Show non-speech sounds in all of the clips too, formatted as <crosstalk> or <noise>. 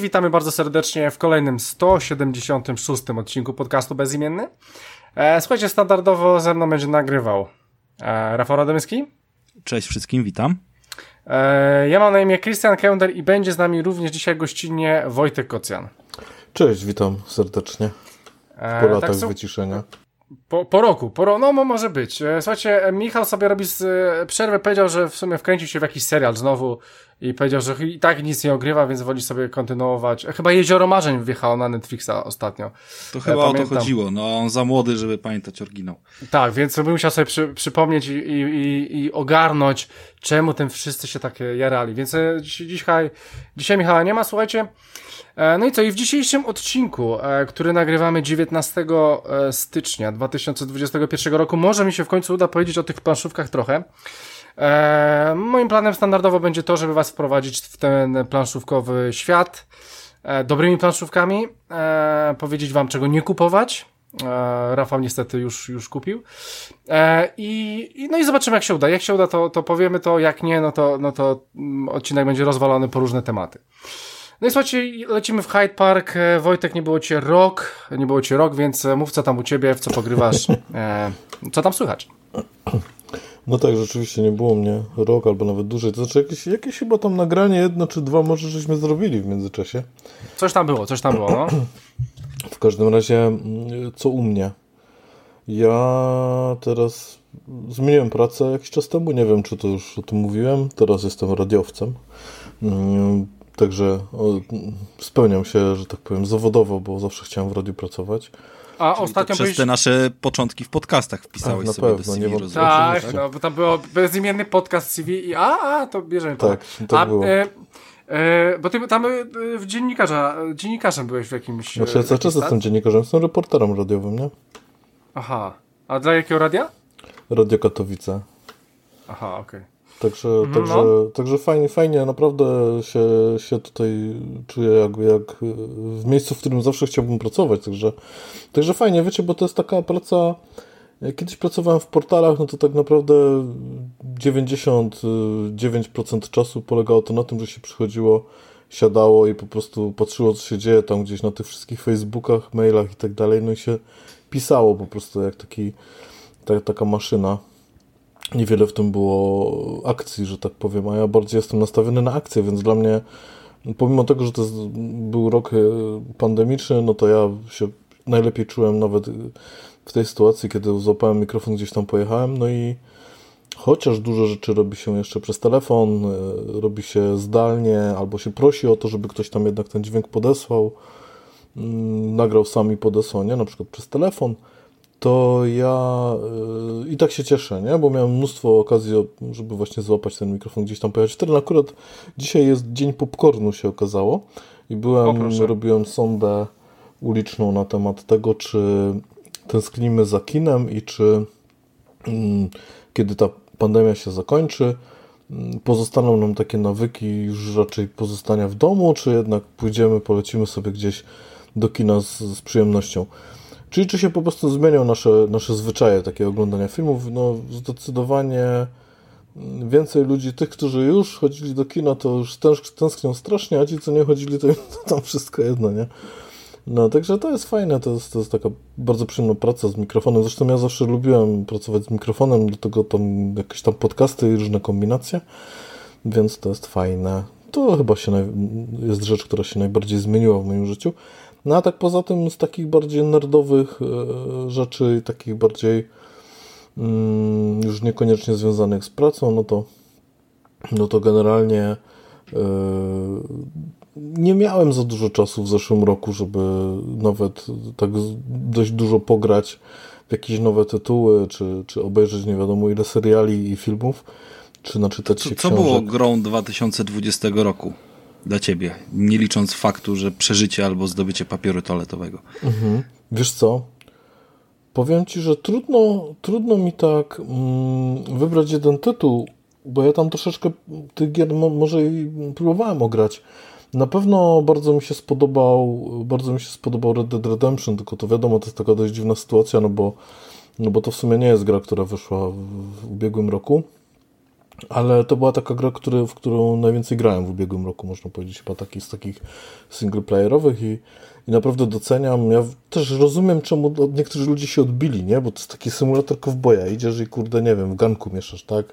Witamy bardzo serdecznie w kolejnym 176 odcinku podcastu Bezimienny. E, słuchajcie, standardowo ze mną będzie nagrywał e, Rafał Radomyski. Cześć wszystkim, witam. E, ja mam na imię Christian Kender i będzie z nami również dzisiaj gościnnie Wojtek Kocjan. Cześć, witam serdecznie. Po latach tak, wyciszenia. Po, po roku, po, no może być. E, słuchajcie, Michał sobie robi z, e, przerwę, powiedział, że w sumie wkręcił się w jakiś serial znowu i powiedział, że i tak nic nie ogrywa, więc woli sobie kontynuować. E, chyba Jezioro Marzeń wjechało na Netflixa ostatnio. To chyba o to chodziło, no on za młody, żeby pamiętać oryginał. Tak, więc bym musiał sobie przy, przypomnieć i, i, i ogarnąć, czemu tym wszyscy się tak jarali. Więc dzisiaj, dzisiaj Michała nie ma, słuchajcie. E, no i co, i w dzisiejszym odcinku, e, który nagrywamy 19 e, stycznia 2021 roku, może mi się w końcu uda powiedzieć o tych planszówkach trochę. Moim planem standardowo będzie to, żeby Was wprowadzić w ten planszówkowy świat dobrymi planszówkami, powiedzieć Wam, czego nie kupować. Rafał niestety już, już kupił. I, no i zobaczymy, jak się uda. Jak się uda, to, to powiemy to, jak nie, no to, no to mm, odcinek będzie rozwalony po różne tematy. No i słuchajcie, lecimy w Hyde Park. E, Wojtek, nie było cię rok, nie było cię rok, więc e, mów co tam u ciebie, w co pogrywasz, e, co tam słychać. No tak, rzeczywiście nie było mnie rok albo nawet dłużej. To znaczy jakieś, jakieś chyba tam nagranie jedno czy dwa może żeśmy zrobili w międzyczasie. Coś tam było, coś tam było, no. W każdym razie, mm, co u mnie? Ja teraz zmieniłem pracę jakiś czas temu, nie wiem czy to już o tym mówiłem. Teraz jestem radiowcem. Mm, Także o, spełniam się, że tak powiem, zawodowo, bo zawsze chciałem w radiu pracować. A Czyli ostatnio przez byłeś... te nasze początki w podcastach wpisałeś a, sobie pewno, do CV. Tak, no, bo tam było bezimienny podcast CV i a, a to bierzemy to. Tak, tak było. E, e, bo ty tam e, w dziennikarza, dziennikarzem byłeś w jakimś... Znaczy ja cały czas jestem dziennikarzem, jestem reporterem radiowym, nie? Aha. A dla jakiego radia? Radio Katowice. Aha, okej. Okay. Także, mhm, także, no. także fajnie, fajnie, naprawdę się, się tutaj czuję jak, jak w miejscu, w którym zawsze chciałbym pracować. Także, także fajnie, wiecie, bo to jest taka praca. Kiedyś pracowałem w portalach, no to tak naprawdę 99% czasu polegało to na tym, że się przychodziło, siadało i po prostu patrzyło, co się dzieje tam gdzieś na tych wszystkich Facebookach, mailach i tak dalej, no i się pisało po prostu jak taki, tak, taka maszyna niewiele w tym było akcji, że tak powiem, a ja bardziej jestem nastawiony na akcję, więc dla mnie, pomimo tego, że to był rok e, pandemiczny, no to ja się najlepiej czułem nawet w tej sytuacji, kiedy złapałem mikrofon, gdzieś tam pojechałem, no i chociaż dużo rzeczy robi się jeszcze przez telefon, e, robi się zdalnie, albo się prosi o to, żeby ktoś tam jednak ten dźwięk podesłał, mm, nagrał sami podesłał, nie? Na przykład przez telefon, to ja yy, i tak się cieszę, nie? bo miałem mnóstwo okazji, żeby właśnie złapać ten mikrofon gdzieś tam pojechać. Wtedy akurat dzisiaj jest dzień popcornu się okazało i byłem, robiłem sondę uliczną na temat tego, czy tęsknimy za kinem i czy yy, kiedy ta pandemia się zakończy, mm, pozostaną nam takie nawyki już raczej pozostania w domu, czy jednak pójdziemy, polecimy sobie gdzieś do kina z, z przyjemnością. Czyli czy się po prostu zmienią nasze, nasze zwyczaje takiego oglądania filmów? No zdecydowanie więcej ludzi, tych, którzy już chodzili do kina, to już tęsknią strasznie, a ci, co nie chodzili, to, <laughs> to tam wszystko jedno, nie? No, także to jest fajne, to jest, to jest taka bardzo przyjemna praca z mikrofonem. Zresztą ja zawsze lubiłem pracować z mikrofonem, do tego tam jakieś tam podcasty i różne kombinacje, więc to jest fajne. To chyba się naj... jest rzecz, która się najbardziej zmieniła w moim życiu. No a tak poza tym z takich bardziej nerdowych e, rzeczy, takich bardziej mm, już niekoniecznie związanych z pracą, no to, no to generalnie e, nie miałem za dużo czasu w zeszłym roku, żeby nawet tak dość dużo pograć w jakieś nowe tytuły, czy, czy obejrzeć nie wiadomo ile seriali i filmów, czy naczytać się Co, co było grą 2020 roku? Dla ciebie, nie licząc faktu, że przeżycie albo zdobycie papieru toaletowego. Mhm. Wiesz co? Powiem ci, że trudno, trudno mi tak mm, wybrać jeden tytuł, bo ja tam troszeczkę tych gier może i próbowałem ograć. Na pewno bardzo mi się spodobał, bardzo mi się spodobał Red Dead Redemption, tylko to wiadomo, to jest taka dość dziwna sytuacja, no bo, no bo to w sumie nie jest gra, która wyszła w, w ubiegłym roku. Ale to była taka gra, który, w którą najwięcej grałem w ubiegłym roku, można powiedzieć, chyba taki z takich singleplayerowych i, i naprawdę doceniam. Ja też rozumiem, czemu niektórzy ludzie się odbili, nie? Bo to jest taki symulator kowboja. Idziesz i kurde, nie wiem, w ganku mieszasz, tak?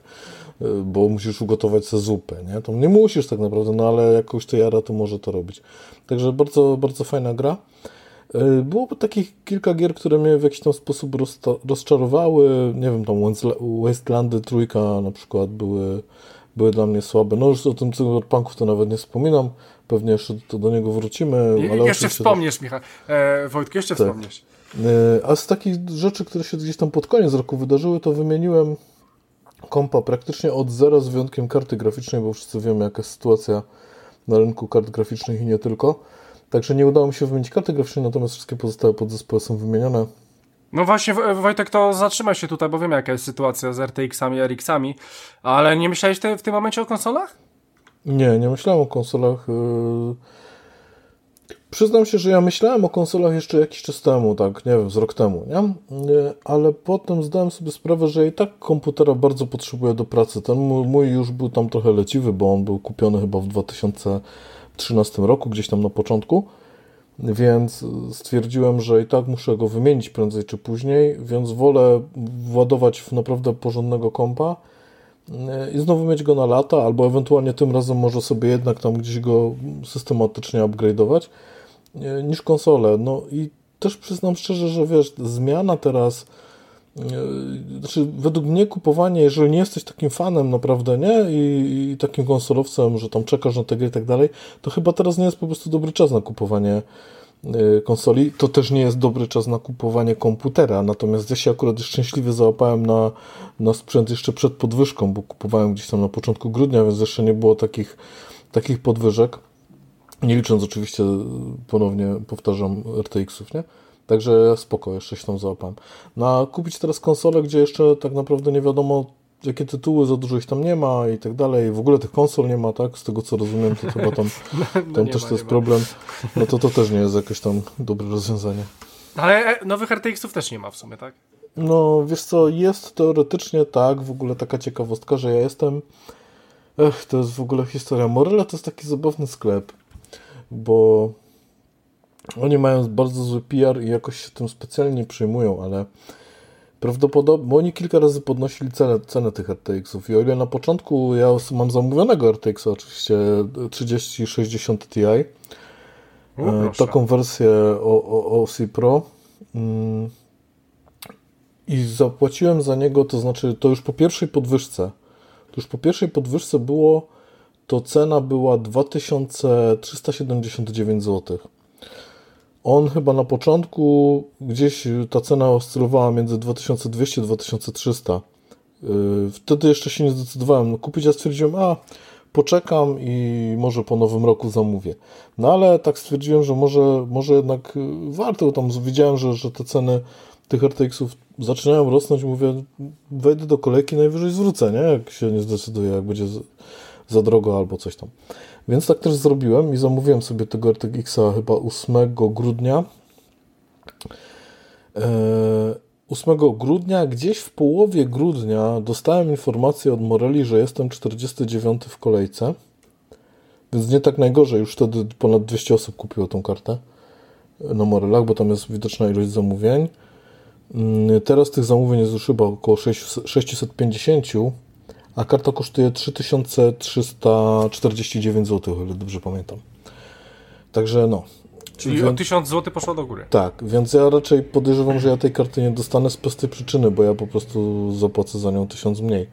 Y, bo musisz ugotować sobie zupę, nie? To nie musisz tak naprawdę, no ale jakoś to jara, to może to robić. Także bardzo, bardzo fajna gra. Y, Byłoby takich kilka gier, które mnie w jakiś tam sposób rozczarowały. Nie wiem, tam Wastelandy trójka na przykład były, były dla mnie słabe. No już o tym Cyberpunku to nawet nie wspominam. Pewnie jeszcze to do niego wrócimy. ale jeszcze wspomniesz, Michał. E, Wojtku, jeszcze tak. wspomniesz. Y, a z takich rzeczy, które się gdzieś tam pod koniec roku wydarzyły, to wymieniłem kompa praktycznie od zera z wyjątkiem karty graficznej, bo wszyscy wiemy jaka jest sytuacja na rynku kart graficznych i nie tylko. Także nie udało mi się wymienić graficznej, natomiast wszystkie pozostałe podzespoły są wymienione. No właśnie, Wojtek, to zatrzymaj się tutaj, bo wiem jaka jest sytuacja z RTX-ami, RX-ami, ale nie myślałeś w tym momencie o konsolach? Nie, nie myślałem o konsolach. Yy Przyznam się, że ja myślałem o konsolach jeszcze jakiś czas temu, tak, nie wiem, z rok temu, nie? Ale potem zdałem sobie sprawę, że i tak komputera bardzo potrzebuję do pracy. Ten mój już był tam trochę leciwy, bo on był kupiony chyba w 2013 roku, gdzieś tam na początku, więc stwierdziłem, że i tak muszę go wymienić prędzej czy później, więc wolę władować w naprawdę porządnego kompa i znowu mieć go na lata, albo ewentualnie tym razem może sobie jednak tam gdzieś go systematycznie upgrade'ować niż konsole. No i też przyznam szczerze, że wiesz, zmiana teraz, e, znaczy według mnie kupowanie, jeżeli nie jesteś takim fanem naprawdę, nie, I, i takim konsolowcem, że tam czekasz na gry i tak dalej, to chyba teraz nie jest po prostu dobry czas na kupowanie e, konsoli. To też nie jest dobry czas na kupowanie komputera, natomiast ja się akurat szczęśliwie załapałem na, na sprzęt jeszcze przed podwyżką, bo kupowałem gdzieś tam na początku grudnia, więc jeszcze nie było takich, takich podwyżek. Nie licząc oczywiście, ponownie powtarzam, RTX-ów, nie? Także spoko, jeszcze się tam załapałem. No a kupić teraz konsolę, gdzie jeszcze tak naprawdę nie wiadomo, jakie tytuły, za dużo ich tam nie ma i tak dalej. W ogóle tych konsol nie ma, tak? Z tego co rozumiem, to chyba tam, <laughs> no, no tam też ma, to jest problem. No to to też nie jest jakieś tam dobre rozwiązanie. Ale e, nowych RTX-ów też nie ma w sumie, tak? No, wiesz co, jest teoretycznie tak, w ogóle taka ciekawostka, że ja jestem... Ech, to jest w ogóle historia. Morele to jest taki zabawny sklep bo oni mają bardzo zły PR i jakoś się tym specjalnie nie przejmują, ale prawdopodobnie, bo oni kilka razy podnosili cenę, cenę tych RTX-ów i o ile na początku ja mam zamówionego RTX-a oczywiście 3060 Ti, o, e, taką wersję OC Pro mm, i zapłaciłem za niego, to znaczy to już po pierwszej podwyżce, to już po pierwszej podwyżce było to cena była 2379 zł. On chyba na początku gdzieś ta cena oscylowała między 2200 a 2300. Wtedy jeszcze się nie zdecydowałem kupić, ja stwierdziłem, a poczekam i może po nowym roku zamówię. No ale tak stwierdziłem, że może, może jednak warto, tam widziałem, że, że te ceny tych RTX-ów zaczynają rosnąć, mówię, wejdę do kolejki, najwyżej zwrócę, nie? Jak się nie zdecyduję, jak będzie za drogo albo coś tam. Więc tak też zrobiłem i zamówiłem sobie tego RTX-a chyba 8 grudnia. 8 e, grudnia, gdzieś w połowie grudnia dostałem informację od Moreli, że jestem 49 w kolejce. Więc nie tak najgorzej, już wtedy ponad 200 osób kupiło tą kartę na Morelach, bo tam jest widoczna ilość zamówień. Mm, teraz tych zamówień jest już chyba około 650, a karta kosztuje 3349 zł, o ile dobrze pamiętam. Także no. Czyli więc, o 1000 zł poszło do góry. Tak, więc ja raczej podejrzewam, że ja tej karty nie dostanę z prostej przyczyny, bo ja po prostu zapłacę za nią 1000 mniej.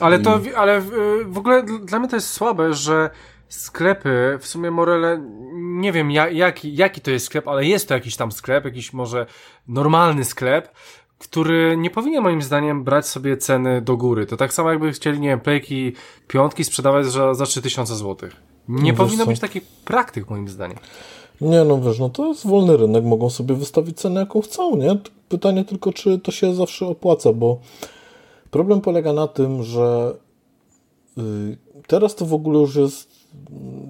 Ale I... to, ale w ogóle dla mnie to jest słabe, że sklepy, w sumie Morele, nie wiem jaki, jaki to jest sklep, ale jest to jakiś tam sklep, jakiś może normalny sklep, który nie powinien moim zdaniem brać sobie ceny do góry. To tak samo jakby chcieli, nie wiem, playki piątki sprzedawać za, za 3000 zł. Nie no powinno być takich praktyk moim zdaniem. Nie, no wiesz, no to jest wolny rynek, mogą sobie wystawić cenę jaką chcą, nie? Pytanie tylko, czy to się zawsze opłaca, bo problem polega na tym, że yy, teraz to w ogóle już jest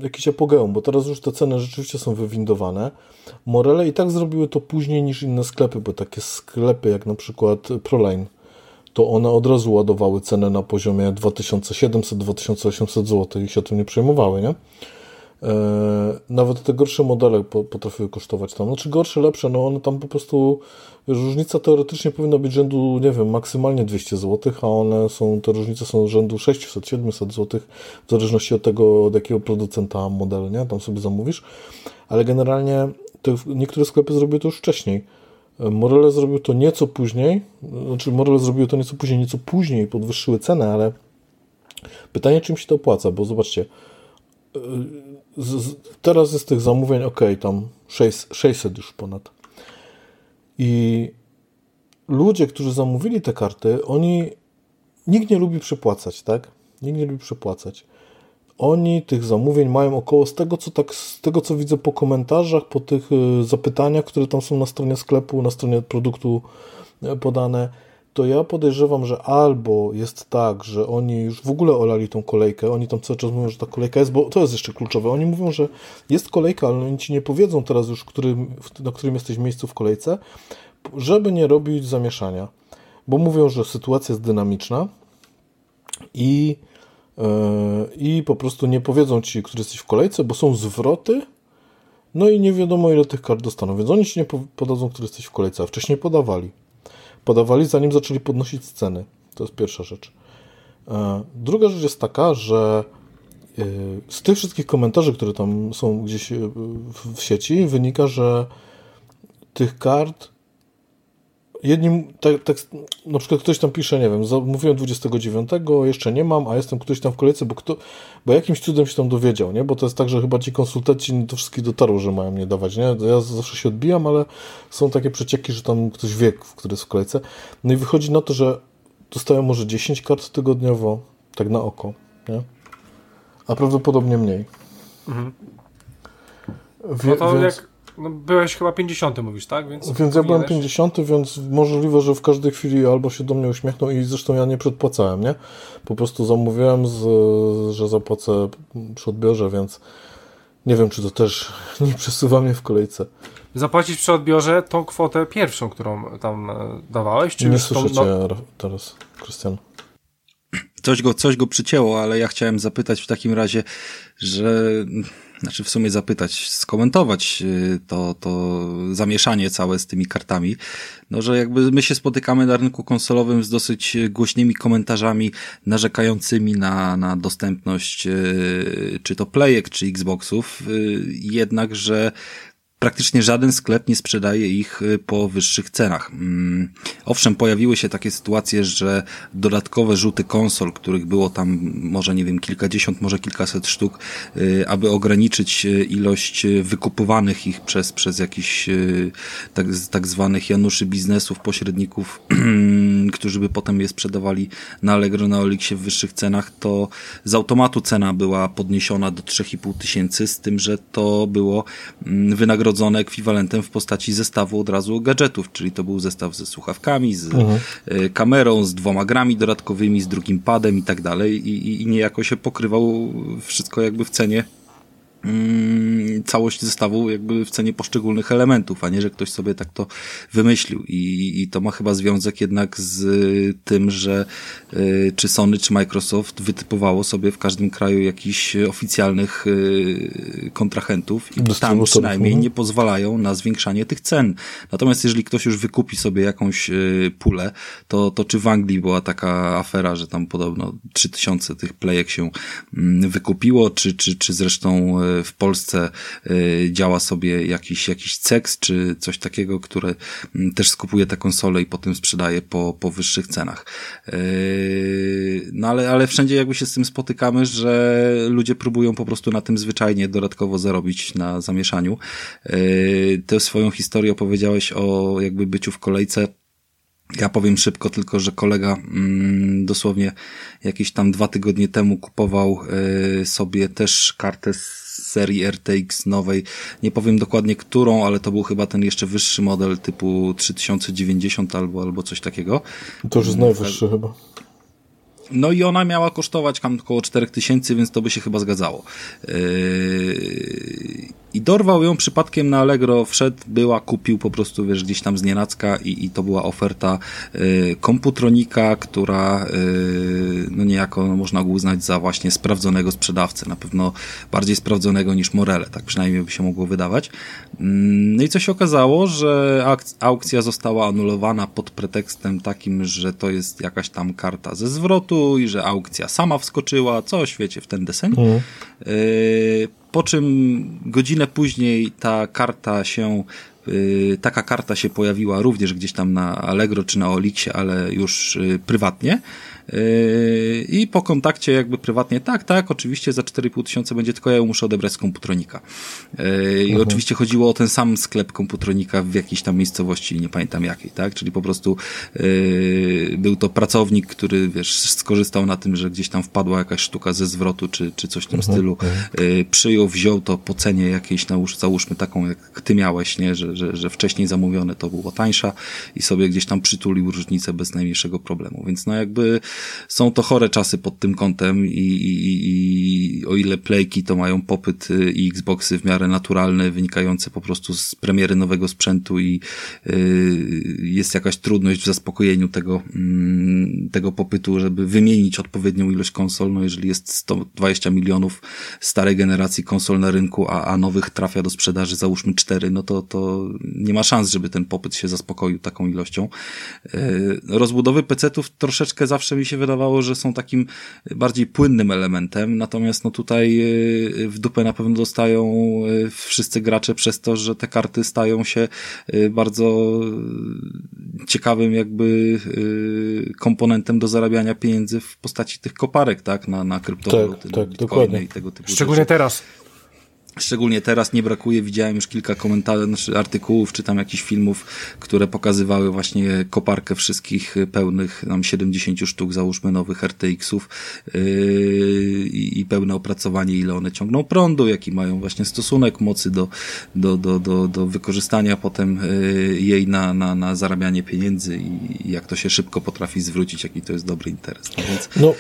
jakiś apogeum, bo teraz już te ceny rzeczywiście są wywindowane. Morele i tak zrobiły to później niż inne sklepy, bo takie sklepy jak na przykład Proline, to one od razu ładowały cenę na poziomie 2700-2800 zł i się tym nie przejmowały, nie? E, nawet te gorsze modele potrafiły kosztować tam. Znaczy gorsze, lepsze, no one tam po prostu, różnica teoretycznie powinna być rzędu, nie wiem, maksymalnie 200 zł, a one są, te różnice są rzędu 600-700 zł, w zależności od tego, od jakiego producenta model, nie? Tam sobie zamówisz. Ale generalnie te, niektóre sklepy zrobiły to już wcześniej. E, Morele zrobił to nieco później, znaczy Morele zrobił to nieco później, nieco później podwyższyły cenę, ale pytanie, czym się to opłaca, bo zobaczcie, e, z, teraz jest tych zamówień, ok, tam 600 już ponad. I ludzie, którzy zamówili te karty, oni, nikt nie lubi przepłacać, tak? Nikt nie lubi przepłacać. Oni tych zamówień mają około z tego, co tak, z tego, co widzę po komentarzach, po tych y, zapytaniach, które tam są na stronie sklepu, na stronie produktu y, podane, to ja podejrzewam, że albo jest tak, że oni już w ogóle olali tą kolejkę, oni tam cały czas mówią, że ta kolejka jest, bo to jest jeszcze kluczowe. Oni mówią, że jest kolejka, ale oni ci nie powiedzą teraz już, którym, na którym jesteś miejscu w kolejce, żeby nie robić zamieszania. Bo mówią, że sytuacja jest dynamiczna i, yy, i po prostu nie powiedzą ci, który jesteś w kolejce, bo są zwroty, no i nie wiadomo, ile tych kart dostaną. Więc oni ci nie podadzą, który jesteś w kolejce, a wcześniej podawali podawali, zanim zaczęli podnosić ceny. To jest pierwsza rzecz. E, druga rzecz jest taka, że e, z tych wszystkich komentarzy, które tam są gdzieś e, w sieci, wynika, że tych kart jedni, tak, tak, na przykład ktoś tam pisze, nie wiem, mówiłem 29, jeszcze nie mam, a jestem ktoś tam w kolejce, bo, kto, bo jakimś cudem się tam dowiedział, nie? Bo to jest tak, że chyba ci konsultanci to wszystkich dotarło, że mają mnie dawać, nie? Ja zawsze się odbijam, ale są takie przecieki, że tam ktoś wie, który jest w kolejce. No i wychodzi na to, że dostają może 10 kart tygodniowo, tak na oko, nie? A prawdopodobnie mniej. Mhm. Wie, no to więc... jak no, byłeś chyba 50, mówisz, tak? Więc, więc ja byłem 50, więc możliwe, że w każdej chwili albo się do mnie uśmiechnął i zresztą ja nie przedpłacałem, nie? Po prostu zamówiłem, z, że zapłacę przy odbiorze, więc nie wiem, czy to też <laughs> nie przesuwa mnie w kolejce. Zapłacić przy odbiorze tą kwotę pierwszą, którą tam e, dawałeś? Czy nie słyszę tą, no... teraz, Krystian. Coś go, coś go przycięło, ale ja chciałem zapytać w takim razie, że znaczy w sumie zapytać, skomentować y, to, to zamieszanie całe z tymi kartami, no że jakby my się spotykamy na rynku konsolowym z dosyć głośnymi komentarzami narzekającymi na, na dostępność y, czy to playek, czy Xboxów, y, jednak, że praktycznie żaden sklep nie sprzedaje ich y, po wyższych cenach. Mm, owszem, pojawiły się takie sytuacje, że dodatkowe rzuty konsol, których było tam może nie wiem kilkadziesiąt, może kilkaset sztuk, y, aby ograniczyć y, ilość wykupowanych ich przez, przez jakiś tak, tak zwanych januszy biznesów, pośredników, <clears throat> którzy by potem je sprzedawali na Allegro, na Olixie w wyższych cenach, to z automatu cena była podniesiona do 3,5 tysięcy, z tym, że to było mm, wynagrodzone nagrodzone ekwiwalentem w postaci zestawu od razu gadżetów, czyli to był zestaw ze słuchawkami, z mhm. E, kamerą, z dwoma grami dodatkowymi, z drugim padem i tak dalej i, i niejako się pokrywał wszystko jakby w cenie całość zestawu jakby w cenie poszczególnych elementów, a nie, że ktoś sobie tak to wymyślił. I, i to ma chyba związek jednak z tym, że y, czy Sony, czy Microsoft wytypowało sobie w każdym kraju jakichś oficjalnych y, kontrahentów i tam przynajmniej nie pozwalają na zwiększanie tych cen. Natomiast jeżeli ktoś już wykupi sobie jakąś y, pulę, to, to czy w Anglii była taka afera, że tam podobno 3000 tych plejek się mm, wykupiło, czy, czy, czy zresztą w Polsce y, działa sobie jakiś, jakiś CEX czy coś takiego, które mm, też skupuje te konsole i potem sprzedaje po, po wyższych cenach. Y, no ale, ale wszędzie jakby się z tym spotykamy, że ludzie próbują po prostu na tym zwyczajnie dodatkowo zarobić na zamieszaniu. Y, tę swoją historię opowiedziałeś o jakby byciu w kolejce ja powiem szybko tylko, że kolega mm, dosłownie jakieś tam dwa tygodnie temu kupował y, sobie też kartę z serii RTX nowej. Nie powiem dokładnie którą, ale to był chyba ten jeszcze wyższy model typu 3090 albo, albo coś takiego. To już jest najwyższy chyba. No i ona miała kosztować tam około 4000, więc to by się chyba zgadzało. Yy, i dorwał ją przypadkiem na Allegro, wszedł, była, kupił po prostu, wiesz, gdzieś tam z nienacka i, i to była oferta y, komputronika, która y, no niejako można uznać za właśnie sprawdzonego sprzedawcę, na pewno bardziej sprawdzonego niż Morele, tak przynajmniej by się mogło wydawać. Mm, no i co się okazało, że aukcja została anulowana pod pretekstem takim, że to jest jakaś tam karta ze zwrotu i że aukcja sama wskoczyła, coś wiecie w ten deseń. Mhm. Y, po czym godzinę później ta karta się y, taka karta się pojawiła również gdzieś tam na Allegro czy na Olixie, ale już y, prywatnie. Yy, I po kontakcie jakby prywatnie, tak, tak, oczywiście za 4,5 tysiąca będzie, tylko ja ją muszę odebrać z komputronika. Yy, I mhm. oczywiście chodziło o ten sam sklep komputronika w jakiejś tam miejscowości, nie pamiętam jakiej, tak? Czyli po prostu yy, był to pracownik, który, wiesz, skorzystał na tym, że gdzieś tam wpadła jakaś sztuka ze zwrotu, czy, czy coś w tym mhm. stylu. Mhm. Przyjął, wziął to po cenie jakiejś, załóżmy taką, jak ty miałeś, nie? Że, że, że wcześniej zamówione to było tańsza i sobie gdzieś tam przytulił różnicę bez najmniejszego problemu. Więc no jakby są to chore czasy pod tym kątem i, i, i o ile playki to mają popyt y, i Xboxy w miarę naturalny, wynikające po prostu z premiery nowego sprzętu i y, jest jakaś trudność w zaspokojeniu tego, y, tego popytu, żeby wymienić odpowiednią ilość konsol, no jeżeli jest 120 milionów starej generacji konsol na rynku, a, a nowych trafia do sprzedaży załóżmy 4, no to, to nie ma szans, żeby ten popyt się zaspokoił taką ilością. Y, rozbudowy PC-ów troszeczkę zawsze mi się wydawało, że są takim bardziej płynnym elementem, natomiast no tutaj y, w dupę na pewno dostają y, wszyscy gracze przez to, że te karty stają się y, bardzo ciekawym jakby komponentem do zarabiania pieniędzy w postaci tych koparek, tak, na, na kryptowaluty, tak, tak, dokładnie. i tego typu Szczególnie rzeczy. teraz. Szczególnie teraz nie brakuje, widziałem już kilka komentarzy, znaczy artykułów, czy tam jakichś filmów, które pokazywały właśnie koparkę wszystkich pełnych, tam 70 sztuk, załóżmy, nowych RTX-ów yy, i pełne opracowanie, ile one ciągną prądu, jaki mają właśnie stosunek mocy do, do, do, do, do wykorzystania potem yy, jej na, na, na zarabianie pieniędzy i, i jak to się szybko potrafi zwrócić, jaki to jest dobry interes. No, więc... no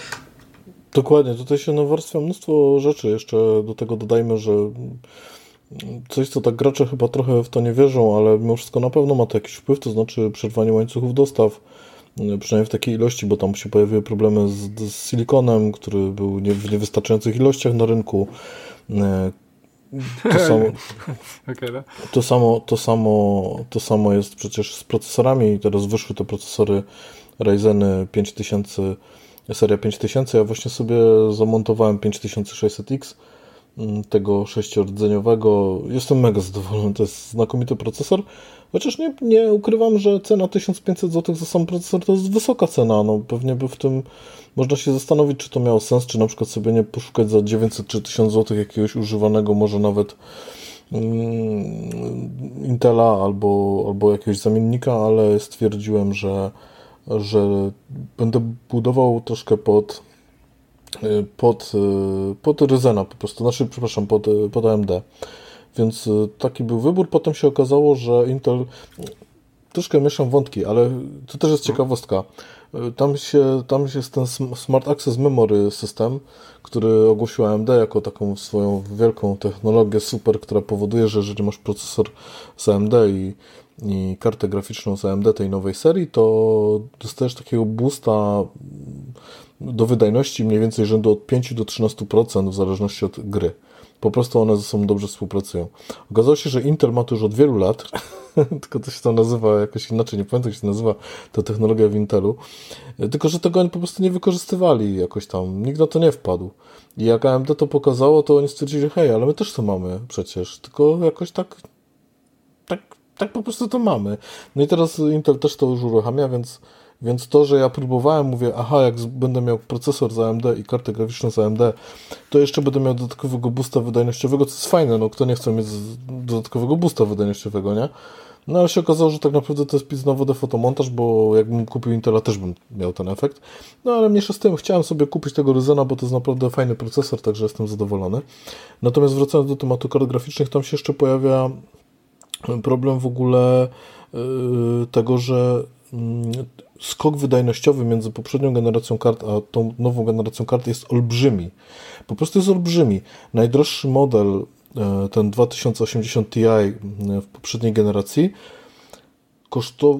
Dokładnie, tutaj się nawarstwia mnóstwo rzeczy. Jeszcze do tego dodajmy, że coś, co tak gracze chyba trochę w to nie wierzą, ale mimo wszystko na pewno ma to jakiś wpływ, to znaczy przerwanie łańcuchów dostaw, przynajmniej w takiej ilości, bo tam się pojawiły problemy z, z silikonem, który był nie, w niewystarczających ilościach na rynku. To <laughs> samo, no. to, samo, to, samo, to samo jest przecież z procesorami teraz wyszły te procesory Ryzeny 5000 seria 5000. Ja właśnie sobie zamontowałem 5600X mm, tego sześciordzeniowego. Jestem mega zadowolony, to jest znakomity procesor. Chociaż nie, nie ukrywam, że cena 1500 zł za sam procesor to jest wysoka cena. No, pewnie by w tym można się zastanowić, czy to miało sens, czy na przykład sobie nie poszukać za 900 czy 1000 zł jakiegoś używanego, może nawet mm, Intela albo, albo jakiegoś zamiennika, ale stwierdziłem, że że będę budował troszkę pod pod, pod Ryzena po prostu, znaczy, przepraszam, pod, pod AMD. Więc taki był wybór. Potem się okazało, że Intel troszkę mieszam wątki, ale to też jest ciekawostka. Tam się, tam jest ten Smart Access Memory System, który ogłosił AMD jako taką swoją wielką technologię super, która powoduje, że jeżeli masz procesor z AMD i i kartę graficzną z AMD tej nowej serii, to dostajesz takiego boosta do wydajności mniej więcej rzędu od 5 do 13% w zależności od gry. Po prostu one ze sobą dobrze współpracują. Okazało się, że Intel ma to już od wielu lat, <laughs> tylko to się to nazywa jakoś inaczej, nie pamiętam jak się nazywa ta technologia w Intelu, tylko że tego oni po prostu nie wykorzystywali jakoś tam, nikt na to nie wpadł. I jak AMD to pokazało, to oni stwierdzili, hej, ale my też to mamy przecież, tylko jakoś tak tak tak po prostu to mamy. No i teraz Intel też to już uruchamia, więc, więc to, że ja próbowałem, mówię, aha, jak będę miał procesor z AMD i kartę graficzną z AMD, to jeszcze będę miał dodatkowego boosta wydajnościowego, co jest fajne, no kto nie chce mieć dodatkowego boosta wydajnościowego, nie? No ale się okazało, że tak naprawdę to jest pis na fotomontaż, bo jakbym kupił Intela też bym miał ten efekt. No ale mniejsza z tym, chciałem sobie kupić tego Ryzena, bo to jest naprawdę fajny procesor, także jestem zadowolony. Natomiast wracając do tematu kart graficznych, tam się jeszcze pojawia problem w ogóle y, tego, że mm, skok wydajnościowy między poprzednią generacją kart a tą nową generacją kart jest olbrzymi. Po prostu jest olbrzymi. Najdroższy model e, ten 2080 Ti w poprzedniej generacji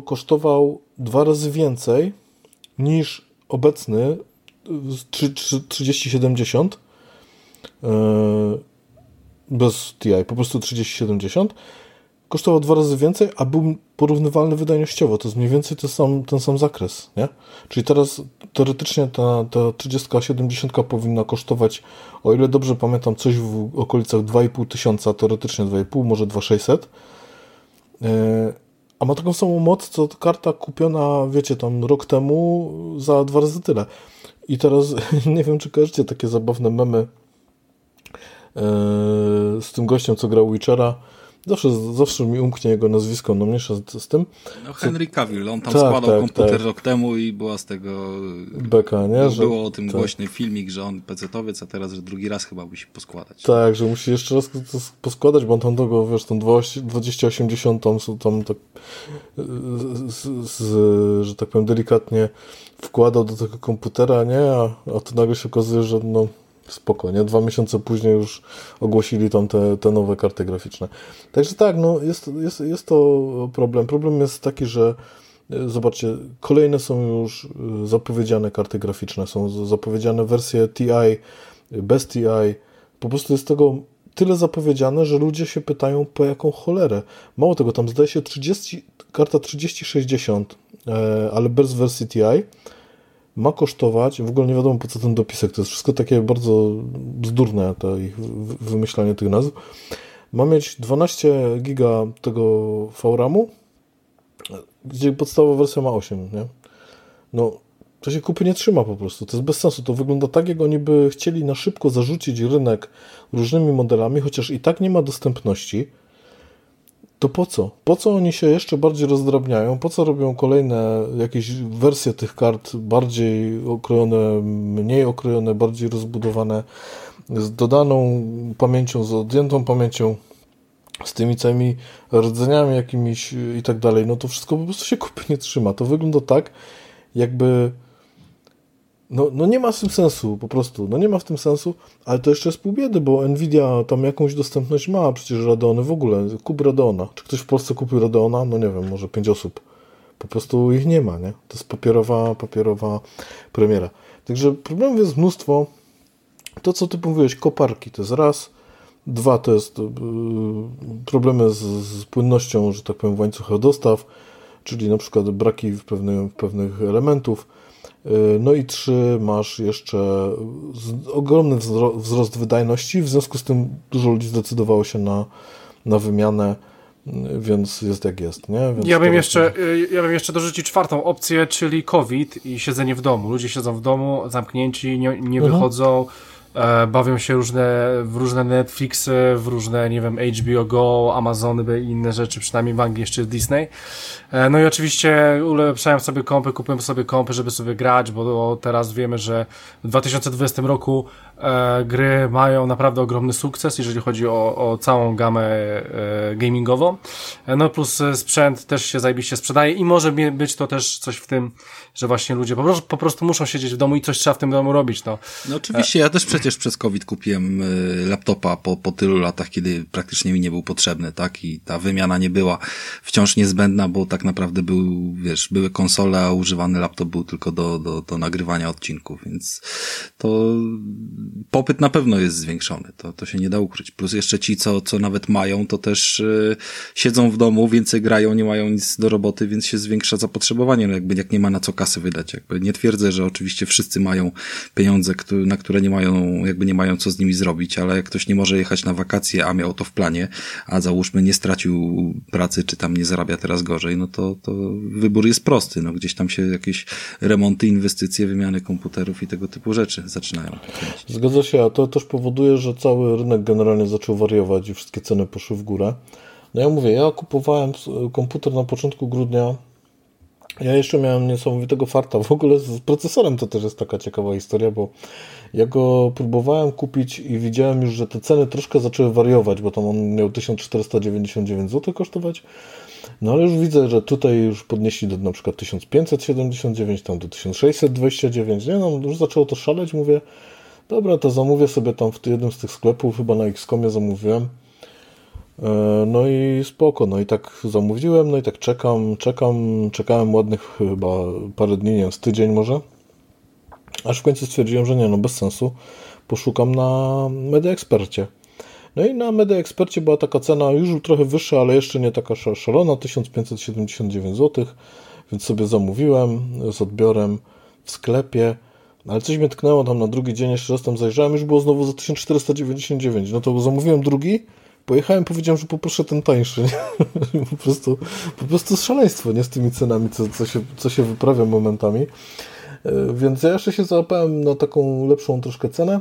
kosztował dwa razy więcej niż obecny 3070 bez TI, po prostu 3070 kosztował dwa razy więcej, a był porównywalny wydajnościowo. To jest mniej więcej ten sam, ten sam zakres, nie? Czyli teraz teoretycznie ta, ta 3070 powinna kosztować, o ile dobrze pamiętam, coś w okolicach 2,5 tysiąca, teoretycznie 2,5, może 2,600. E, a ma taką samą moc, co karta kupiona, wiecie, tam rok temu za dwa razy tyle. I teraz <laughs> nie wiem, czy kojarzycie takie zabawne memy e, z tym gościem, co grał Witchera, Zawsze, zawsze mi umknie jego nazwisko, no mniejsza z, z tym. No Henry Cavill, on tam tak, składał tak, komputer tak. rok temu i była z tego... Beka, nie? Że, było o tym tak. głośny filmik, że on pecetowiec, a teraz, że drugi raz chyba musi poskładać. Tak, że musi jeszcze raz poskładać, bo on tam tego, wiesz, tą 2080 tam, tam tak, z, z, że tak powiem, delikatnie wkładał do tego komputera, nie? A, a to nagle się okazuje, że no spoko, nie? Dwa miesiące później już ogłosili tam te, te nowe karty graficzne. Także tak, no jest, jest, jest to problem. Problem jest taki, że e, zobaczcie, kolejne są już e, zapowiedziane karty graficzne, są zapowiedziane wersje TI, bez TI. Po prostu jest tego tyle zapowiedziane, że ludzie się pytają po jaką cholerę. Mało tego, tam zdaje się 30, karta 3060, e, ale bez wersji TI ma kosztować, w ogóle nie wiadomo po co ten dopisek, to jest wszystko takie bardzo bzdurne, to ich wymyślanie tych nazw. Ma mieć 12 giga tego VRAMu, gdzie podstawowa wersja ma 8, nie? No, to się kupy nie trzyma po prostu, to jest bez sensu, to wygląda tak, jak oni by chcieli na szybko zarzucić rynek różnymi modelami, chociaż i tak nie ma dostępności, to po co? Po co oni się jeszcze bardziej rozdrabniają? Po co robią kolejne jakieś wersje tych kart bardziej okrojone, mniej okrojone, bardziej rozbudowane, z dodaną pamięcią, z odjętą pamięcią, z tymi całymi rdzeniami jakimiś i tak dalej? No to wszystko po prostu się kupy nie trzyma. To wygląda tak, jakby no, no nie ma w tym sensu, po prostu. No nie ma w tym sensu, ale to jeszcze jest pół biedy, bo Nvidia tam jakąś dostępność ma, przecież Radeony w ogóle. Kup Radeona. Czy ktoś w Polsce kupił Radeona? No nie wiem, może pięć osób. Po prostu ich nie ma, nie? To jest papierowa, papierowa premiera. Także problemów jest mnóstwo. To, co ty mówiłeś, koparki to jest raz. Dwa to jest yy, problemy z, z płynnością, że tak powiem, w łańcuchach dostaw, czyli na przykład braki w, w pewnych elementów no i trzy, masz jeszcze ogromny wzrost wydajności, w związku z tym dużo ludzi zdecydowało się na, na wymianę, y, więc jest jak jest. Nie? Więc ja, bym jeszcze, y, ja bym jeszcze dorzucił czwartą opcję, czyli COVID i siedzenie w domu. Ludzie siedzą w domu, zamknięci, nie, nie mhm. wychodzą, bawią się różne, w różne Netflixy, w różne, nie wiem, HBO Go, Amazony i inne rzeczy, przynajmniej w Anglii jeszcze Disney. E, no i oczywiście ulepszają sobie kompy, kupują sobie kompy, żeby sobie grać, bo teraz wiemy, że w 2020 roku e, gry mają naprawdę ogromny sukces, jeżeli chodzi o, o całą gamę e, gamingową. E, no plus sprzęt też się zajebiście sprzedaje i może być to też coś w tym, że właśnie ludzie po prostu, po prostu muszą siedzieć w domu i coś trzeba w tym domu robić. No, no oczywiście, ja też przecież przez COVID kupiłem laptopa po, po tylu latach, kiedy praktycznie mi nie był potrzebny, tak? I ta wymiana nie była wciąż niezbędna, bo tak naprawdę był, wiesz, były konsole, a używany laptop był tylko do, do, do nagrywania odcinków, więc to popyt na pewno jest zwiększony, to, to się nie da ukryć. Plus jeszcze ci, co, co nawet mają, to też yy, siedzą w domu, więcej grają, nie mają nic do roboty, więc się zwiększa zapotrzebowanie, no jakby jak nie ma na co kasy wydać, jakby nie twierdzę, że oczywiście wszyscy mają pieniądze, na które nie mają, jakby nie mają co z nimi zrobić, ale jak ktoś nie może jechać na wakacje, a miał to w planie, a załóżmy nie stracił pracy, czy tam nie zarabia teraz gorzej, no to, to wybór jest prosty. No, gdzieś tam się jakieś remonty, inwestycje, wymiany komputerów i tego typu rzeczy zaczynają. Zgadza się, a to też powoduje, że cały rynek generalnie zaczął wariować i wszystkie ceny poszły w górę. No ja mówię, ja kupowałem komputer na początku grudnia. Ja jeszcze miałem niesamowitego farta. W ogóle z procesorem to też jest taka ciekawa historia, bo ja go próbowałem kupić i widziałem już, że te ceny troszkę zaczęły wariować, bo tam on miał 1499 zł kosztować. No ale już widzę, że tutaj już podnieśli do na przykład 1579, tam do 1629, nie no, już zaczęło to szaleć, mówię, dobra, to zamówię sobie tam w jednym z tych sklepów, chyba na Xcomie zamówiłem, E, no i spoko, no i tak zamówiłem, no i tak czekam, czekam, czekałem ładnych chyba parę dni, nie wiem, z tydzień może. Aż w końcu stwierdziłem, że nie, no bez sensu. Poszukam na Media Expercie. No i na Media Expercie była taka cena już trochę wyższa, ale jeszcze nie taka szalona, 1579 zł, więc sobie zamówiłem z odbiorem w sklepie. Ale coś mnie tknęło tam na drugi dzień, jeszcze raz tam zajrzałem, już było znowu za 1499. No to zamówiłem drugi, pojechałem, powiedziałem, że poproszę ten tańszy. <laughs> po, prostu, po prostu szaleństwo, nie z tymi cenami, co, co, się, co się wyprawia momentami. E, więc ja jeszcze się załapałem na taką lepszą troszkę cenę.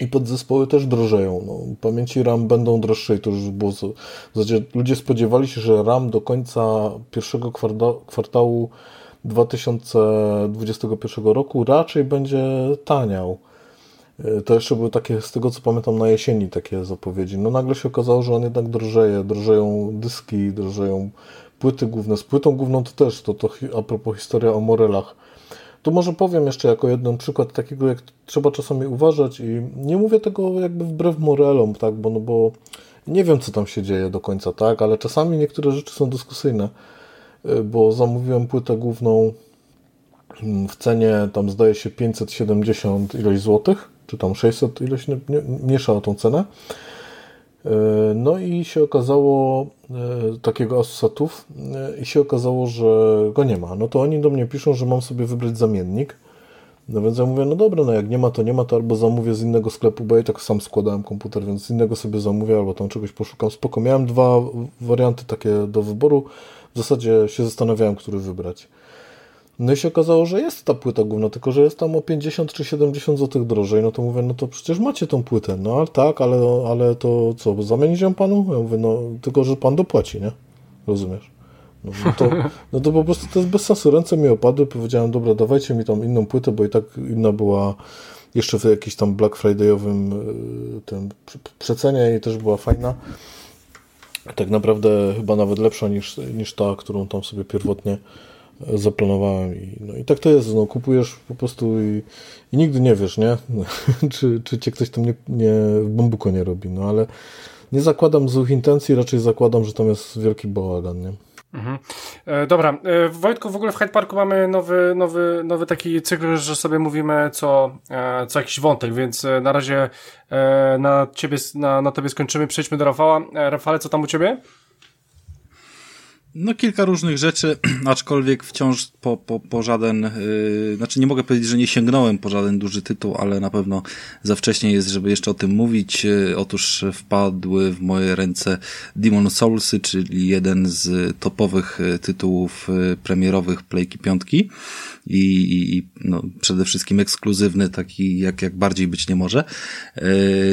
I podzespoły też drożeją. No, pamięci RAM będą droższe i to już było. W zasadzie ludzie spodziewali się, że RAM do końca pierwszego kwartału 2021 roku raczej będzie taniał. E, to jeszcze były takie, z tego co pamiętam, na jesieni takie zapowiedzi. No nagle się okazało, że on jednak drożeje. Drożeją dyski, drożeją płyty główne. Z płytą główną to też, to, to a propos historia o Morelach. Tu może powiem jeszcze jako jeden przykład takiego, jak trzeba czasami uważać i nie mówię tego jakby wbrew Morelom, tak, bo, no bo nie wiem, co tam się dzieje do końca, tak, ale czasami niektóre rzeczy są dyskusyjne, e, bo zamówiłem płytę główną mm, w cenie tam zdaje się 570 ileś złotych, czy tam 600 ileś, nie, nie, miesza tą cenę. E, no i się okazało, e, takiego Asusatów, e, i się okazało, że go nie ma. No to oni do mnie piszą, że mam sobie wybrać zamiennik. No więc ja mówię, no dobra, no jak nie ma, to nie ma, to albo zamówię z innego sklepu, bo ja tak sam składałem komputer, więc z innego sobie zamówię, albo tam czegoś poszukam. Spoko, miałem dwa warianty takie do wyboru. W zasadzie się zastanawiałem, który wybrać. No i się okazało, że jest ta płyta główna, tylko że jest tam o 50 czy 70 zł drożej. No to mówię, no to przecież macie tą płytę. No ale tak, ale, ale to co, zamienić ją panu? Ja mówię, no tylko, że pan dopłaci, nie? Rozumiesz? No, no, to, <laughs> no to po prostu to jest bez sensu. Ręce mi opadły, powiedziałem, dobra, dawajcie mi tam inną płytę, bo i tak inna była jeszcze w jakimś tam Black Friday'owym y, tym przecenie i też była fajna. Tak naprawdę chyba nawet lepsza niż, niż ta, którą tam sobie pierwotnie zaplanowałem i, no i tak to jest, no kupujesz po prostu i, i nigdy nie wiesz, nie? <laughs> czy, czy cię ktoś tam nie, nie w bambuko nie robi, no ale nie zakładam złych intencji, raczej zakładam, że tam jest wielki bałagan, nie? Mhm. E, dobra, e, Wojtku, w ogóle w Hyde Parku mamy nowy, nowy, nowy taki cykl, że sobie mówimy co, e, co jakiś wątek, więc e, na razie e, na ciebie, na, na tobie skończymy, przejdźmy do Rafała. E, Rafale, co tam u ciebie? No kilka różnych rzeczy, <clears throat> aczkolwiek wciąż po, po, po żaden, yy, znaczy nie mogę powiedzieć, że nie sięgnąłem po żaden duży tytuł, ale na pewno za wcześnie jest, żeby jeszcze o tym mówić. Yy, otóż wpadły w moje ręce Demon Soulsy, czyli jeden z topowych y, tytułów y, premierowych Playki Piątki i, i no, przede wszystkim ekskluzywny, taki jak, jak bardziej być nie może, yy,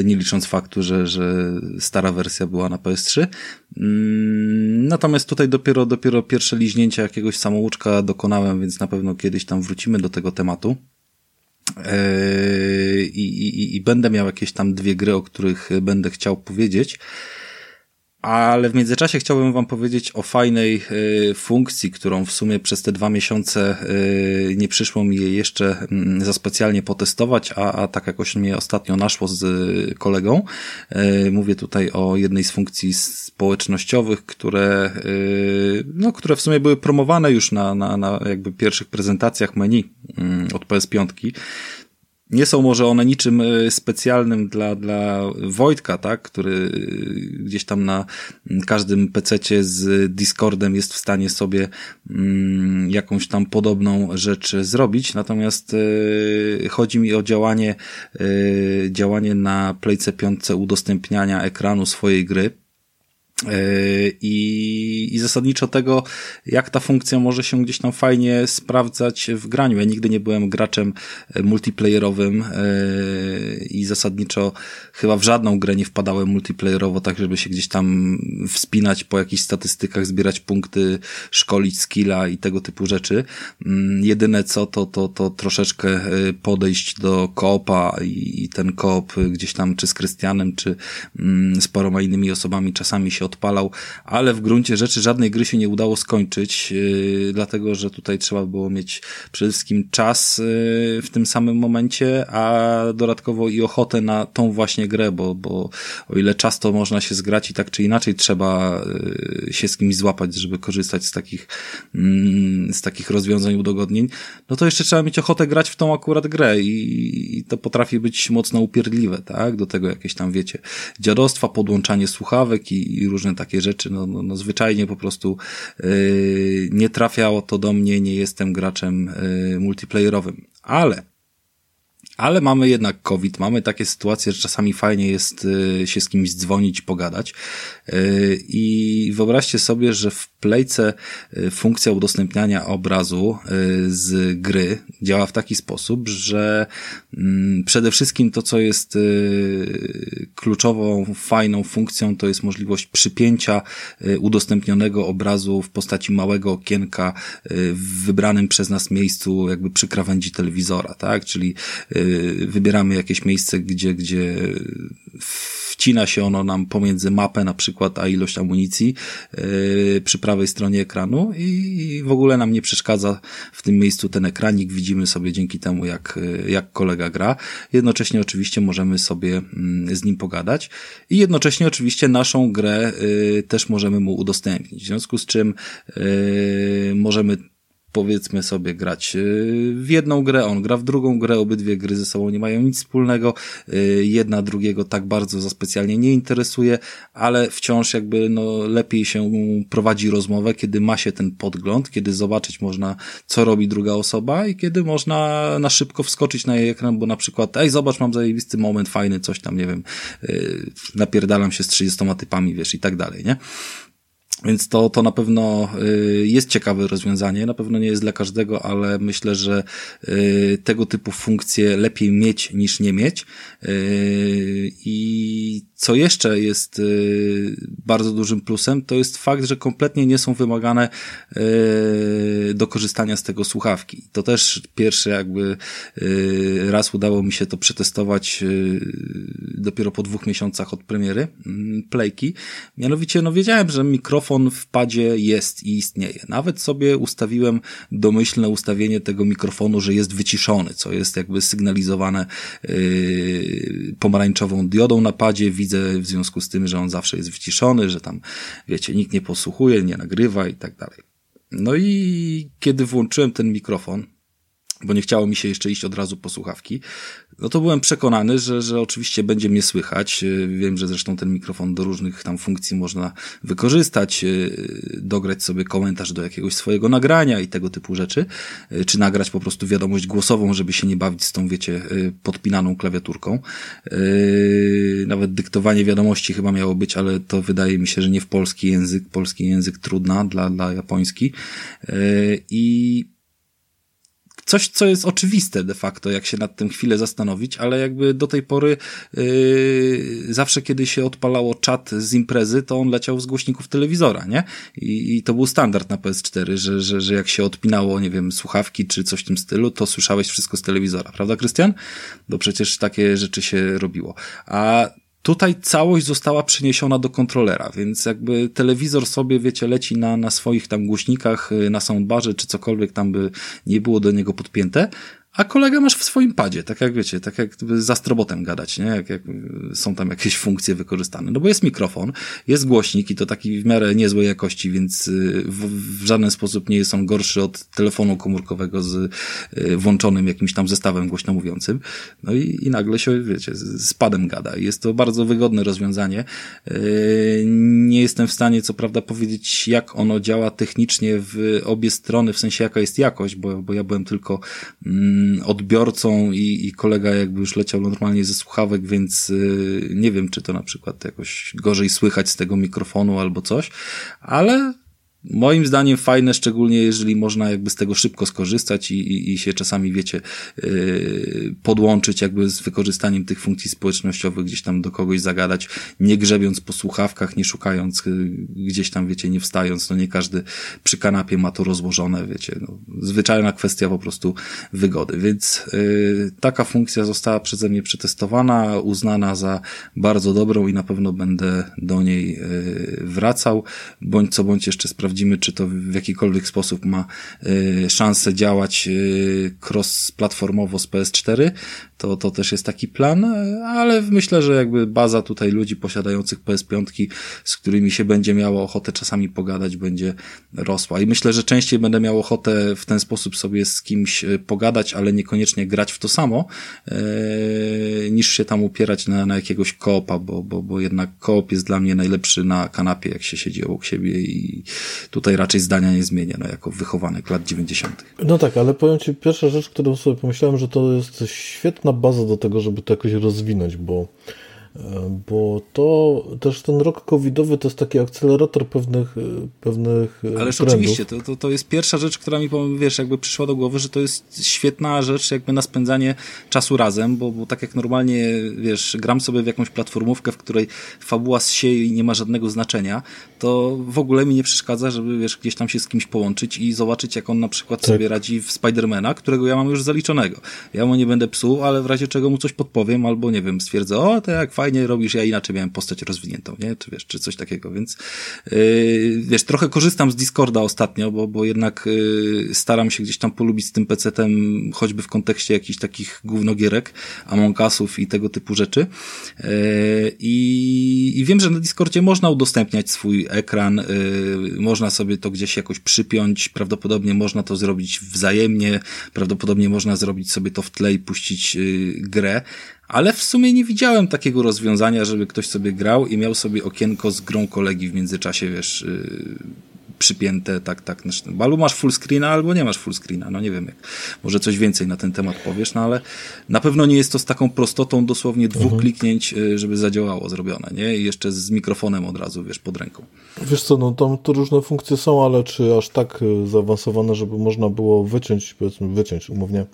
nie licząc faktu, że, że stara wersja była na PS3. Mm, natomiast tutaj dopiero, dopiero pierwsze liźnięcia jakiegoś samouczka dokonałem, więc na pewno kiedyś tam wrócimy do tego tematu. Yy, I, i, I będę miał jakieś tam dwie gry, o których będę chciał powiedzieć. Ale w międzyczasie chciałbym Wam powiedzieć o fajnej y, funkcji, którą w sumie przez te dwa miesiące y, nie przyszło mi jej jeszcze y, za specjalnie potestować, a, a tak jakoś mnie ostatnio naszło z y, kolegą. Mówię tutaj o jednej z funkcji społecznościowych, które, no, które w sumie były promowane już na, na, na jakby pierwszych prezentacjach menu od PS5 nie są może one niczym e, specjalnym dla, dla Wojtka, tak, który e, gdzieś tam na każdym pececie z Discordem jest w stanie sobie mm, jakąś tam podobną rzecz zrobić. Natomiast y, chodzi mi o działanie, działanie na Playce 5 udostępniania ekranu swojej gry E, I, I zasadniczo tego, jak ta funkcja może się gdzieś tam fajnie sprawdzać w graniu. Ja nigdy nie byłem graczem e, multiplayerowym e, i zasadniczo chyba w żadną grę nie wpadałem multiplayerowo, tak żeby się gdzieś tam wspinać po jakichś statystykach, zbierać punkty, szkolić skilla i tego typu rzeczy. Mm, jedyne co to, to, to troszeczkę podejść do koopa i ten koop gdzieś tam czy z Krystianem, czy mm, z paroma innymi osobami czasami się odpalał, ale w gruncie rzeczy żadnej gry się nie udało skończyć, yy, dlatego, że tutaj trzeba było mieć przede wszystkim czas yy, w tym samym momencie, a dodatkowo i ochotę na tą właśnie grę, bo, bo o ile czas to można się zgrać i tak czy inaczej trzeba yy, się z kimś złapać, żeby korzystać z takich, mm, z takich rozwiązań udogodnień, no to jeszcze trzeba mieć ochotę grać w tą akurat grę i, i to potrafi być mocno upierdliwe, tak? Do tego jakieś tam, wiecie, dziadostwa, podłączanie słuchawek i, i różne takie rzeczy, no, no, no zwyczajnie po prostu yy, nie trafiało to do mnie, nie jestem graczem yy, multiplayerowym. Ale ale mamy jednak COVID, mamy takie sytuacje, że czasami fajnie jest y, się z kimś dzwonić, pogadać. Y, I wyobraźcie sobie, że w Playce y, funkcja udostępniania obrazu z gry działa w taki sposób, że mm, przede wszystkim to, co jest kluczową, fajną funkcją, to jest możliwość przypięcia udostępnionego obrazu w postaci małego okienka w wybranym przez nas miejscu, jakby przy krawędzi telewizora, tak? Czyli wybieramy jakieś miejsce, gdzie, gdzie wcina się ono nam pomiędzy mapę na przykład, a ilość amunicji yy, przy prawej stronie ekranu i w ogóle nam nie przeszkadza w tym miejscu ten ekranik. Widzimy sobie dzięki temu, jak, jak kolega gra. Jednocześnie oczywiście możemy sobie mm, z nim pogadać i jednocześnie oczywiście naszą grę yy, też możemy mu udostępnić. W związku z czym możemy powiedzmy sobie grać y, w jedną grę, on gra w drugą grę, obydwie gry ze sobą nie mają nic wspólnego, y, jedna drugiego tak bardzo za specjalnie nie interesuje, ale wciąż jakby no lepiej się prowadzi rozmowę, kiedy ma się ten podgląd, kiedy zobaczyć można, co robi druga osoba i kiedy można na szybko wskoczyć na jej ekran, bo na przykład, ej, zobacz, mam zajebisty moment, fajny, coś tam, nie wiem, y, napierdalam się z 30 typami, wiesz, i tak dalej, nie? Więc to, to na pewno y, jest ciekawe rozwiązanie. Na pewno nie jest dla każdego, ale myślę, że y, tego typu funkcje lepiej mieć niż nie mieć. Y, I co jeszcze jest bardzo dużym plusem, to jest fakt, że kompletnie nie są wymagane do korzystania z tego słuchawki. To też pierwszy jakby raz udało mi się to przetestować dopiero po dwóch miesiącach od premiery mm, Playki. Mianowicie, no wiedziałem, że mikrofon mikrofon w padzie jest i istnieje. Nawet sobie ustawiłem domyślne ustawienie tego mikrofonu, że jest wyciszony, co jest jakby sygnalizowane yy, pomarańczową diodą na padzie. Widzę w związku z tym, że on zawsze jest wyciszony, że tam, wiecie, nikt nie posłuchuje, nie nagrywa i tak dalej. No i kiedy włączyłem ten mikrofon, bo nie chciało mi się jeszcze iść od razu po słuchawki, no to byłem przekonany, że, że oczywiście będzie mnie słychać. E, wiem, że zresztą ten mikrofon do różnych tam funkcji można wykorzystać, e, dograć sobie komentarz do jakiegoś swojego nagrania i tego typu rzeczy, e, czy nagrać po prostu wiadomość głosową, żeby się nie bawić z tą, wiecie, podpinaną klawiaturką. Nawet dyktowanie wiadomości chyba miało być, ale to wydaje mi się, że nie w polski język. Polski język trudna dla, dla japoński. I coś, co jest oczywiste de facto, jak się nad tym chwilę zastanowić, ale jakby do tej pory yy, zawsze kiedy się odpalało czat z imprezy, to on leciał z głośników telewizora, nie? I, i to był standard na PS4, że, że, że jak się odpinało, nie wiem, słuchawki czy coś w tym stylu, to słyszałeś wszystko z telewizora, prawda, Krystian? Bo przecież takie rzeczy się robiło. A Tutaj całość została przeniesiona do kontrolera, więc jakby telewizor sobie, wiecie, leci na, na swoich tam głośnikach, y, na soundbarze, czy cokolwiek tam by nie było do niego podpięte, a kolega masz w swoim padzie, tak jak wiecie, tak jak z astrobotem gadać, nie? Jak, jak są tam jakieś funkcje wykorzystane. No bo jest mikrofon, jest głośnik i to taki w miarę niezłej jakości, więc y, w, w żaden sposób nie jest on gorszy od telefonu komórkowego z y, włączonym jakimś tam zestawem głośno mówiącym. No i, i nagle się, wiecie, z padem gada. Jest to bardzo wygodne rozwiązanie. Y, nie jestem w stanie, co prawda, powiedzieć, jak ono działa technicznie w obie strony, w sensie jaka jest jakość, bo, bo ja byłem tylko Mm, odbiorcą i, i kolega jakby już leciał normalnie ze słuchawek, więc y, nie wiem, czy to na przykład jakoś gorzej słychać z tego mikrofonu albo coś, ale moim zdaniem fajne, szczególnie jeżeli można jakby z tego szybko skorzystać i, i, i się czasami, wiecie, yy, podłączyć jakby z wykorzystaniem tych funkcji społecznościowych, gdzieś tam do kogoś zagadać, nie grzebiąc po słuchawkach, nie szukając yy, gdzieś tam, wiecie, nie wstając, no nie każdy przy kanapie ma to rozłożone, wiecie, no, zwyczajna kwestia po prostu wygody, więc yy, taka funkcja została przeze mnie przetestowana, uznana za bardzo dobrą i na pewno będę do niej yy, wracał, bądź co bądź jeszcze sprawdzić sprawdzimy, czy to w jakikolwiek sposób ma y, szansę działać y, cross-platformowo z PS4. To, to też jest taki plan, ale myślę, że jakby baza tutaj ludzi posiadających PS5, z którymi się będzie miało ochotę czasami pogadać, będzie rosła. I myślę, że częściej będę miał ochotę w ten sposób sobie z kimś y, pogadać, ale niekoniecznie grać w to samo, niż się tam upierać na, na jakiegoś koopa, bo, bo, bo jednak koop jest dla mnie najlepszy na kanapie, jak się siedzi obok siebie i tutaj raczej zdania nie zmienię, no jako wychowanek lat 90. No tak, ale powiem Ci, pierwsza rzecz, którą sobie pomyślałem, że to jest świetna baza do tego, żeby to jakoś rozwinąć, bo bo to też ten rok covidowy to jest taki akcelerator pewnych, pewnych Ależ trendów. oczywiście, to, to, to jest pierwsza rzecz, która mi, wiesz, jakby przyszła do głowy, że to jest świetna rzecz jakby na spędzanie czasu razem, bo, bo tak jak normalnie, wiesz, gram sobie w jakąś platformówkę, w której fabuła sieje i nie ma żadnego znaczenia, to w ogóle mi nie przeszkadza, żeby, wiesz, gdzieś tam się z kimś połączyć i zobaczyć, jak on na przykład tak. sobie radzi w Spidermana, którego ja mam już zaliczonego. Ja mu nie będę psuł, ale w razie czego mu coś podpowiem, albo nie wiem, stwierdzę, o, to jak fajnie robisz, ja inaczej miałem postać rozwiniętą, nie? Czy wiesz, czy coś takiego, więc yy, wiesz, trochę korzystam z Discorda ostatnio, bo, bo jednak yy, staram się gdzieś tam polubić z tym PC-tem, choćby w kontekście jakichś takich gównogierek, Among Usów i tego typu rzeczy. Yy, i, I wiem, że na Discordzie można udostępniać swój ekran, yy, można sobie to gdzieś jakoś przypiąć, prawdopodobnie można to zrobić wzajemnie, prawdopodobnie można zrobić sobie to w tle i puścić yy, grę, ale w sumie nie widziałem takiego rozwiązania, żeby ktoś sobie grał i miał sobie okienko z grą kolegi w międzyczasie, wiesz, yy, przypięte, tak, tak. Znaczy, albo masz full screena, albo nie masz full screena. No nie wiem, jak, może coś więcej na ten temat powiesz, no ale na pewno nie jest to z taką prostotą dosłownie dwóch mhm. kliknięć, yy, żeby zadziałało zrobione, nie? I jeszcze z mikrofonem od razu, wiesz, pod ręką. Wiesz co, no tam to różne funkcje są, ale czy aż tak y, zaawansowane, żeby można było wyciąć, powiedzmy, wyciąć umownie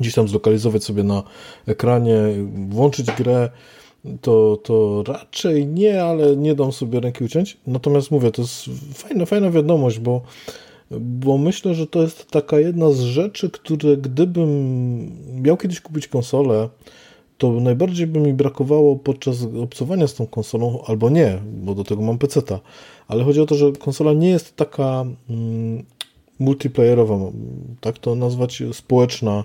gdzieś tam zlokalizować sobie na ekranie, włączyć grę, to, to raczej nie, ale nie dam sobie ręki uciąć. Natomiast mówię, to jest fajna, fajna wiadomość, bo, bo myślę, że to jest taka jedna z rzeczy, które gdybym miał kiedyś kupić konsolę, to najbardziej by mi brakowało podczas obcowania z tą konsolą, albo nie, bo do tego mam PC-ta, ale chodzi o to, że konsola nie jest taka mm, multiplayerowa, tak to nazwać, społeczna,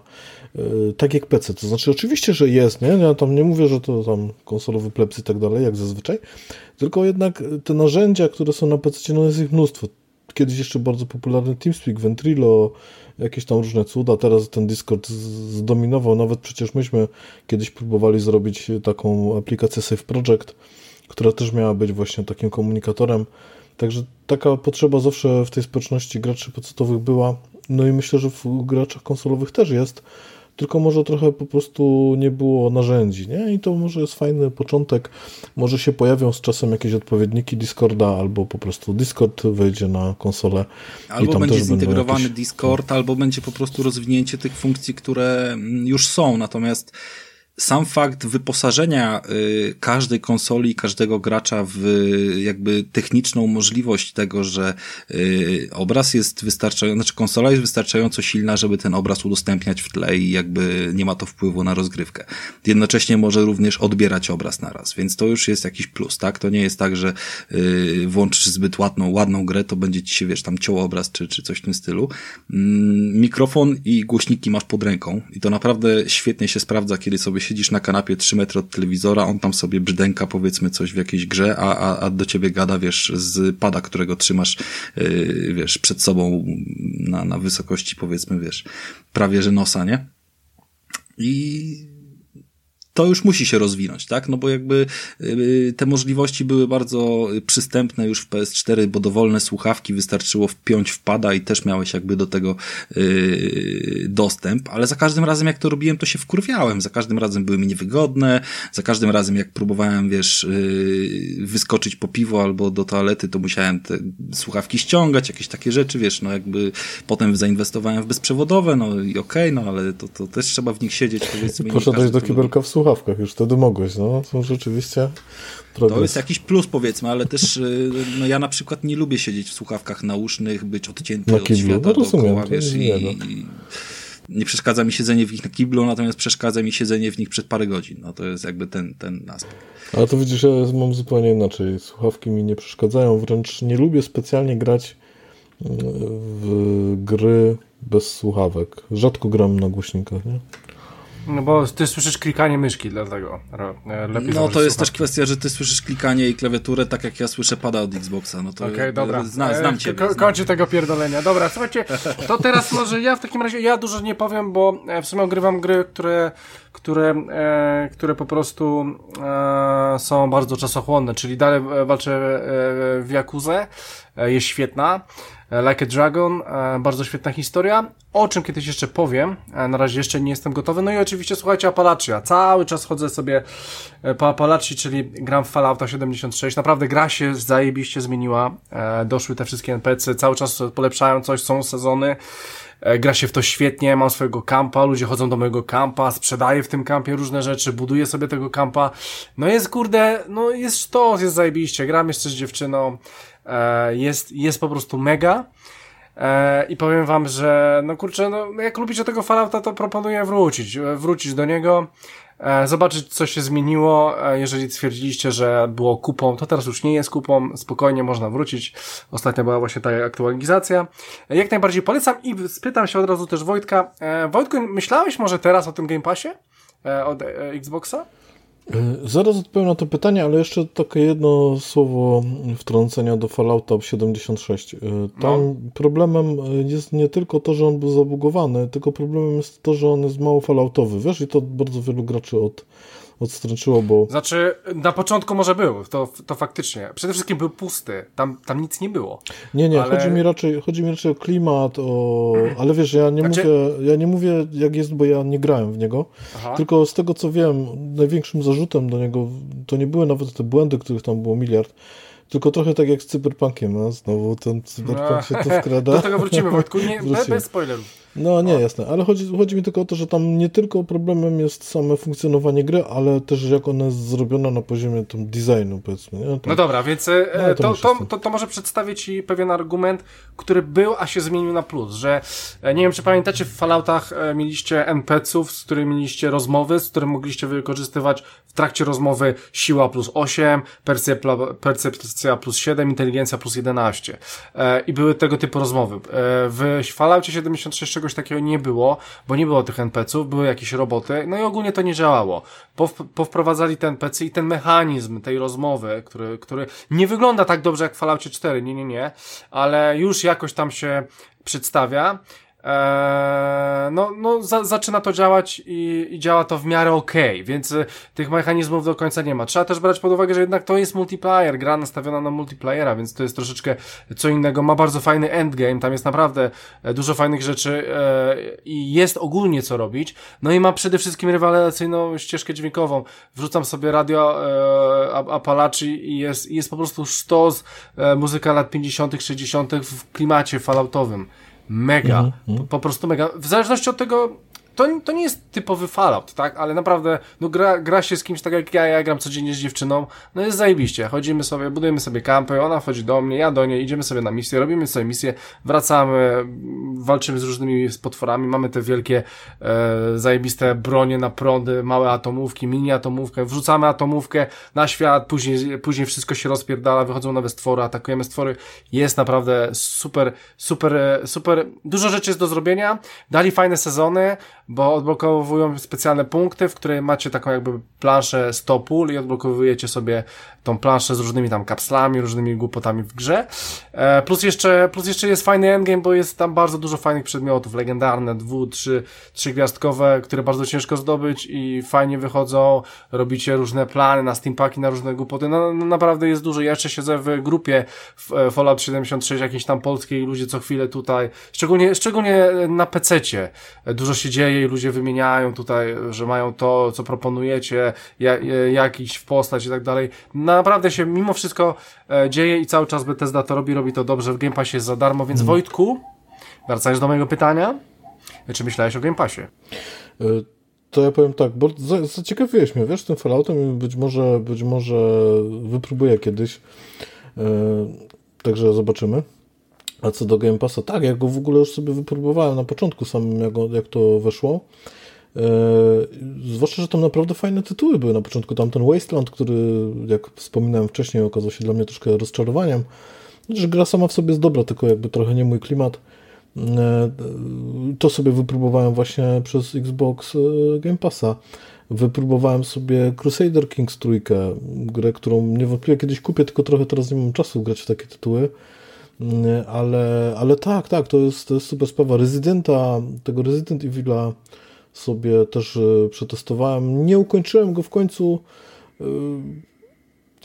tak jak PC. To znaczy, oczywiście, że jest, nie? Ja tam nie mówię, że to tam konsolowy plebs i tak dalej, jak zazwyczaj, tylko jednak te narzędzia, które są na PC, no jest ich mnóstwo. Kiedyś jeszcze bardzo popularny TeamSpeak, Ventrilo, jakieś tam różne cuda. Teraz ten Discord zdominował. Nawet przecież myśmy kiedyś próbowali zrobić taką aplikację Safe Project, która też miała być właśnie takim komunikatorem. Także taka potrzeba zawsze w tej społeczności graczy pecetowych była. No i myślę, że w graczach konsolowych też jest tylko może trochę po prostu nie było narzędzi, nie? I to może jest fajny początek. Może się pojawią z czasem jakieś odpowiedniki Discorda, albo po prostu Discord wejdzie na konsolę. Albo będzie zintegrowany jakieś... Discord, albo będzie po prostu rozwinięcie tych funkcji, które już są. Natomiast sam fakt wyposażenia y, każdej konsoli, każdego gracza w jakby techniczną możliwość tego, że y, obraz jest wystarczająco, znaczy konsola jest wystarczająco silna, żeby ten obraz udostępniać w tle i jakby nie ma to wpływu na rozgrywkę. Jednocześnie może również odbierać obraz naraz, więc to już jest jakiś plus, tak? To nie jest tak, że y, włączysz zbyt ładną, ładną grę, to będzie ci się, wiesz, tam ciął obraz czy, czy coś w tym stylu. Mm, mikrofon i głośniki masz pod ręką i to naprawdę świetnie się sprawdza, kiedy sobie siedzisz na kanapie 3 metry od telewizora, on tam sobie brzdęka powiedzmy coś w jakiejś grze, a, a, a do ciebie gada, wiesz, z pada, którego trzymasz, yy, wiesz, przed sobą na, na wysokości powiedzmy, wiesz, prawie że nosa, nie? I to już musi się rozwinąć, tak? No bo jakby y, te możliwości były bardzo przystępne już w PS4, bo dowolne słuchawki wystarczyło wpiąć wpada i też miałeś jakby do tego yy, dostęp, ale za każdym razem jak to robiłem, to się wkurwiałem. Za każdym razem były mi niewygodne, za każdym razem jak próbowałem, wiesz, yy, wyskoczyć po piwo albo do toalety, to musiałem te słuchawki ściągać, jakieś takie rzeczy, wiesz, no jakby potem zainwestowałem w bezprzewodowe, no i okej, okay, no ale to, to też trzeba w nich siedzieć. Poszedłeś do kibelka w słuchawkach, już wtedy mogłeś, no, to rzeczywiście progres. To jest jakiś plus powiedzmy, ale też y, no ja na przykład nie lubię siedzieć w słuchawkach nausznych, być odcięty od świata no, rozumiem, dookoła, wiesz, i, i, nie przeszkadza mi siedzenie w nich na kiblu, natomiast przeszkadza mi siedzenie w nich przed parę godzin. No to jest jakby ten, ten aspekt. Ale to widzisz, ja mam zupełnie inaczej. Słuchawki mi nie przeszkadzają, wręcz nie lubię specjalnie grać y, w gry bez słuchawek. Rzadko gram na głośnikach, nie? No bo ty słyszysz klikanie myszki, dlatego e, lepiej No to jest też kwestia, że ty słyszysz klikanie i klawiaturę tak jak ja słyszę pada od Xboxa. No to Okej, okay, dobra. Zna, znam e, cię. Kończy tego pierdolenia. Dobra, słuchajcie, to teraz może ja w takim razie, ja dużo nie powiem, bo e, w sumie ogrywam gry, które, które, e, które po prostu e, są bardzo czasochłonne, czyli dalej walczę w Jakuzę, jest świetna. Like a Dragon, e, bardzo świetna historia, o czym kiedyś jeszcze powiem, e, na razie jeszcze nie jestem gotowy, no i oczywiście słuchajcie Appalachia, cały czas chodzę sobie e, po Appalachii, czyli gram w Fallouta 76, naprawdę gra się zajebiście zmieniła, doszły te wszystkie NPC, cały czas polepszają coś, są sezony, gra się w to świetnie, mam swojego kampa, ludzie chodzą do mojego kampa, sprzedaję w tym kampie różne rzeczy, buduję sobie tego kampa, no jest kurde, no jest to, jest zajebiście, gram jeszcze z dziewczyną, E, jest, jest po prostu mega. E, I powiem wam, że no kurczę, no jak lubicie tego Fallouta, to proponuję wrócić, e, wrócić do niego, zobaczyć co się zmieniło. Jeżeli twierdziliście, że było kupą, to teraz już nie jest kupą, spokojnie można wrócić. Ostatnio była właśnie ta aktualizacja. Jak najbardziej polecam i spytam się od razu też Wojtka. Wojtku, myślałeś może teraz o tym Game Passie od Xboxa? E, zaraz odpowiem na to pytanie, ale jeszcze takie jedno słowo wtrącenia do Fallouta 76. E, tam no. problemem jest nie tylko to, że on był zabugowany, tylko problemem jest to, że on jest mało falloutowy. Wiesz, i to bardzo wielu graczy od odstręczyło, bo... Znaczy, na początku może był, to, to faktycznie. Przede wszystkim był pusty, tam, tam nic nie było. Nie, nie, ale... chodzi, mi raczej, chodzi mi raczej o klimat, o... ale wiesz, ja nie, znaczy... mówię, ja nie mówię jak jest, bo ja nie grałem w niego, Aha. tylko z tego co wiem, największym zarzutem do niego to nie były nawet te błędy, których tam było miliard, tylko trochę tak jak z cyberpunkiem, no, znowu ten cyberpunk się tu wkrada. <laughs> Do tego wrócimy, Wojtku, nie, <laughs> bez spoilerów. No nie, jasne, ale chodzi, chodzi mi tylko o to, że tam nie tylko problemem jest same funkcjonowanie gry, ale też jak ona jest zrobiona na poziomie tam designu, powiedzmy. Nie? no dobra, więc e, no, to, to, to, to, może przedstawię Ci pewien argument, który był, a się zmienił na plus, że e, nie wiem, czy pamiętacie, w Falloutach e, mieliście NPC-ów, z którymi mieliście rozmowy, z którymi mogliście wykorzystywać w trakcie rozmowy siła plus 8, percepcja, percepcja plus 7, inteligencja plus 11. I były tego typu rozmowy. W Falloutie 76 czegoś takiego nie było, bo nie było tych NPC-ów, były jakieś roboty, no i ogólnie to nie działało. powprowadzali ten NPC i ten mechanizm tej rozmowy, który, który nie wygląda tak dobrze jak w Falloutie 4, nie, nie, nie, ale już jakoś tam się przedstawia. Eee, no, no za, zaczyna to działać i, i, działa to w miarę okej, okay, więc y, tych mechanizmów do końca nie ma. Trzeba też brać pod uwagę, że jednak to jest multiplayer, gra nastawiona na multiplayera, więc to jest troszeczkę co innego. Ma bardzo fajny endgame, tam jest naprawdę e, dużo fajnych rzeczy e, i jest ogólnie co robić. No i ma przede wszystkim rewelacyjną ścieżkę dźwiękową. Wrzucam sobie radio e, Appalachii i jest, jest po prostu sztos e, muzyka lat 50., 60. w klimacie falloutowym. Mega. Mm -hmm. Po, po, prostu mega. W zależności od tego, to, to nie jest typowy Fallout, tak? Ale naprawdę, no gra, gra się z kimś tak jak ja, ja gram codziennie z dziewczyną, no jest zajebiście. Chodzimy sobie, budujemy sobie kampy, ona wchodzi do mnie, ja do niej, idziemy sobie na misję, robimy sobie misję, wracamy, walczymy z różnymi potworami, mamy te wielkie, e, zajebiste bronie na prądy, małe atomówki, mini atomówkę, wrzucamy atomówkę na świat, później, później wszystko się rozpierdala, wychodzą nowe stwory, atakujemy stwory. Jest naprawdę super, super, super, dużo rzeczy jest do zrobienia, dali fajne sezony, bo odblokowują specjalne punkty, w której macie taką jakby planszę stopul i odblokowujecie sobie tą planszę z różnymi tam kapslami, różnymi głupotami w grze. E, plus jeszcze, plus jeszcze jest fajny endgame, bo jest tam bardzo dużo fajnych przedmiotów, legendarne, dwu, trzy, trzygwiazdkowe, które bardzo ciężko zdobyć i fajnie wychodzą, robicie różne plany na steampaki, na różne głupoty, no, no naprawdę jest dużo. Ja jeszcze siedzę w grupie w e, Fallout 76, jakiejś tam polskiej, ludzie co chwilę tutaj, szczególnie, szczególnie na PC-cie dużo się dzieje i ludzie wymieniają tutaj, że mają to, co proponujecie, jak, jakiś w postać i tak dalej. Naprawdę się mimo wszystko e, dzieje i cały czas Bethesda to robi, robi to dobrze, w Game Passie jest za darmo, więc hmm. Wojtku, wracając do mojego pytania, czy myślałeś o Game Passie? E, to ja powiem tak, bo zaciekawiłeś mnie, wiesz, tym Falloutem być może, być może wypróbuję kiedyś, e, także zobaczymy. A co do Game Passa, tak, ja go w ogóle już sobie wypróbowałem na początku samym, jak, jak to weszło. E, zwłaszcza, że tam naprawdę fajne tytuły były na początku. Tam ten Wasteland, który, jak wspominałem wcześniej, okazał się dla mnie troszkę rozczarowaniem. Że gra sama w sobie jest dobra, tylko jakby trochę nie mój klimat. E, to sobie wypróbowałem właśnie przez Xbox e, Game Passa. Wypróbowałem sobie Crusader Kings trójkę, grę, którą niewątpliwie kiedyś kupię, tylko trochę teraz nie mam czasu grać w takie tytuły. Ale, ale tak, tak, to jest, to jest super sprawa. Rezydenta, tego Resident Evil'a sobie też e, przetestowałem. Nie ukończyłem go w końcu. E,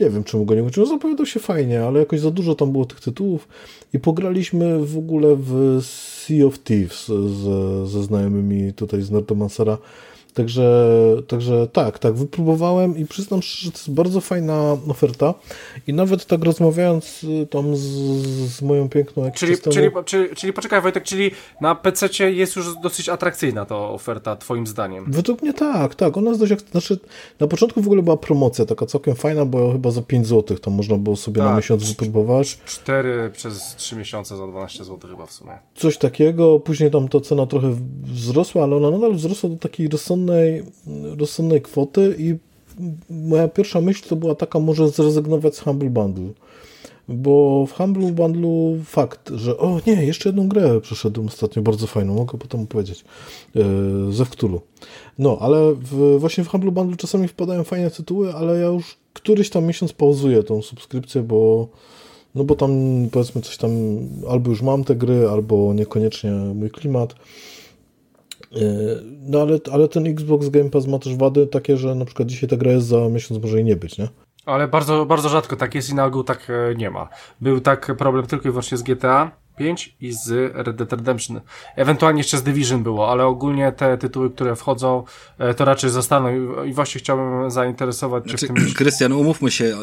nie wiem, czemu go nie ukończyłem. Zapowiadał się fajnie, ale jakoś za dużo tam było tych tytułów. I pograliśmy w ogóle w Sea of Thieves ze, ze znajomymi tutaj z Nerdomancera. Także, także tak, tak, wypróbowałem i przyznam że to jest bardzo fajna oferta i nawet tak rozmawiając y, tam z, z moją piękną czyli, czyli, czyli, czyli poczekaj Wojtek, czyli na PC jest już dosyć atrakcyjna ta oferta twoim zdaniem? Według mnie tak, tak, ona jest dość, znaczy na początku w ogóle była promocja taka całkiem fajna, bo chyba za 5 zł tam można było sobie tak, na miesiąc wypróbować. 4 przez 3 miesiące za 12 zł chyba w sumie. Coś takiego, później tam ta cena trochę wzrosła, ale ona nadal wzrosła do takiej rozsądnej rozsądnej, rozsądnej kwoty i moja pierwsza myśl to była taka, może zrezygnować z Humble Bundle. Bo w Humble Bundle fakt, że o nie, jeszcze jedną grę przeszedłem ostatnio, bardzo fajną, mogę potem opowiedzieć, yy, ze Wktulu. No, ale w, właśnie w Humble Bundle czasami wpadają fajne tytuły, ale ja już któryś tam miesiąc pauzuję tą subskrypcję, bo no bo tam powiedzmy coś tam, albo już mam te gry, albo niekoniecznie mój klimat. E, no ale, ale ten Xbox Game Pass ma też wady takie, że na przykład dzisiaj ta gra jest za miesiąc może i nie być, nie? Ale bardzo, bardzo rzadko tak jest i na ogół tak e, nie ma. Był tak problem tylko i wyłącznie z GTA, 5 i z Red Dead Redemption. Ewentualnie jeszcze z Division było, ale ogólnie te tytuły, które wchodzą, e, to raczej zostaną i właśnie chciałbym zainteresować znaczy, tym... Krystian, umówmy się, e,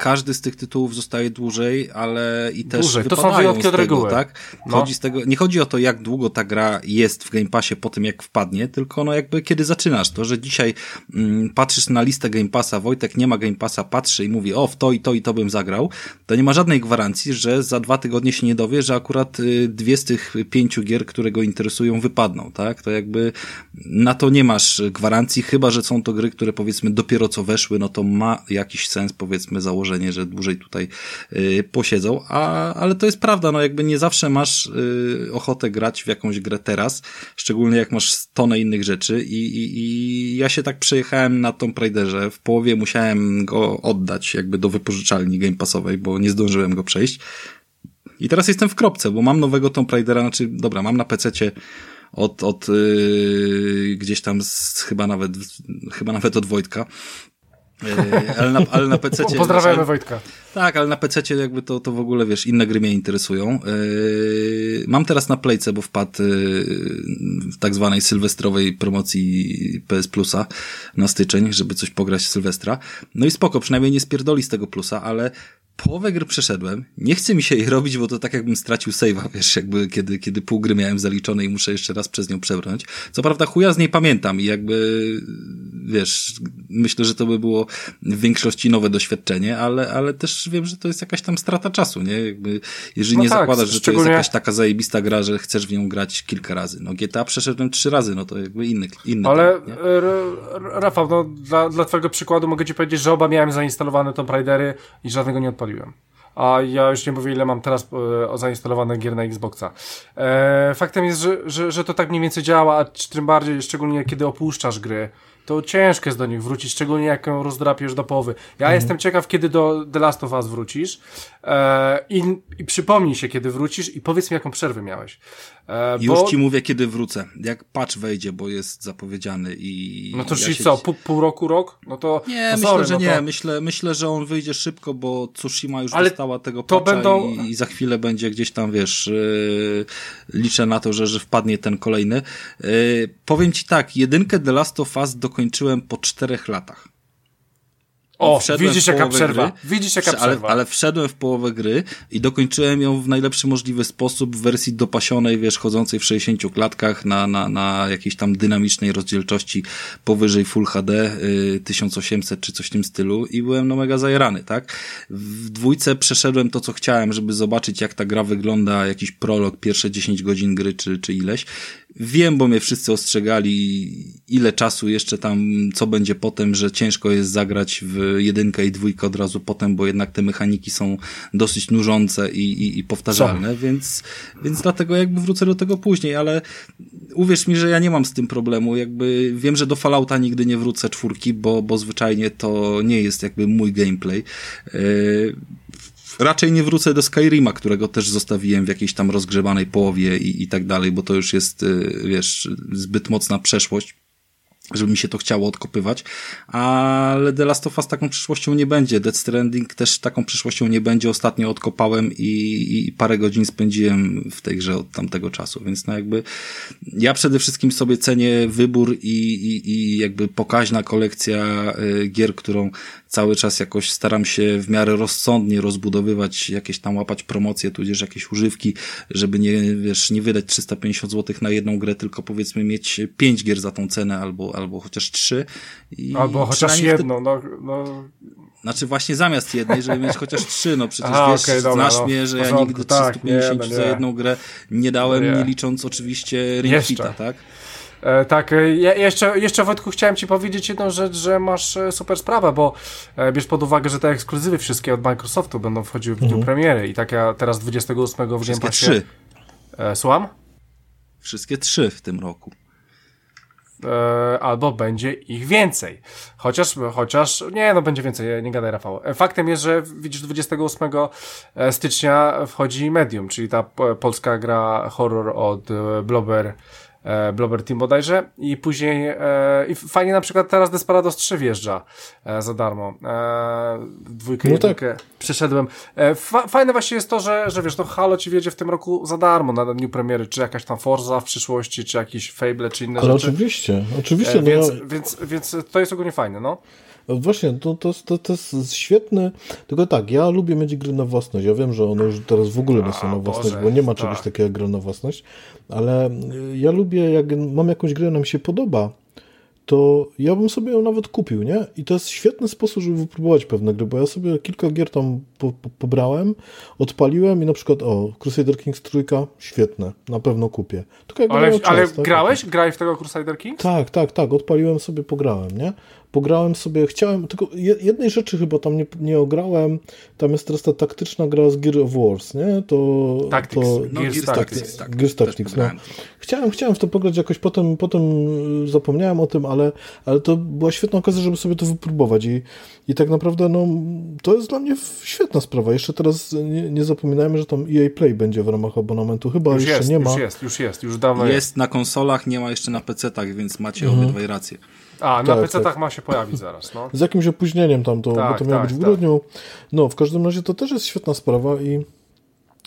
każdy z tych tytułów zostaje dłużej, ale i też dłużej. To są wyjątki od reguły. Tak? No. Chodzi z tego, nie chodzi o to, jak długo ta gra jest w Game Passie po tym, jak wpadnie, tylko no jakby kiedy zaczynasz. To, że dzisiaj mm, patrzysz na listę Game Passa, Wojtek nie ma Game Passa, patrzy i mówi, o, w to i to i to bym zagrał, to nie ma żadnej gwarancji, że za dwa tygodnie się nie dowie, że akurat akurat y, dwie z tych pięciu gier, które go interesują, wypadną, tak? To jakby na to nie masz gwarancji, chyba że są to gry, które powiedzmy dopiero co weszły, no to ma jakiś sens, powiedzmy, założenie, że dłużej tutaj y, posiedzą, a, ale to jest prawda, no jakby nie zawsze masz y, ochotę grać w jakąś grę teraz, szczególnie jak masz tonę innych rzeczy. I, i, i ja się tak przejechałem na Tomb Raiderze, w połowie musiałem go oddać jakby do wypożyczalni Game Passowej, bo nie zdążyłem go przejść, i teraz jestem w kropce, bo mam nowego Tomb Raidera, znaczy, dobra, mam na PC-cie od, od yy, gdzieś tam z, chyba nawet, chyba nawet od Wojtka. Yy, ale na, ale na PC. Pozdrawiamy Wojtka. Tak, ale na PC jakby to, to w ogóle wiesz, inne gry mnie interesują. Yy, mam teraz na Playce, bo wpadł yy, w tak zwanej sylwestrowej promocji PS Plusa na styczeń, żeby coś pograć w Sylwestra. No i spoko, przynajmniej nie spierdoli z tego plusa, ale połowę gry przeszedłem. Nie chce mi się jej robić, bo to tak jakbym stracił save'a, wiesz, jakby kiedy, kiedy pół gry miałem zaliczone i muszę jeszcze raz przez nią przebrnąć. Co prawda chuja z niej pamiętam i jakby, wiesz, myślę, że to by było w większości nowe doświadczenie, ale, ale też wiem, że to jest jakaś tam strata czasu, nie? Jakby, jeżeli no nie tak, zakładasz, że szczególnie... to jest jakaś taka zajebista gra, że chcesz w nią grać kilka razy. No GTA przeszedłem trzy razy, no to jakby inny, inny Ale temat, Rafał, no dla, dla twojego przykładu mogę ci powiedzieć, że oba miałem zainstalowane Tomb Raidery i żadnego nie odpaliłem. a ja już nie mówię ile mam teraz e, zainstalowanych gier na Xboxa. E, faktem jest, że, że, że to tak mniej więcej działa, a tym bardziej, szczególnie kiedy opuszczasz gry, to ciężko jest do nich wrócić, szczególnie jak ją rozdrapiesz do połowy. Ja Mhm. jestem ciekaw, kiedy do The Last of Us wrócisz e, i, i przypomnij się, kiedy wrócisz i powiedz mi, jaką przerwę miałeś. E, Już bo, ci mówię, kiedy wrócę. Jak patch wejdzie, bo jest zapowiedziany i... No to ja czyli się- co, pół, pół roku, rok? No to, Nie, myślę, sorry, że no nie. To, Myślę, myślę, że on wyjdzie szybko, bo Tsushima już Ale dostała tego to patcha będą- i, i za chwilę będzie gdzieś tam, wiesz, yy, liczę na to, że, że wpadnie ten kolejny. Yy, powiem ci tak, jedynkę The Last of Us dokończyłem po czterech latach. o, Wszedłem widzisz jaka przerwa. gry, Widzisz jaka ale, przerwa. ale wszedłem w połowę gry i dokończyłem ją w najlepszy możliwy sposób w wersji dopasionej, wiesz, chodzącej w 60 klatkach na, na, na jakiejś tam dynamicznej rozdzielczości powyżej Full HD y, 1800 czy coś w tym stylu i byłem no mega zajerany, tak? W dwójce przeszedłem to, co chciałem, żeby zobaczyć, jak ta gra wygląda, jakiś prolog, pierwsze 10 godzin gry czy, czy ileś. Wiem, bo mnie wszyscy ostrzegali, ile czasu jeszcze tam, co będzie potem, że ciężko jest zagrać w jedynkę i dwójkę od razu potem, bo jednak te mechaniki są dosyć nużące i, i, i powtarzalne, więc, więc dlatego jakby wrócę do tego później, ale uwierz mi, że ja nie mam z tym problemu, jakby wiem, że do Fallouta nigdy nie wrócę czwórki, bo, bo zwyczajnie to nie jest jakby mój gameplay. Yy, Raczej nie wrócę do Skyrima, którego też zostawiłem w jakiejś tam rozgrzebanej połowie i, i tak dalej, bo to już jest, y, wiesz, zbyt mocna przeszłość żeby mi się to chciało odkopywać, ale The Last of Us taką przyszłością nie będzie. Death Stranding też taką przyszłością nie będzie. Ostatnio odkopałem i, i parę godzin spędziłem w tej grze od tamtego czasu, więc no jakby ja przede wszystkim sobie cenię wybór i, i, i jakby pokaźna kolekcja y, gier, którą cały czas jakoś staram się w miarę rozsądnie rozbudowywać, jakieś tam łapać promocje, tudzież jakieś używki, żeby nie, wiesz, nie wydać 350 zł na jedną grę, tylko powiedzmy mieć pięć gier za tą cenę albo, albo chociaż trzy. I Albo chociaż przynajmniej jedno, no, no znaczy właśnie zamiast jednej, żeby mieć chociaż trzy, no <laughs> przecież Aha, wiesz, okej, dobra, znasz no, mnie, że w ja porządku, nigdy tak, 350 nie, za nie. jedną grę nie dałem, Nie. nie, licząc oczywiście Ring Jeszcze. Fita, tak? E, tak, e, ja, jeszcze, jeszcze Wojtku chciałem Ci powiedzieć jedną rzecz, że masz e, super sprawę, bo e, bierz pod uwagę, że te ekskluzywy wszystkie od Microsoftu będą wchodziły w dniu premiery i tak ja teraz 28 w Wszystkie trzy. E, słucham? Wszystkie trzy w tym roku. e, albo będzie ich więcej. Chociaż, chociaż, nie, no będzie więcej, nie gadaj Rafał. E, Faktem jest, że widzisz 28 stycznia wchodzi Medium, czyli ta polska gra horror od Blobber, e, Blobber Team bodajże i później e, i fajnie na przykład teraz Desperados 3 wjeżdża e, za darmo. E, dwójkę, No jedynkę przeszedłem. E, fa, fajne właśnie jest to, że, że wiesz, to Halo ci wiedzie w tym roku za darmo na dniu premiery, czy jakaś tam Forza w przyszłości, czy jakiś Fable, czy inne Ale rzeczy. oczywiście, oczywiście. E, no więc, ja- więc, więc to jest ogólnie fajne, no. Właśnie, to, to, to, to jest świetny. Tylko tak, ja lubię mieć gry na własność. Ja wiem, że one już teraz w ogóle nie są na własność, Boże, bo nie ma tak. czegoś takiego jak gra na własność. Ale y, ja lubię, jak mam jakąś grę, nam się podoba, to ja bym sobie ją nawet kupił, nie? I to jest świetny sposób, żeby wypróbować pewne gry, bo ja sobie kilka gier tam po, po, pobrałem, odpaliłem i na przykład, o, Crusader Kings trójka, świetne, na pewno kupię. Tylko jak Ale, ale czas, tak? grałeś? Grałeś w tego Crusader Kings? Tak, tak, tak, odpaliłem sobie, pograłem, nie? Pograłem sobie, chciałem, tylko je- jednej rzeczy chyba tam nie, nie ograłem, tam jest teraz ta taktyczna gra z Gear of Wars, nie? To... Tactics. To, No, Gears Tactics, Tactics. tak. Gears Tactics, no. Chciałem, chciałem w to pograć jakoś, potem, potem y, zapomniałem o tym, ale, ale to była świetna okazja, żeby sobie to wypróbować i, i tak naprawdę, no, to jest dla mnie świetna sprawa. Jeszcze teraz nie, nie zapominajmy, że tam EA Play będzie w ramach abonamentu, chyba Już jeszcze jest, nie ma. już jest, już jest, już dawno jest. Jest na konsolach, nie ma jeszcze na PC-tach, więc macie Mhm. obydwaj rację. A, na Tak, PC-tach tak. ma się pojawić zaraz, no. Z jakimś opóźnieniem tam to, Tak, bo to miało tak, być w tak. grudniu. No, w każdym razie to też jest świetna sprawa i,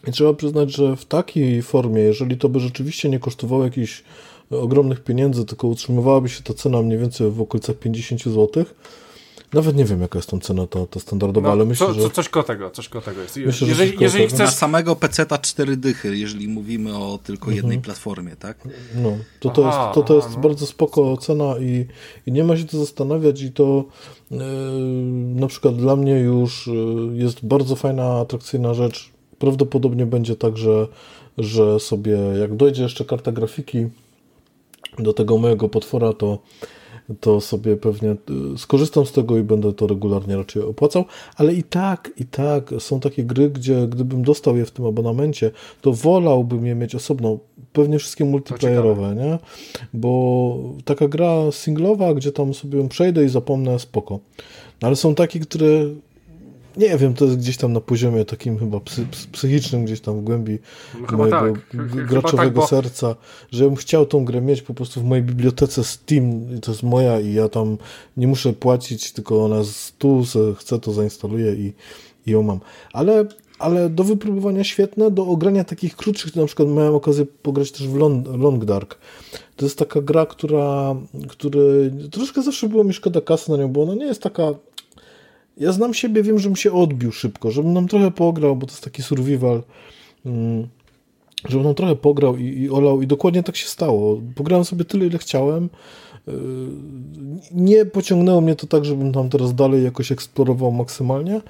i trzeba przyznać, że w takiej formie, jeżeli to by rzeczywiście nie kosztowało jakichś ogromnych pieniędzy, tylko utrzymywałaby się ta cena mniej więcej w okolicach 50 zł, nawet nie wiem jaka jest tam cena ta, ta standardowa, no ale myślę, co, że... co, coś koło tego, coś koło tego jest. Myślę, że jeżeli koło jeżeli tego. Na chcesz... samego PC-ta cztery dychy, jeżeli mówimy o tylko Mhm. jednej platformie, tak? No, to to Aha, jest, to, to aha, jest no. bardzo spoko cena i, i nie ma się co zastanawiać i to yy, na przykład dla mnie już yy, jest bardzo fajna, atrakcyjna rzecz. Prawdopodobnie będzie tak, że, że sobie jak dojdzie jeszcze karta grafiki do tego mojego potwora, to to sobie pewnie y, skorzystam z tego i będę to regularnie raczej opłacał, ale i tak, i tak są takie gry, gdzie gdybym dostał je w tym abonamencie, to wolałbym je mieć osobno, pewnie wszystkie multiplayerowe, nie? Bo taka gra singlowa, gdzie tam sobie ją przejdę i zapomnę, spoko. No ale są takie, które nie wiem, to jest gdzieś tam na poziomie takim chyba psy, psychicznym, gdzieś tam w głębi No mojego tak. graczowego tak, bo- serca, że bym chciał tą grę mieć po prostu w mojej bibliotece Steam i to jest moja i ja tam nie muszę płacić, tylko ona jest tu, chcę to zainstaluję i, i ją mam. Ale, ale do wypróbowania świetne, do ogrania takich krótszych, na przykład miałem okazję pograć też w Long, Long Dark. To jest taka gra, która, który troszkę zawsze było mi szkoda kasy na nią, bo ona nie jest taka ja znam siebie, wiem, żebym się odbił szybko, żebym nam trochę pograł, bo to jest taki survival, mm, żebym nam trochę pograł i, i olał i dokładnie tak się stało. Pograłem sobie tyle, ile chciałem. Yy, Nie pociągnęło mnie to tak, żebym tam teraz dalej jakoś eksplorował maksymalnie,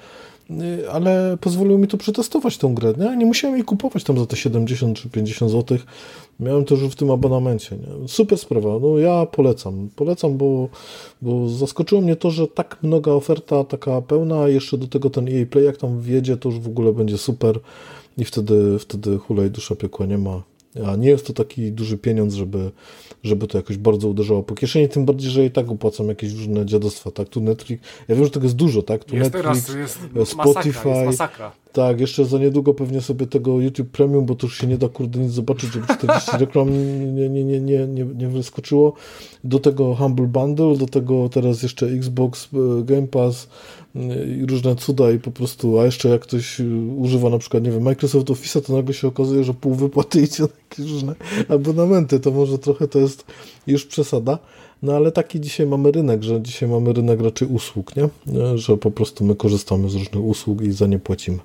ale pozwoliło mi to przetestować tą grę. Nie, nie musiałem jej kupować tam za te 70 czy 50 zł. Miałem to już w tym abonamencie. Nie? Super sprawa. No ja polecam. Polecam, bo, bo zaskoczyło mnie to, że tak mnoga oferta, taka pełna, jeszcze do tego ten EA Play, jak tam wjedzie, to już w ogóle będzie super i wtedy, wtedy hulej dusza piekła nie ma. A nie jest to taki duży pieniądz, żeby, żeby to jakoś bardzo uderzało po kieszeni, tym bardziej, że i tak opłacam jakieś różne dziadostwa, tak? Tu Netflix, ja wiem, że tego jest dużo, tak? Tu Jest Netflix, teraz, jest e, Spotify, masakra, jest masakra. tak, jeszcze za niedługo pewnie sobie tego YouTube Premium, bo to już się nie da kurde nic zobaczyć, żeby 40 <laughs> reklam nie, nie, nie, nie, nie, nie wyskoczyło. Do tego Humble Bundle, do tego teraz jeszcze Xbox e, Game Pass e, i różne cuda i po prostu, a jeszcze jak ktoś e, używa na przykład, nie wiem, Microsoft Office'a, to nagle się okazuje, że pół wypłaty <laughs> idzie na jakieś różne abonamenty, to może trochę to jest już przesada. No ale taki dzisiaj mamy rynek, że dzisiaj mamy rynek raczej usług, nie? E, Że po prostu my korzystamy z różnych usług i za nie płacimy.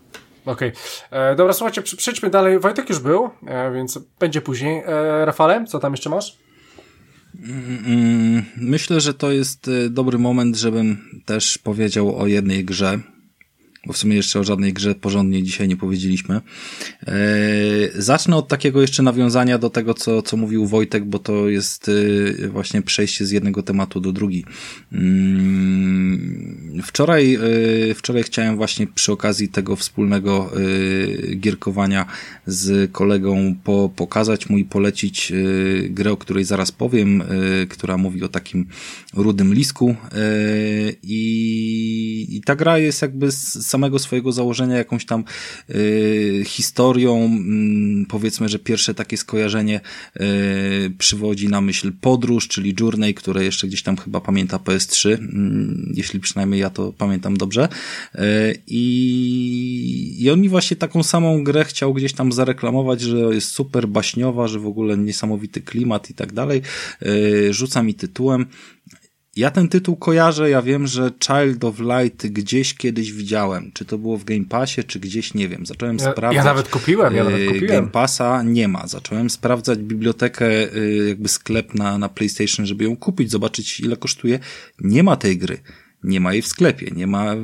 Okej. E, Dobra, słuchajcie, przejdźmy dalej. Wojtek już był, e, więc będzie później. E, Rafale, co tam jeszcze masz? Mm, Myślę, że to jest y, dobry moment, żebym też powiedział o jednej grze, bo w sumie jeszcze o żadnej grze porządnie dzisiaj nie powiedzieliśmy. E, zacznę od takiego jeszcze nawiązania do tego, co, co mówił Wojtek, bo to jest y, właśnie przejście z jednego tematu do drugi. Mm, Wczoraj, y, wczoraj chciałem właśnie przy okazji tego wspólnego gierkowania z kolegą po, pokazać mu i polecić grę, o której zaraz powiem, która mówi o takim rudym lisku i, i ta gra jest jakby z samego swojego założenia jakąś tam y, historią, mm, powiedzmy, że pierwsze takie skojarzenie y, przywodzi na myśl podróż, czyli Journey, które jeszcze gdzieś tam chyba pamięta PS3, mm, jeśli przynajmniej ja to pamiętam dobrze. Y, I, I on mi właśnie taką samą grę chciał gdzieś tam zareklamować, że jest super baśniowa, że w ogóle niesamowity klimat i tak dalej. Rzuca mi tytułem. Ja ten tytuł kojarzę, ja wiem, że Child of Light gdzieś kiedyś widziałem. Czy to było w Game Passie, czy gdzieś, nie wiem. Zacząłem Ja, sprawdzać. ja nawet kupiłem, ja nawet Yy, kupiłem. Game Passa nie ma. Zacząłem sprawdzać bibliotekę, yy, jakby sklep na, na PlayStation, żeby ją kupić, zobaczyć ile kosztuje. Nie ma tej gry. Nie ma jej w sklepie, nie ma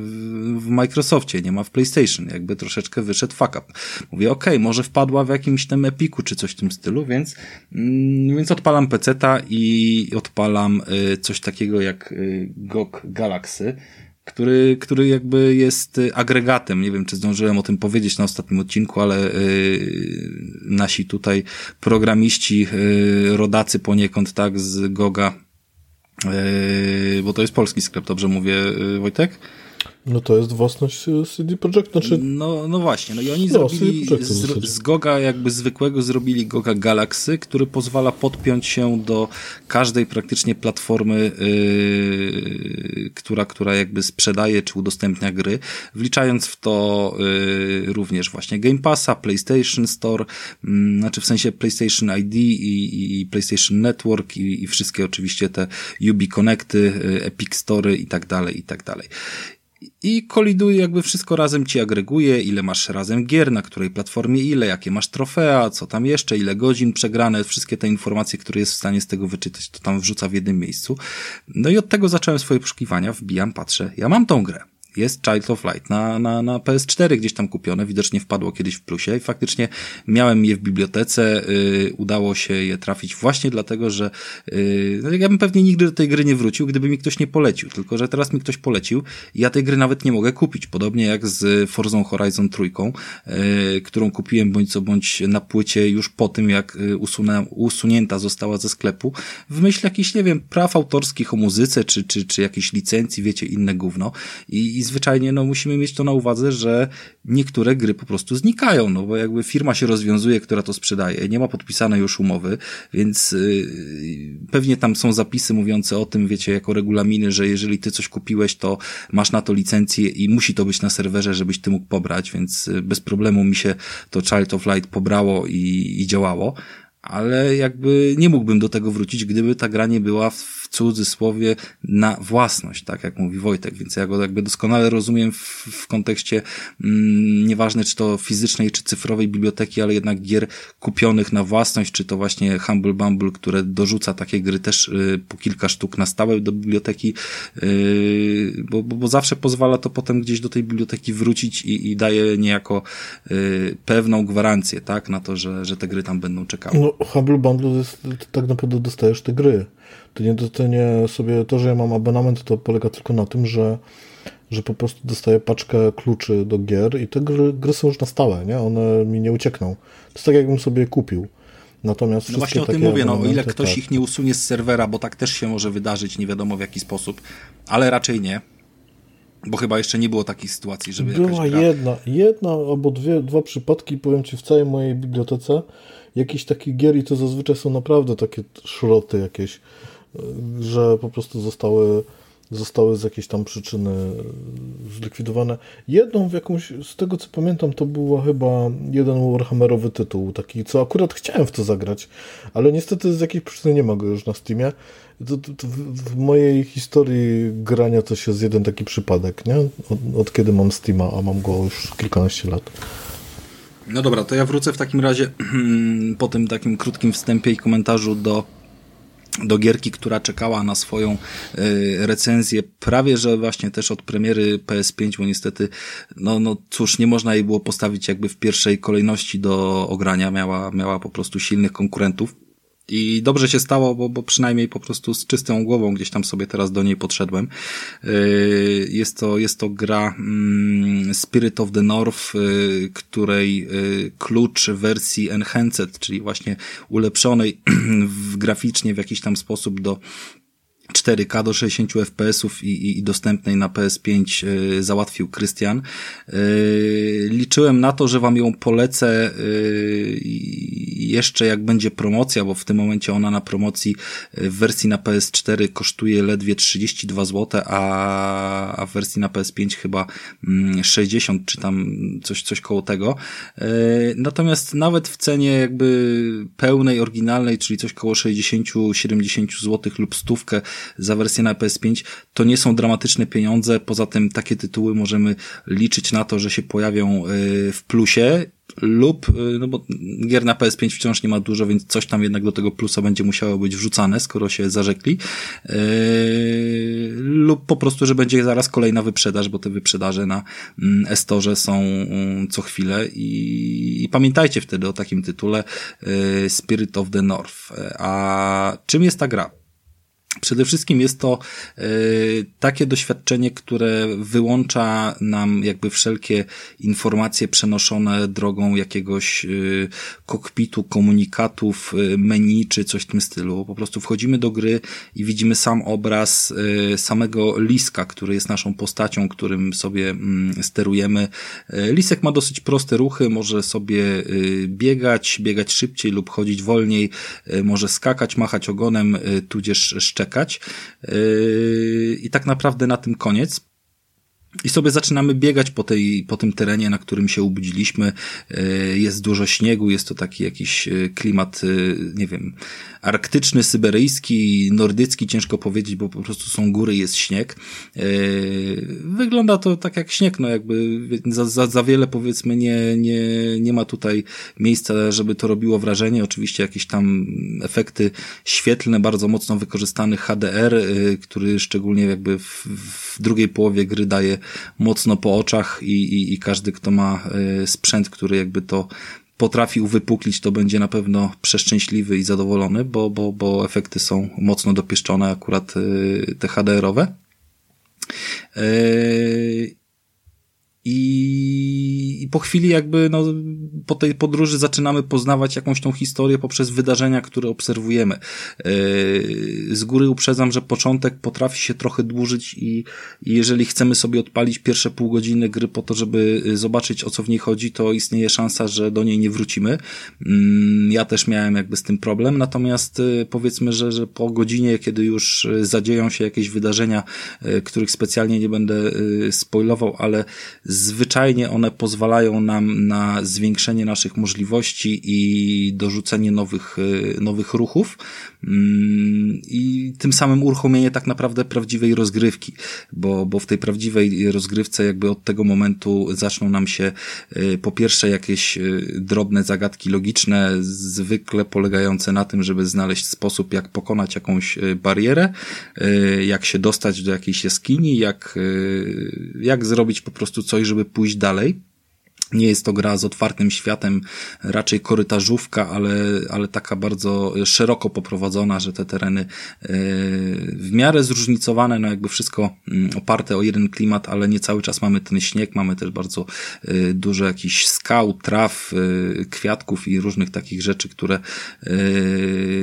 w, Microsoftie, nie ma w PlayStation. Jakby troszeczkę wyszedł fuck up. Mówię, okej, może wpadła w jakimś tym Epiku czy coś w tym stylu, więc, mm, więc odpalam peceta i odpalam y, coś takiego jak y, GOG Galaxy który, który jakby jest y, agregatem. Nie wiem, czy zdążyłem o tym powiedzieć na ostatnim odcinku, ale y, nasi tutaj programiści, y, rodacy poniekąd, tak, z Goga, bo to jest polski sklep, dobrze mówię, y, Wojtek? No to jest własność e, CD Projekt, znaczy No, no właśnie, no i oni No, zrobili z, zasadzie. z Goga jakby zwykłego zrobili Goga Galaxy, który pozwala podpiąć się do każdej praktycznie platformy, yy, która, która jakby sprzedaje czy udostępnia gry, wliczając w to yy, również właśnie Game Passa, PlayStation Store, mm, znaczy w sensie PlayStation ID i, i PlayStation Network i, i wszystkie oczywiście te Ubi Connecty, yy, Epic Story i tak dalej, i tak dalej. I koliduje jakby wszystko razem ci agreguje, ile masz razem gier, na której platformie ile, jakie masz trofea, co tam jeszcze, ile godzin przegrane, wszystkie te informacje, które jest w stanie z tego wyczytać, to tam wrzuca w jednym miejscu. No i od tego zacząłem swoje poszukiwania, wbijam, patrzę, ja mam tą grę. Jest Child of Light na, na, na PS4 gdzieś tam kupione, widocznie wpadło kiedyś w plusie i faktycznie miałem je w bibliotece, yy, udało się je trafić właśnie dlatego, że yy, ja bym pewnie nigdy do tej gry nie wrócił, gdyby mi ktoś nie polecił, tylko że teraz mi ktoś polecił. I ja tej gry nawet nie mogę kupić, podobnie jak z Forza Horizon trójką, yy, którą kupiłem bądź co bądź na płycie już po tym, jak y, usunę, usunięta została ze sklepu, w myśl jakichś, nie wiem, praw autorskich o muzyce, czy, czy, czy jakiejś licencji, wiecie, inne gówno. I, i zwyczajnie no, musimy mieć to na uwadze, że niektóre gry po prostu znikają, no bo jakby firma się rozwiązuje, która to sprzedaje, nie ma podpisanej już umowy, więc yy, pewnie tam są zapisy mówiące o tym, wiecie, jako regulaminy, że jeżeli ty coś kupiłeś, to masz na to licencję i musi to być na serwerze, żebyś ty mógł pobrać, więc y, bez problemu mi się to Child of Light pobrało i, i działało. Ale jakby nie mógłbym do tego wrócić, gdyby ta gra nie była w cudzysłowie na własność, tak jak mówi Wojtek, więc ja go jakby doskonale rozumiem w, w kontekście mm, nieważne czy to fizycznej czy cyfrowej biblioteki, ale jednak gier kupionych na własność, czy to właśnie Humble Bumble, które dorzuca takie gry też y, po kilka sztuk na stałe do biblioteki, y, bo, bo, bo zawsze pozwala to potem gdzieś do tej biblioteki wrócić i, i daje niejako y, pewną gwarancję, tak, na to, że, że te gry tam będą czekały. No, Humble Bundle jest, tak naprawdę dostajesz te gry. To nie, nie sobie, to, że ja mam abonament, to polega tylko na tym, że, że po prostu dostaję paczkę kluczy do gier i te gry, gry są już na stałe, nie? One mi nie uciekną. To jest tak, jakbym sobie kupił. Natomiast no właśnie o tym mówię, no o ile ktoś tak. ich nie usunie z serwera, bo tak też się może wydarzyć, nie wiadomo w jaki sposób, ale raczej nie. Bo chyba jeszcze nie było takiej sytuacji, żeby Była gra... jedna, jedna albo dwie, dwa przypadki, powiem Ci, w całej mojej bibliotece, jakichś takich gier i to zazwyczaj są naprawdę takie szroty jakieś, że po prostu zostały, zostały z jakiejś tam przyczyny zlikwidowane. Jedną w jakąś, z tego co pamiętam, to był chyba jeden Warhammerowy tytuł, taki, co akurat chciałem w to zagrać, ale niestety z jakiejś przyczyny nie ma go już na Steamie. To, to, to w mojej historii grania to się z jeden taki przypadek, nie? Od, od kiedy mam Steama, a mam go już kilkanaście lat. No dobra, to ja wrócę w takim razie <clears throat> po tym takim krótkim wstępie i komentarzu do do gierki, która czekała na swoją y, recenzję prawie, że właśnie też od premiery PS5, bo niestety, no, no cóż, nie można jej było postawić jakby w pierwszej kolejności do ogrania, miała, miała po prostu silnych konkurentów. I dobrze się stało, bo, bo przynajmniej po prostu z czystą głową gdzieś tam sobie teraz do niej podszedłem. Yy, jest to, jest to gra mm, Spirit of the North, yy, której yy, klucz wersji Enhanced, czyli właśnie ulepszonej <clears throat> graficznie w jakiś tam sposób do 4K do 60 FPS-ów i, i, i, dostępnej na PS5 y, załatwił Krystian. Y, liczyłem na to, że wam ją polecę y, jeszcze jak będzie promocja, bo w tym momencie ona na promocji w wersji na PS4 kosztuje ledwie 32 zł, a, a w wersji na PS5 chyba 60 mm, czy tam coś, coś koło tego. Natomiast nawet w cenie jakby pełnej, oryginalnej, czyli coś koło 60-70 zł lub stówkę za wersję na PS5 to nie są dramatyczne pieniądze. Poza tym takie tytuły możemy liczyć na to, że się pojawią y, w plusie lub, y, no bo gier na PS5 wciąż nie ma dużo, więc coś tam jednak do tego plusa będzie musiało być wrzucane, skoro się zarzekli, yy, lub po prostu, że będzie zaraz kolejna wyprzedaż, bo te wyprzedaże na mm, Estorze są mm, co chwilę i, i pamiętajcie wtedy o takim tytule yy, Spirit of the North. A czym jest ta gra? Przede wszystkim jest to y, takie doświadczenie, które wyłącza nam jakby wszelkie informacje przenoszone drogą jakiegoś y, kokpitu, komunikatów, y, menu czy coś w tym stylu. Po prostu wchodzimy do gry i widzimy sam obraz samego Liska, który jest naszą postacią, którym sobie mm, sterujemy. Lisek ma dosyć proste ruchy, może sobie biegać, biegać szybciej lub chodzić wolniej, może skakać, machać ogonem, tudzież czekać. Yy, I tak naprawdę na tym koniec. I sobie zaczynamy biegać po, tej, po tym terenie, na którym się ubudziliśmy. Yy, jest dużo śniegu, jest to taki jakiś yy, klimat, nie wiem, arktyczny, syberyjski, nordycki, ciężko powiedzieć, bo po prostu są góry, jest śnieg. E, wygląda to tak jak śnieg, no jakby za, za, za wiele powiedzmy nie, nie, nie ma tutaj miejsca, żeby to robiło wrażenie. Oczywiście jakieś tam efekty świetlne, bardzo mocno wykorzystany HDR, e, który szczególnie jakby w, w drugiej połowie gry daje mocno po oczach i, i, i każdy, kto ma sprzęt, który jakby to potrafi uwypuklić, to będzie na pewno przeszczęśliwy i zadowolony, bo, bo, bo efekty są mocno dopieszczone, akurat te HDR-owe. I, po chwili jakby, no, po tej podróży zaczynamy poznawać jakąś tą historię poprzez wydarzenia, które obserwujemy. Yy, z góry uprzedzam, że początek potrafi się trochę dłużyć i, jeżeli chcemy sobie odpalić pierwsze pół godziny gry po to, żeby zobaczyć o co w niej chodzi, to istnieje szansa, że do niej nie wrócimy. Mm, ja też miałem jakby z tym problem, natomiast yy, powiedzmy, że, że po godzinie, kiedy już zadzieją się jakieś wydarzenia, których specjalnie nie będę spoilował, ale zwyczajnie one pozwalają nam na zwiększenie naszych możliwości i dorzucenie nowych, e, nowych ruchów mm, i tym samym uruchomienie tak naprawdę prawdziwej rozgrywki, bo, bo w tej prawdziwej rozgrywce jakby od tego momentu zaczną nam się e, po pierwsze jakieś e, drobne zagadki logiczne, zwykle polegające na tym, żeby znaleźć sposób, jak pokonać jakąś barierę, jak się dostać do jakiejś jaskini, jak, jak zrobić po prostu coś, żeby pójść dalej. Nie jest to gra z otwartym światem, raczej korytarzówka, ale, ale taka bardzo szeroko poprowadzona, że te tereny e, w miarę zróżnicowane, no jakby wszystko mm, oparte o jeden klimat, ale nie cały czas mamy ten śnieg, mamy też bardzo e, dużo jakichś skał, traw, e, kwiatków i różnych takich rzeczy, które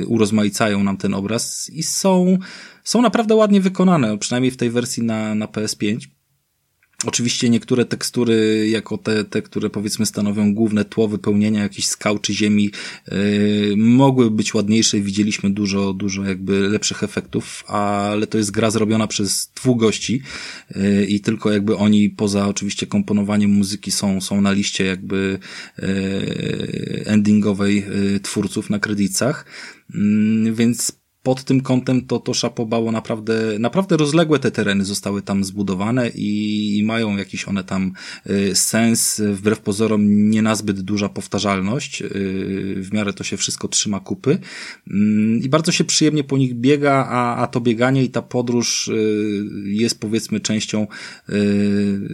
urozmaicają nam ten obraz i są, są naprawdę ładnie wykonane, przynajmniej w tej wersji na, na PS5. Oczywiście niektóre tekstury, jako te, te, które powiedzmy stanowią główne tło wypełnienia jakichś skał czy ziemi, yy, mogły być ładniejsze. Widzieliśmy dużo, dużo jakby lepszych efektów, ale to jest gra zrobiona przez dwóch gości yy, i tylko jakby oni poza oczywiście komponowaniem muzyki są, są na liście jakby yy, endingowej twórców na kredytach. Yy, więc pod tym kątem to, to szapobało naprawdę, naprawdę rozległe te tereny zostały tam zbudowane i, i mają jakiś one tam y, sens, wbrew pozorom nie nazbyt duża powtarzalność, y, w miarę to się wszystko trzyma kupy. Mm, i bardzo się przyjemnie po nich biega, a, a to bieganie i ta podróż y, jest powiedzmy częścią,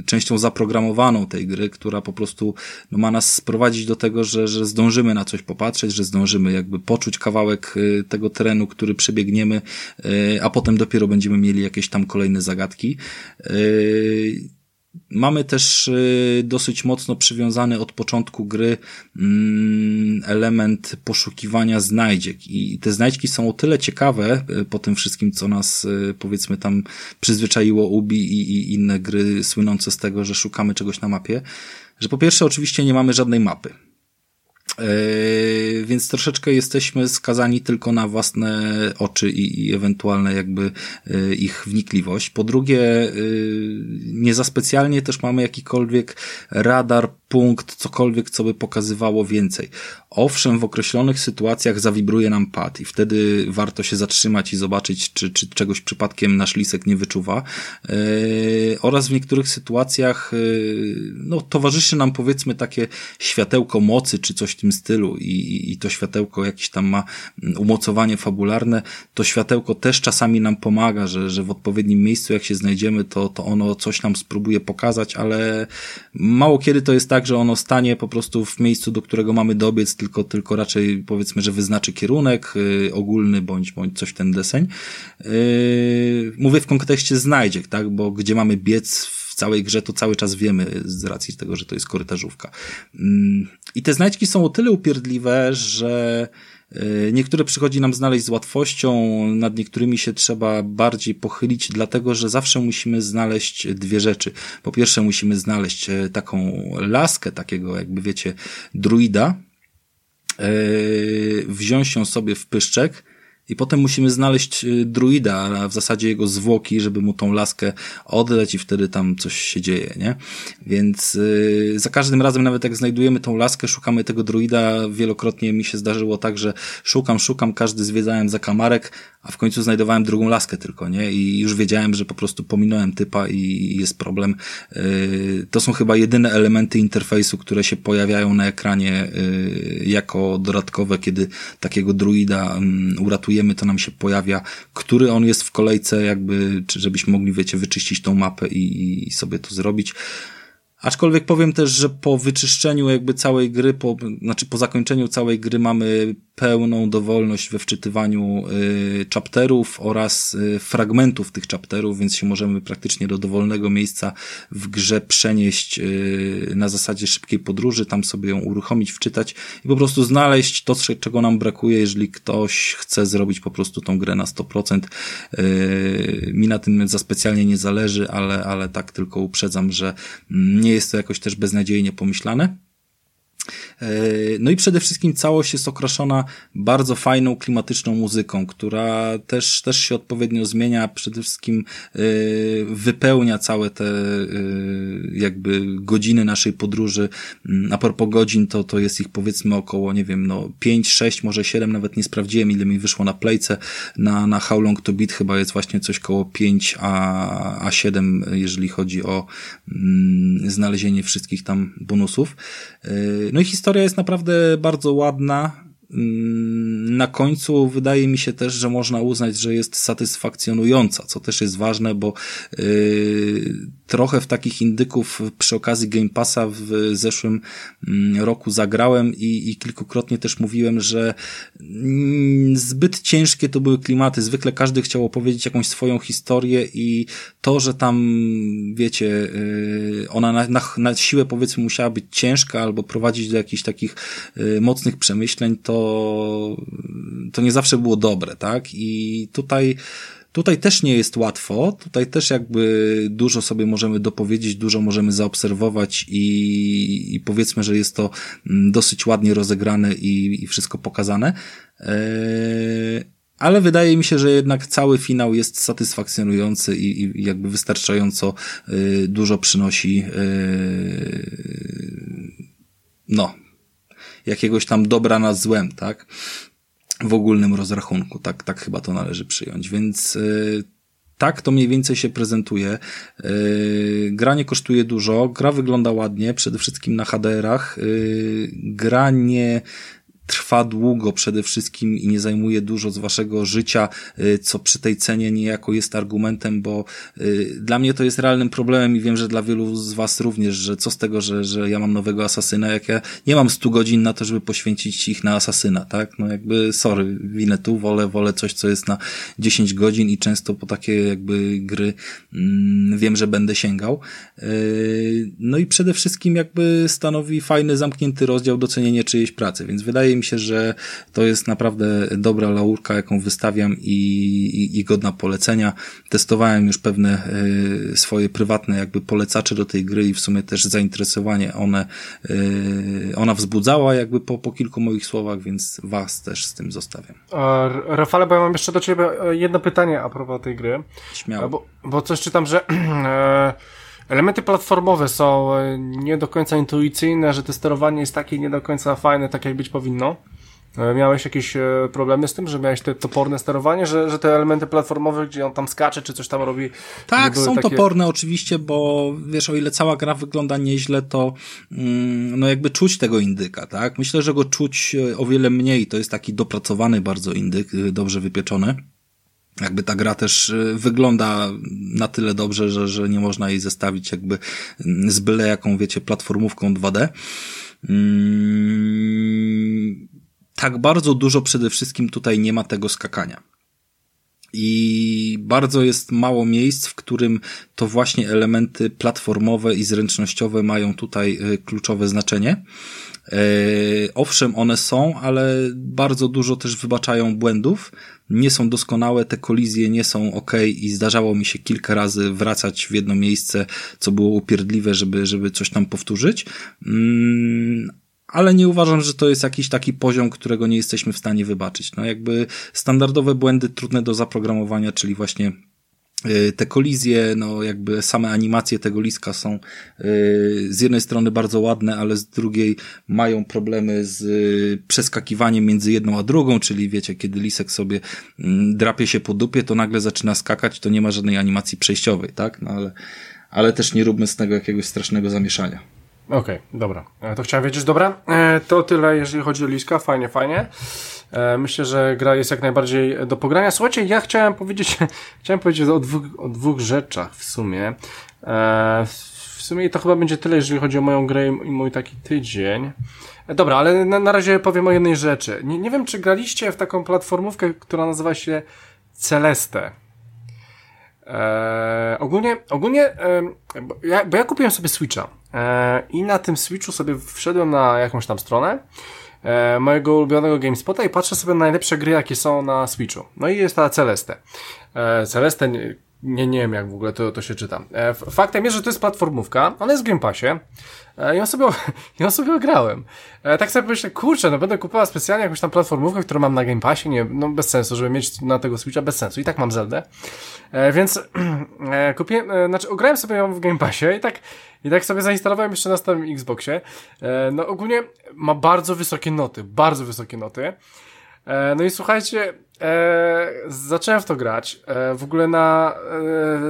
częścią zaprogramowaną tej gry, która po prostu no, ma nas sprowadzić do tego, że, że zdążymy na coś popatrzeć, że zdążymy jakby poczuć kawałek tego terenu, który przebiegniemy, e, a potem dopiero będziemy mieli jakieś tam kolejne zagadki. E, mamy też e, dosyć mocno przywiązany od początku gry mm, element poszukiwania znajdziek i te znajdźki są o tyle ciekawe po tym wszystkim, co nas powiedzmy tam przyzwyczaiło Ubi i inne gry słynące z tego, że szukamy czegoś na mapie, że po pierwsze oczywiście nie mamy żadnej mapy. Yy, więc troszeczkę jesteśmy skazani tylko na własne oczy i, i ewentualne jakby yy, ich wnikliwość. Po drugie, yy, nie za specjalnie też mamy jakikolwiek radar, punkt, cokolwiek, co by pokazywało więcej. Owszem, w określonych sytuacjach zawibruje nam pad i wtedy warto się zatrzymać i zobaczyć, czy, czy czegoś przypadkiem nasz lisek nie wyczuwa. Oraz w niektórych sytuacjach no, towarzyszy nam powiedzmy takie światełko mocy, czy coś tym stylu i, i to światełko jakieś tam ma umocowanie fabularne. To światełko też czasami nam pomaga, że, że w odpowiednim miejscu jak się znajdziemy, to, to ono coś nam spróbuje pokazać, ale mało kiedy to jest tak, że ono stanie po prostu w miejscu, do którego mamy dobiec, tylko, tylko raczej powiedzmy, że wyznaczy kierunek yy, ogólny bądź, bądź coś w ten deseń. Yy, mówię w kontekście znajdziek, tak, bo gdzie mamy biec w całej grze, to cały czas wiemy z racji tego, że to jest korytarzówka. Yy, I te znajdźki są o tyle upierdliwe, że y, Niektóre przychodzi nam znaleźć z łatwością, nad niektórymi się trzeba bardziej pochylić, dlatego że zawsze musimy znaleźć dwie rzeczy. Po pierwsze, musimy znaleźć e, taką laskę, takiego, jakby wiecie, druida, Yy, wziąć ją sobie w pyszczek i potem musimy znaleźć yy, druida, a w zasadzie jego zwłoki, żeby mu tą laskę oddać i wtedy tam coś się dzieje, nie? Więc yy, za każdym razem, nawet jak znajdujemy tą laskę, szukamy tego druida, wielokrotnie mi się zdarzyło tak, że szukam, szukam, każdy zwiedzałem za kamarek, a w końcu znajdowałem drugą laskę tylko, nie? I już wiedziałem, że po prostu pominąłem typa i jest problem. Yy, to są chyba jedyne elementy interfejsu, które się pojawiają na ekranie yy, jako dodatkowe, kiedy takiego druida mm, uratujemy, to nam się pojawia, który on jest w kolejce, jakby, żebyśmy mogli, wiecie, wyczyścić tą mapę i, i sobie to zrobić. Aczkolwiek powiem też, że po wyczyszczeniu jakby całej gry, po, znaczy po zakończeniu całej gry mamy pełną dowolność we wczytywaniu y, chapterów oraz y, fragmentów tych chapterów, więc się możemy praktycznie do dowolnego miejsca w grze przenieść y, na zasadzie szybkiej podróży, tam sobie ją uruchomić, wczytać i po prostu znaleźć to, czego nam brakuje, jeżeli ktoś chce zrobić po prostu tą grę na 100%. Y, mi na tym za specjalnie nie zależy, ale, ale tak tylko uprzedzam, że nie jest to jakoś też beznadziejnie pomyślane. No i przede wszystkim całość jest okraszona bardzo fajną, klimatyczną muzyką, która też, też się odpowiednio zmienia, przede wszystkim e, wypełnia całe te e, jakby godziny naszej podróży. Mm, a propos godzin, to, to jest ich powiedzmy około, nie wiem, no 5, 6, może 7, nawet nie sprawdziłem ile mi wyszło na playce. Na, na How Long To Beat chyba jest właśnie coś koło 5, a, a 7, jeżeli chodzi o mm, znalezienie wszystkich tam bonusów. No i historia jest naprawdę bardzo ładna. Mm, na końcu wydaje mi się też, że można uznać, że jest satysfakcjonująca, co też jest ważne, bo yy, trochę w takich indyków przy okazji Game Passa w zeszłym mm, roku zagrałem i, i kilkukrotnie też mówiłem, że mm, zbyt ciężkie to były klimaty. Zwykle każdy chciał opowiedzieć jakąś swoją historię i to, że tam, wiecie, yy, ona na, na, na siłę powiedzmy musiała być ciężka albo prowadzić do jakichś takich yy, mocnych przemyśleń, to to nie zawsze było dobre, tak? I tutaj Tutaj też nie jest łatwo, tutaj też jakby dużo sobie możemy dopowiedzieć, dużo możemy zaobserwować i, i powiedzmy, że jest to mm, dosyć ładnie rozegrane i, i wszystko pokazane. Eee, ale wydaje mi się, że jednak cały finał jest satysfakcjonujący i, i jakby wystarczająco y, dużo przynosi y, no, jakiegoś tam dobra nad złem, tak? W ogólnym rozrachunku, tak, tak chyba to należy przyjąć, więc yy, tak to mniej więcej się prezentuje. Yy, gra nie kosztuje dużo, gra wygląda ładnie, przede wszystkim na HDR-ach. Yy, gra nie trwa długo przede wszystkim i nie zajmuje dużo z waszego życia, y, co przy tej cenie niejako jest argumentem, bo y, dla mnie to jest realnym problemem i wiem, że dla wielu z was również, że co z tego, że, że ja mam nowego asasyna, jak ja nie mam 100 godzin na to, żeby poświęcić ich na asasyna, tak? No jakby, sorry, winę tu, wolę, wolę coś, co jest na 10 godzin i często po takie jakby gry mm, wiem, że będę sięgał. Y, no i przede wszystkim jakby stanowi fajny, zamknięty rozdział docenienie czyjejś pracy, więc wydaje mi mi się, że to jest naprawdę dobra laurka, jaką wystawiam i, i, i godna polecenia. Testowałem już pewne y, swoje prywatne jakby polecacze do tej gry i w sumie też zainteresowanie one, y, ona wzbudzała jakby po, po kilku moich słowach, więc was też z tym zostawiam. Rafale, bo ja mam jeszcze do ciebie e, jedno pytanie a propos tej gry. Śmiało. Bo, bo coś czytam, że <clears throat> Elementy platformowe są e, nie do końca intuicyjne, że to sterowanie jest takie nie do końca fajne, tak jak być powinno. E, miałeś jakieś e, problemy z tym, że miałeś te toporne sterowanie, że, że te elementy platformowe, gdzie on tam skacze, czy coś tam robi? Tak, są takie... toporne oczywiście, bo wiesz, o ile cała gra wygląda nieźle, to mm, no jakby czuć tego indyka, tak? Myślę, że go czuć o wiele mniej. To jest taki dopracowany bardzo indyk, dobrze wypieczony jakby ta gra też y, wygląda na tyle dobrze, że, że nie można jej zestawić jakby mm, z byle jaką, wiecie, platformówką 2D. Mm, tak bardzo dużo przede wszystkim tutaj nie ma tego skakania. I bardzo jest mało miejsc, w którym to właśnie elementy platformowe i zręcznościowe mają tutaj y, kluczowe znaczenie. E, owszem, one są, ale bardzo dużo też wybaczają błędów. Nie są doskonałe, te kolizje nie są ok i zdarzało mi się kilka razy wracać w jedno miejsce, co było upierdliwe, żeby, żeby coś tam powtórzyć. Mm, ale nie uważam, że to jest jakiś taki poziom, którego nie jesteśmy w stanie wybaczyć. No jakby standardowe błędy trudne do zaprogramowania, czyli właśnie te kolizje, no jakby same animacje tego liska są y, z jednej strony bardzo ładne, ale z drugiej mają problemy z y, przeskakiwaniem między jedną a drugą, czyli wiecie, kiedy lisek sobie mm, drapie się po dupie, to nagle zaczyna skakać, to nie ma żadnej animacji przejściowej, tak? No ale, ale też nie róbmy z tego jakiegoś strasznego zamieszania. Okej, okay, dobra. E, to chciałem wiedzieć, dobra. E, to tyle, jeżeli chodzi o liska. Fajnie, fajnie. E, myślę, że gra jest jak najbardziej do pogrania. Słuchajcie, ja chciałem powiedzieć, <laughs> chciałem powiedzieć o dwóch, o dwóch rzeczach w sumie. E, w sumie to chyba będzie tyle, jeżeli chodzi o moją grę i mój taki tydzień. E, dobra, ale na, na razie powiem o jednej rzeczy. Nie, nie wiem, czy graliście w taką platformówkę, która nazywa się Celeste. Eee, ogólnie, ogólnie e, bo, ja, bo ja kupiłem sobie Switcha e, i na tym Switchu sobie wszedłem na jakąś tam stronę e, mojego ulubionego GameSpota i patrzę sobie na najlepsze gry, jakie są na Switchu. No i jest ta Celeste. E, Celeste, nie, nie, wiem jak w ogóle to, to się czyta. E, faktem jest, że to jest platformówka, ona jest w Game Passie e, i ja sobie, <laughs> ja sobie grałem. E, tak sobie myślę, kurczę, no będę kupował specjalnie jakąś tam platformówkę, którą mam na Game Passie, nie, no bez sensu, żeby mieć na tego Switcha, bez sensu. I tak mam Zeldę. E, więc <clears throat> e, kupiłem, e, znaczy ograłem sobie ją w Game Passie i tak i tak sobie zainstalowałem jeszcze na starym Xboxie. E, no ogólnie ma bardzo wysokie noty, bardzo wysokie noty. E, no i słuchajcie, e, zacząłem w to grać. E, w ogóle na,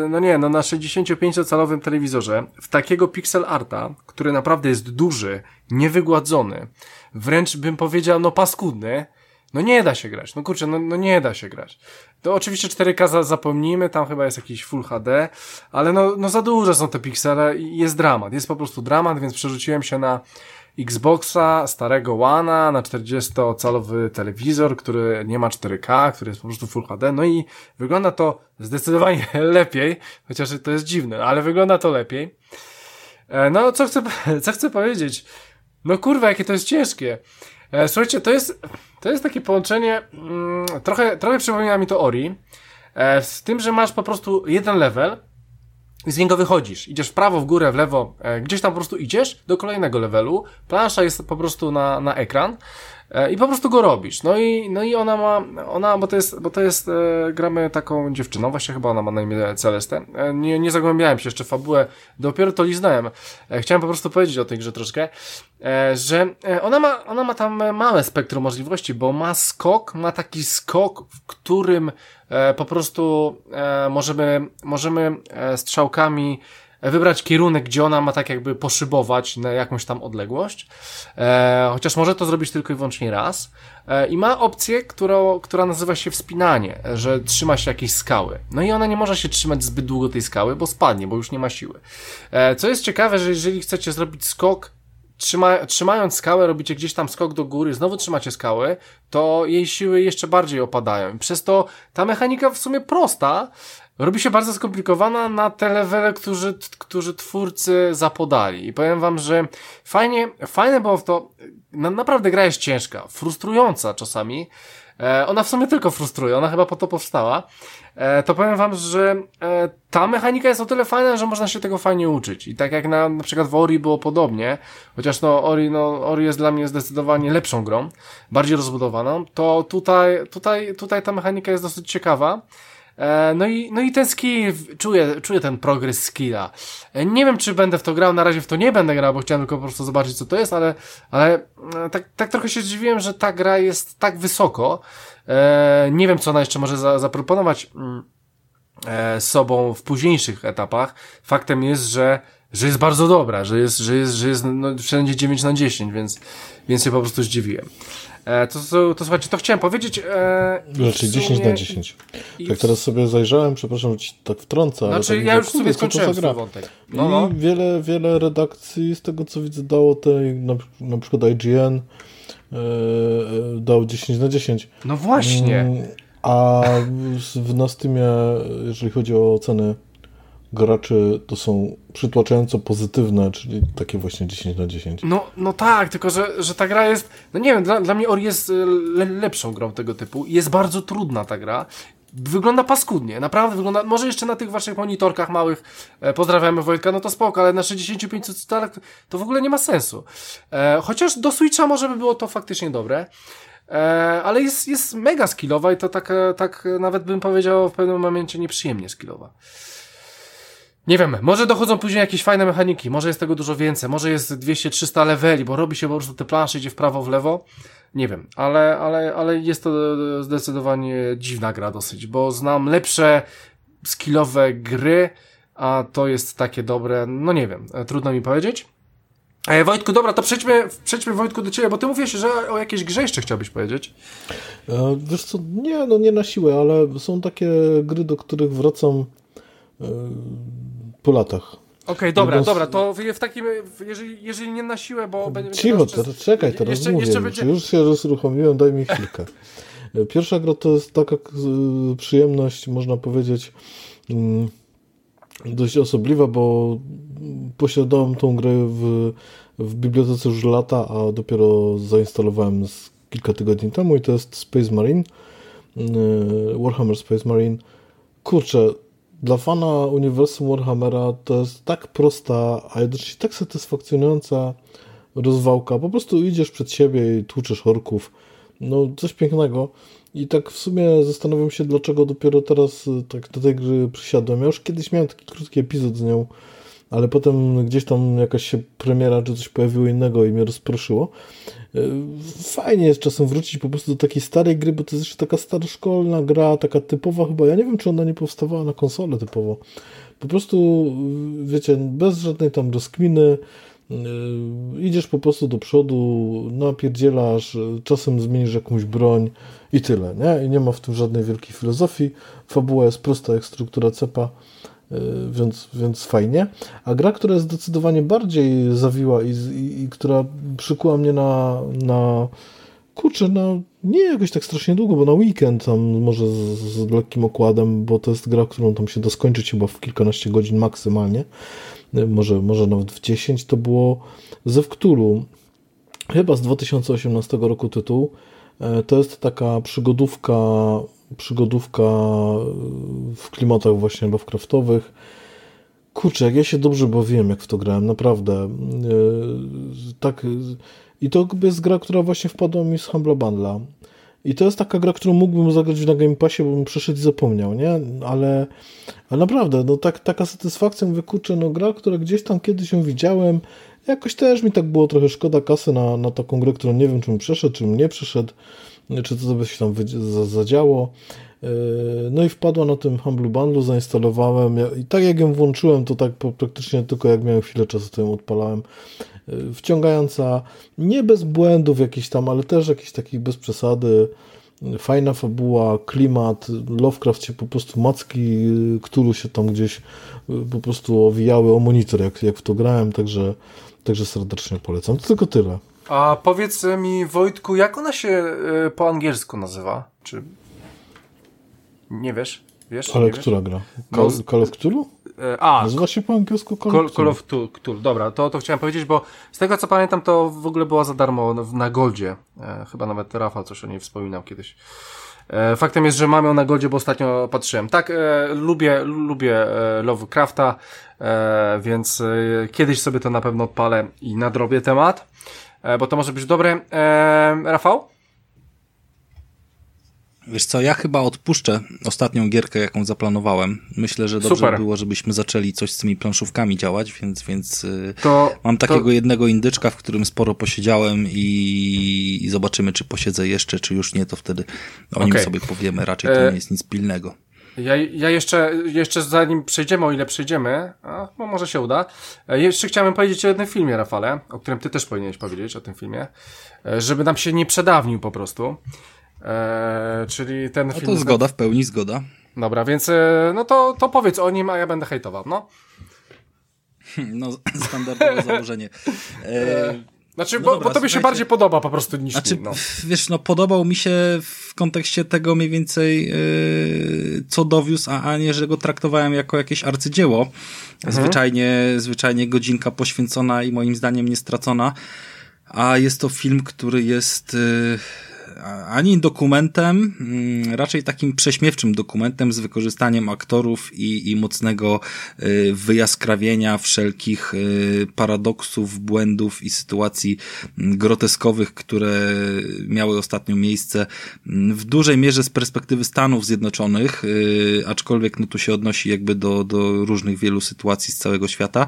e, no nie, no na 65-calowym telewizorze, w takiego pixel arta, który naprawdę jest duży, niewygładzony, wręcz bym powiedział, no paskudny, no nie da się grać. No kurczę, no, no nie da się grać. To oczywiście 4K za, zapomnijmy, tam chyba jest jakiś Full HD, ale no, no za duże są te piksele i jest dramat. Jest po prostu dramat, więc przerzuciłem się na Xboxa, starego One'a, na 40-calowy telewizor, który nie ma 4K, który jest po prostu Full HD, no i wygląda to zdecydowanie <laughs> lepiej, chociaż to jest dziwne, ale wygląda to lepiej. E, no, co chcę, <laughs> co chcę powiedzieć? No kurwa, jakie to jest ciężkie. E, słuchajcie, to jest, to jest takie połączenie, mm, trochę, trochę przypomina mi to Ori, e, z tym, że masz po prostu jeden level, z niego wychodzisz. Idziesz w prawo, w górę, w lewo, e, gdzieś tam po prostu idziesz do kolejnego levelu. Plansza jest po prostu na, na ekran i po prostu go robisz. No i, no i ona ma, ona, bo to jest, bo to jest, e, gramy taką dziewczyną, właśnie chyba ona ma na imię Celestę. E, nie, nie zagłębiałem się jeszcze w fabułę, dopiero to liznałem. E, chciałem po prostu powiedzieć o tej grze troszkę, e, że e, ona ma, ona ma tam małe spektrum możliwości, bo ma skok, ma taki skok, w którym E, po prostu e, możemy, możemy e, strzałkami wybrać kierunek, gdzie ona ma tak jakby poszybować na jakąś tam odległość, chociaż może to zrobić tylko i wyłącznie raz. I ma opcję, którą, która nazywa się wspinanie, że trzyma się jakiejś skały. No i ona nie może się trzymać zbyt długo tej skały, bo spadnie, bo już nie ma siły. Co jest ciekawe, że jeżeli chcecie zrobić skok trzyma, trzymając skałę, robicie gdzieś tam skok do góry, znowu trzymacie skałę, to jej siły jeszcze bardziej opadają. Przez to ta mechanika w sumie prosta, robi się bardzo skomplikowana na te levele, którzy, którzy twórcy zapodali. I powiem wam, że fajnie, fajne było w to, na, naprawdę gra jest ciężka, frustrująca czasami, ona w sumie tylko frustruje, ona chyba po to powstała. E, to powiem wam, że e, ta mechanika jest o tyle fajna, że można się tego fajnie uczyć. I tak jak na, na przykład w Ori było podobnie, chociaż no Ori, no Ori jest dla mnie zdecydowanie lepszą grą, bardziej rozbudowaną, to tutaj, tutaj, tutaj ta mechanika jest dosyć ciekawa. E, no i, no i ten skill, czuję, czuję ten progres skilla. E, nie wiem, czy będę w to grał, na razie w to nie będę grał, bo chciałem tylko po prostu zobaczyć, co to jest, ale, ale e, tak, tak trochę się zdziwiłem, że ta gra jest tak wysoko. Nie wiem, co ona jeszcze może za, zaproponować mm, sobą w późniejszych etapach. Faktem jest, że że jest bardzo dobra, że jest, że jest, że jest no, wszędzie 9 na 10, więc, więc się po prostu zdziwiłem. E, to, to, to słuchajcie, to chciałem powiedzieć. E, znaczy sumie... 10 na 10. I tak teraz sobie zajrzałem, przepraszam, że ci tak wtrącę. Znaczy, tak ja już sobie skończyłem swój wątek. No, no. I wiele, wiele redakcji, z tego co widzę, dało tej, na, na przykład IGN e, e, dał 10 na 10. No właśnie. Mm, a w, na Steamie, jeżeli chodzi o ceny graczy to są przytłaczająco pozytywne, czyli takie właśnie 10 na 10. No, no tak, tylko że, że ta gra jest, no nie wiem, dla, dla mnie Ori jest e, le, lepszą grą tego typu. Jest bardzo trudna ta gra. Wygląda paskudnie, naprawdę wygląda, może jeszcze na tych waszych monitorkach małych, e, pozdrawiamy Wojtka, no to spoko, ale na 65 calach to w ogóle nie ma sensu. E, chociaż do Switcha może by było to faktycznie dobre. E, ale jest, jest mega skillowa i to tak, e, tak nawet bym powiedział w pewnym momencie nieprzyjemnie skillowa. Nie wiem, może dochodzą później jakieś fajne mechaniki, może jest tego dużo więcej, może jest 200-300 leveli, bo robi się po prostu te plansze, idzie w prawo, w lewo. Nie wiem, ale, ale, ale jest to zdecydowanie dziwna gra dosyć, bo znam lepsze skillowe gry, a to jest takie dobre, no nie wiem, e, trudno mi powiedzieć. E, Wojtku, dobra, to przejdźmy, przejdźmy Wojtku do Ciebie, bo Ty mówisz, że o jakiejś grze jeszcze chciałbyś powiedzieć. E, wiesz co, nie, no nie na siłę, ale są takie gry, do których wracam e, po latach. Okej, okay, dobra, dobra, to w, takim, jeżeli, jeżeli nie na siłę, bo będzie... Cicho, teraz, czekaj, teraz jeszcze, mówię, jeszcze będzie... już się rozruchomiłem, daj mi chwilkę. <laughs> Pierwsza gra to jest taka przyjemność, można powiedzieć, mm, dość osobliwa, bo posiadałem tą grę w, w bibliotece już lata, a dopiero zainstalowałem kilka tygodni temu i to jest Space Marine, y, Warhammer Space Marine. Kurczę, dla fana uniwersum Warhammera to jest tak prosta, a jednocześnie tak satysfakcjonująca rozwałka. Po prostu idziesz przed siebie i tłuczesz orków. No, coś pięknego. I tak w sumie zastanawiam się, dlaczego dopiero teraz y, tak do tej gry przysiadłem. Ja już kiedyś miałem taki krótki epizod z nią, ale potem gdzieś tam jakaś się premiera czy coś pojawiło innego i mnie rozproszyło. Y, fajnie jest czasem wrócić po prostu do takiej starej gry, bo to jest jeszcze taka staroszkolna gra, taka typowa chyba. Ja nie wiem, czy ona nie powstawała na konsolę typowo. Po prostu, wiecie, bez żadnej tam rozkminy, Yy, idziesz po prostu do przodu, napierdzielasz, czasem zmienisz jakąś broń i tyle, nie? I nie ma w tym żadnej wielkiej filozofii. Fabuła jest prosta jak struktura cepa, więc, więc fajnie. A gra, która jest zdecydowanie bardziej zawiła i, i, i która przykuła mnie na, na kurczę, no nie jakoś tak strasznie długo, bo na weekend tam może z, z lekkim okładem, bo to jest gra, którą tam się doskończyć chyba w kilkanaście godzin maksymalnie może, może nawet w 10, to było ze Wktulu, chyba z 2018 roku tytuł. E, to jest taka przygodówka, przygodówka w klimatach właśnie Lovecraftowych. Kurczę, jak ja się dobrze bawiłem, jak w to grałem, naprawdę. E, tak. I to jest gra, która właśnie wpadła mi z Humble Bundla. I to jest taka gra, którą mógłbym zagrać na Game Passie, bo bym przeszedł i zapomniał, nie? Ale, ale naprawdę, no tak, taka satysfakcja, mówię, kurczę, no gra, która gdzieś tam kiedyś ją widziałem, jakoś też mi tak było trochę szkoda kasy na, na taką grę, którą nie wiem, czym przeszedł, czym nie przeszedł, czy to by się tam zadziało. Yy, no i wpadła na tym Humble Bundle, zainstalowałem i tak jak ją włączyłem, to tak praktycznie tylko jak miałem chwilę czasu, to ją odpalałem. Y, wciągająca, nie bez błędów jakichś tam, ale też jakiś takich bez przesady, fajna fabuła, klimat, Lovecraft się po prostu macki, który się tam gdzieś po prostu owijały o monitor, jak, jak w to grałem, także, także serdecznie polecam. To tylko tyle. A powiedz mi, Wojtku, jak ona się y, po angielsku nazywa? Czy nie wiesz? Wiesz? Ale nie która wiesz? gra? Call, Call of Cthulhu? E, a, Nazywa się po angielsku Call, Call, Call of Cthulhu. Dobra, to, to chciałem powiedzieć, bo z tego co pamiętam, to w ogóle była za darmo na Goldzie. E, chyba nawet Rafał coś o niej wspominał kiedyś. E, faktem jest, że mam ją na Goldzie, bo ostatnio patrzyłem. Tak, e, lubię, lubię e, Lovecrafta, e, więc kiedyś sobie to na pewno odpalę i nadrobię temat, bo to może być dobre. E, Rafał? Wiesz co, ja chyba odpuszczę ostatnią gierkę, jaką zaplanowałem. Myślę, że dobrze Super. było, żebyśmy zaczęli coś z tymi planszówkami działać, więc, więc y, to, mam takiego to... jednego indyczka, w którym sporo posiedziałem i, i, zobaczymy, czy posiedzę jeszcze, czy już nie, to wtedy o okay. nim sobie powiemy. Raczej to e... nie jest nic pilnego. Ja, ja jeszcze, jeszcze zanim przejdziemy, o ile przejdziemy, a, no może się uda, e, jeszcze chciałem powiedzieć o jednym filmie, Rafale, o którym ty też powinieneś powiedzieć, o tym filmie, e, żeby nam się nie przedawnił po prostu. E, czyli ten no film... to zgoda, w pełni zgoda. Dobra, więc e, no to, to powiedz o nim, a ja będę hejtował, no. <laughs> No, standardowe założenie. E, <laughs> znaczy, no bo, dobra, bo tobie się bardziej podoba po prostu niż znaczy, mi, no. Wiesz, no podobał mi się w kontekście tego mniej więcej yy, co dowiózł, a, a nie, że go traktowałem jako jakieś arcydzieło. Mhm. Zwyczajnie, zwyczajnie godzinka poświęcona i moim zdaniem nie stracona. A jest to film, który jest... Yy, ani dokumentem, mm, raczej takim prześmiewczym dokumentem z wykorzystaniem aktorów i, i mocnego y, wyjaskrawienia wszelkich y, paradoksów, błędów i sytuacji mm, groteskowych, które miały ostatnio miejsce mm, w dużej mierze z perspektywy Stanów Zjednoczonych, y, aczkolwiek no tu się odnosi jakby do, do różnych wielu sytuacji z całego świata,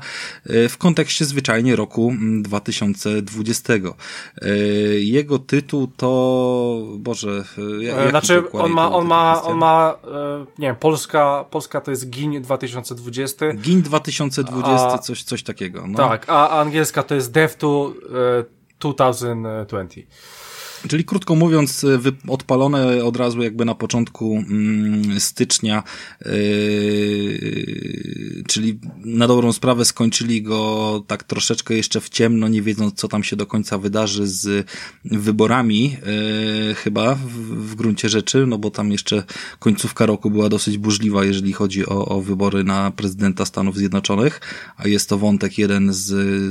w kontekście zwyczajnie roku 2020. Jego tytuł to, Boże, jak Znaczy, on ma, on ma, on ma, nie wiem, Polska, Polska to jest GIN 2020. GIN 2020, a, coś, coś takiego. No. Tak, a angielska to jest DEV2 2020. Czyli krótko mówiąc, odpalone od razu jakby na początku mm, stycznia, yy, czyli na dobrą sprawę skończyli go tak troszeczkę jeszcze w ciemno, nie wiedząc co tam się do końca wydarzy z wyborami, yy, chyba w, w gruncie rzeczy, no bo tam jeszcze końcówka roku była dosyć burzliwa, jeżeli chodzi o, o wybory na prezydenta Stanów Zjednoczonych, a jest to wątek jeden z,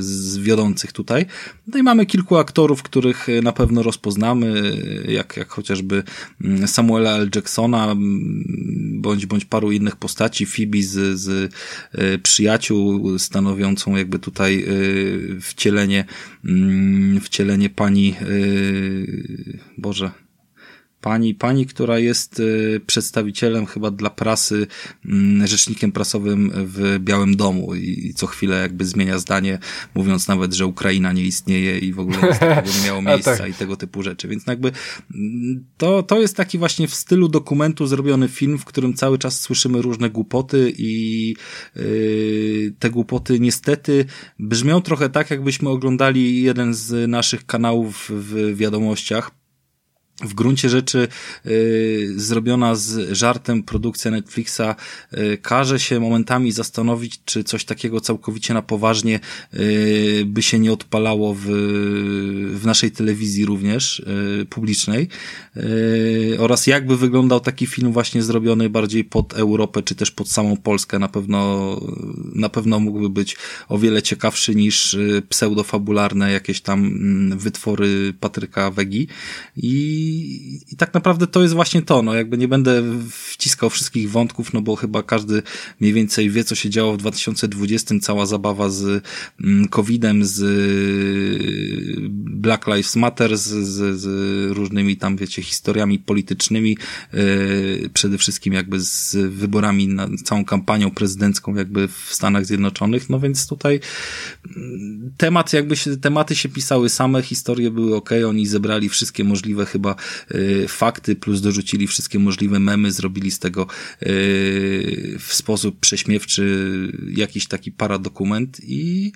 z wiodących tutaj. No i mamy kilku aktorów, których na pewno rozpoznamy znamy, jak, jak chociażby mm, Samuela L. Jacksona, mm, bądź, bądź paru innych postaci, Phoebe z, z e, przyjaciół, stanowiącą jakby tutaj e, wcielenie, mm, wcielenie pani, e, Boże, pani, pani, która jest y, przedstawicielem chyba dla prasy, mm, rzecznikiem prasowym w Białym Domu i co chwilę jakby zmienia zdanie, mówiąc nawet, że Ukraina nie istnieje i w ogóle nie miało <laughs> miejsca tak. i tego typu rzeczy. Więc jakby mm, to, to jest taki właśnie w stylu dokumentu zrobiony film, w którym cały czas słyszymy różne głupoty i yy, te głupoty niestety brzmią trochę tak, jakbyśmy oglądali jeden z naszych kanałów w wiadomościach, w gruncie rzeczy y, zrobiona z żartem produkcja Netflixa y, każe się momentami zastanowić, czy coś takiego całkowicie na poważnie y, by się nie odpalało w, w naszej telewizji również y, publicznej y, oraz jakby wyglądał taki film właśnie zrobiony bardziej pod Europę, czy też pod samą Polskę. Na pewno, na pewno mógłby być o wiele ciekawszy niż y, pseudofabularne jakieś tam mm, wytwory Patryka Wegi i i, tak naprawdę to jest właśnie to, no jakby nie będę wciskał wszystkich wątków, no bo chyba każdy mniej więcej wie, co się działo w 2020, cała zabawa z mm, COVID-em, z Black Lives Matter, z, z, z różnymi tam, wiecie, historiami politycznymi, yy, przede wszystkim jakby z wyborami na całą kampanią prezydencką jakby w Stanach Zjednoczonych, no więc tutaj mm, temat jakby się, tematy się pisały same, historie były ok, oni zebrali wszystkie możliwe chyba Y, fakty, plus dorzucili wszystkie możliwe memy, zrobili z tego y, w sposób prześmiewczy jakiś taki paradokument i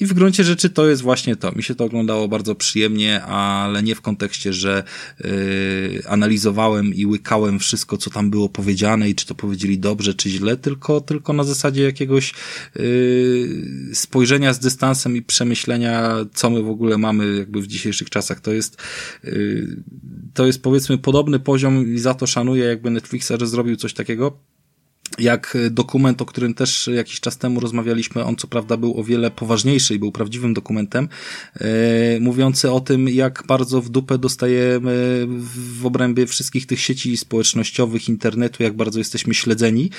i w gruncie rzeczy to jest właśnie to. Mi się to oglądało bardzo przyjemnie, ale nie w kontekście, że yy, analizowałem i łykałem wszystko, co tam było powiedziane i czy to powiedzieli dobrze, czy źle, tylko, tylko na zasadzie jakiegoś yy, spojrzenia z dystansem i przemyślenia, co my w ogóle mamy jakby w dzisiejszych czasach. To jest, yy, to jest powiedzmy podobny poziom i za to szanuję jakby Netflixa, że zrobił coś takiego jak dokument, o którym też jakiś czas temu rozmawialiśmy, on co prawda był o wiele poważniejszy i był prawdziwym dokumentem, e, mówiący o tym, jak bardzo w dupę dostajemy w obrębie wszystkich tych sieci społecznościowych, internetu, jak bardzo jesteśmy śledzeni.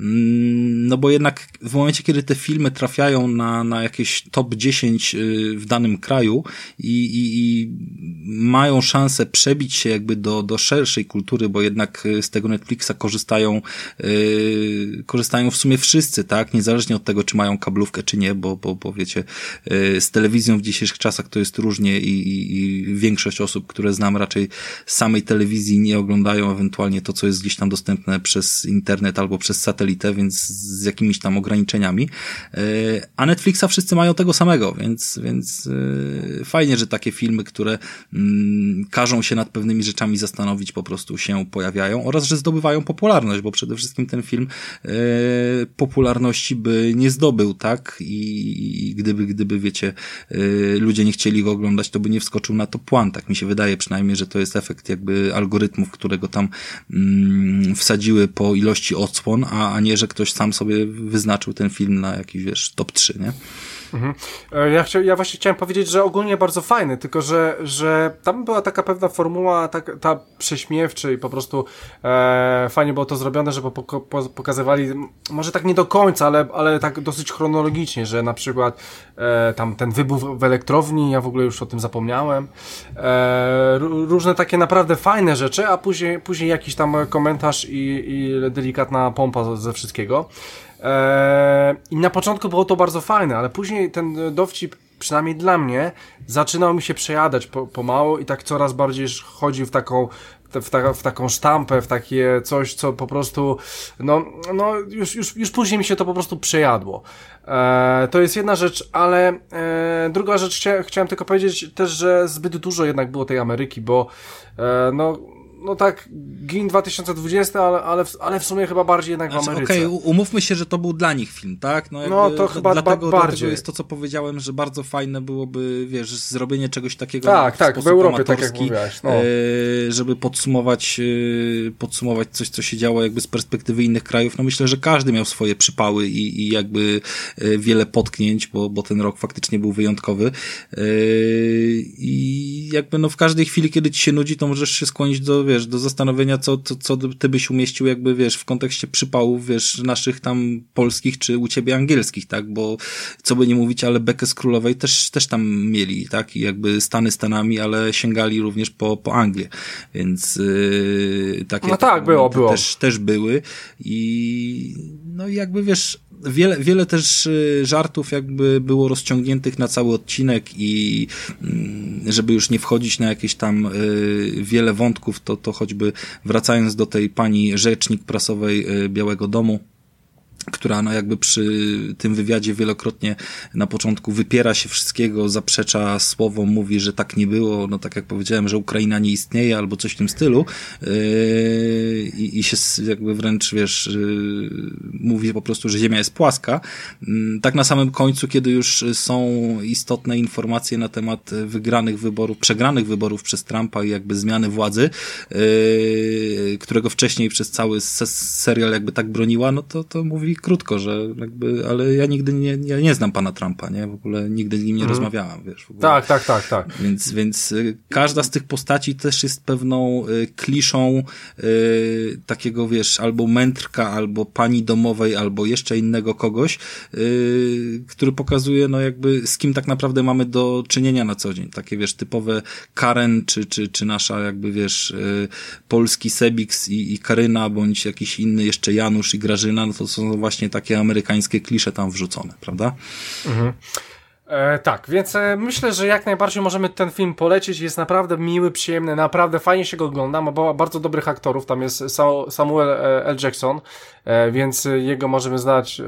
Mm, no bo jednak w momencie, kiedy te filmy trafiają na, na jakieś top 10 y, w danym kraju i, i, i mają szansę przebić się jakby do, do szerszej kultury, bo jednak z tego Netflixa korzystają yy, korzystają w sumie wszyscy, tak? Niezależnie od tego, czy mają kablówkę, czy nie, bo, bo, bo wiecie, y, z telewizją w dzisiejszych czasach to jest różnie i, i, i większość osób, które znam raczej samej telewizji nie oglądają ewentualnie to, co jest gdzieś tam dostępne przez internet albo przez satelitę, więc z jakimiś tam ograniczeniami. Y, a Netflixa wszyscy mają tego samego, więc, więc y, fajnie, że takie filmy, które mm, każą się nad pewnymi rzeczami zastanowić, po prostu się pojawiają oraz, że zdobywają popularność, bo przede wszystkim ten film popularności by nie zdobył, tak? I, i gdyby, gdyby, wiecie, e, ludzie nie chcieli go oglądać, to by nie wskoczył na to plan. Tak mi się wydaje przynajmniej, że to jest efekt jakby algorytmów, które go tam mm, wsadziły po ilości odsłon, a, a nie, że ktoś sam sobie wyznaczył ten film na jakiś, wiesz, top 3, nie? Mhm. E, ja, chcia, ja właśnie chciałem powiedzieć, że ogólnie bardzo fajny, tylko że, że tam była taka pewna formuła, tak, ta prześmiewczy i po prostu e, fajnie było to zrobione, że po, po, pokazywali, może tak nie do końca, ale, ale tak dosyć chronologicznie, że na przykład e, tam ten wybuch w elektrowni, ja w ogóle już o tym zapomniałem, e, różne takie naprawdę fajne rzeczy, a później, później jakiś tam komentarz i, i delikatna pompa ze wszystkiego. Eee, I na początku było to bardzo fajne, ale później ten dowcip, przynajmniej dla mnie, zaczynał mi się przejadać po, pomału i tak coraz bardziej chodził w taką w, ta, w taką sztampę, w takie coś, co po prostu, no, no już, już, już później mi się to po prostu przejadło. E, to jest jedna rzecz, ale e, druga rzecz, chcia, chciałem tylko powiedzieć też, że zbyt dużo jednak było tej Ameryki, bo e, no no tak, GIN 2020, ale, ale, w, ale w sumie chyba bardziej jednak znaczy, w Ameryce. Okej, okay, umówmy się, że to był dla nich film, tak? No, jakby, no to chyba dlatego, ba bardziej. Dlatego jest to, co powiedziałem, że bardzo fajne byłoby, wiesz, zrobienie czegoś takiego Tak, tak, w Europie, tak jak mówiłaś. No. E, żeby podsumować, e, podsumować coś, co się działo jakby z perspektywy innych krajów. No myślę, że każdy miał swoje przypały i, i jakby e, wiele potknięć, bo, bo ten rok faktycznie był wyjątkowy. I jakby no w każdej chwili, kiedy ci się nudzi, to możesz się skłonić do, wiesz, do zastanowienia, co, co, co ty byś umieścił jakby, wiesz, w kontekście przypałów, wiesz, naszych tam polskich, czy u ciebie angielskich, tak, bo co by nie mówić, ale bekę z Królowej też, też tam mieli, tak, i jakby Stany Stanami, ale sięgali również po, po Anglię, więc yy, takie no tak, było, było. Też, też były. I no jakby, wiesz, wiele, wiele też y, żartów jakby było rozciągniętych na cały odcinek i mm, żeby już nie wchodzić na jakieś tam y, wiele wątków, to, to choćby wracając do tej pani rzecznik prasowej y, Białego Domu, która no jakby przy tym wywiadzie wielokrotnie na początku wypiera się wszystkiego, zaprzecza słowom, mówi, że tak nie było, no tak jak powiedziałem, że Ukraina nie istnieje albo coś w tym stylu yy, i, się jakby wręcz, wiesz, yy, mówi po prostu, że Ziemia jest płaska. Yy, tak na samym końcu, kiedy już są istotne informacje na temat wygranych wyborów, przegranych wyborów przez Trumpa i jakby zmiany władzy, yy, którego wcześniej przez cały serial jakby tak broniła, no to, to mówi krótko, że jakby, ale ja nigdy nie, ja nie znam pana Trumpa, nie? W ogóle nigdy z nim nie mm. rozmawiałam, wiesz. Tak, tak, tak, tak. Więc, więc y, każda z tych postaci też jest pewną y, kliszą y, takiego, wiesz, albo mędrka, albo pani domowej, albo jeszcze innego kogoś, y, który pokazuje, no jakby z kim tak naprawdę mamy do czynienia na co dzień. Takie, wiesz, typowe Karen, czy, czy, czy nasza jakby, wiesz, y, polski Sebix i, i Karyna, bądź jakiś inny jeszcze Janusz i Grażyna, no to są właśnie takie amerykańskie klisze tam wrzucone, prawda? Mhm. E, tak, więc e, myślę, że jak najbardziej możemy ten film polecić. Jest naprawdę miły, przyjemny, naprawdę fajnie się go ogląda. Ma bardzo dobrych aktorów. Tam jest Samuel e, L. Jackson, więc jego możemy znać.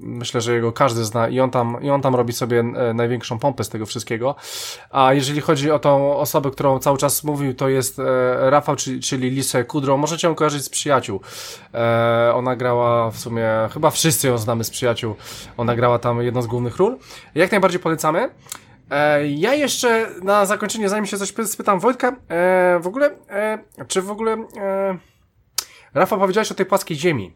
Myślę, że jego każdy zna i on tam, i on tam robi sobie największą pompę z tego wszystkiego. A jeżeli chodzi o tą osobę, którą cały czas mówił, to jest Rafał, czyli, Lisę Kudrą. Możecie ją kojarzyć z przyjaciół. ona grała w sumie, chyba wszyscy ją znamy z przyjaciół. Ona grała tam jedną z głównych ról. Jak najbardziej polecamy. E, ja jeszcze na zakończenie, zanim się coś spytam Wojtka, e, w ogóle, e, czy w ogóle, Rafał powiedziałeś o tej płaskiej ziemi.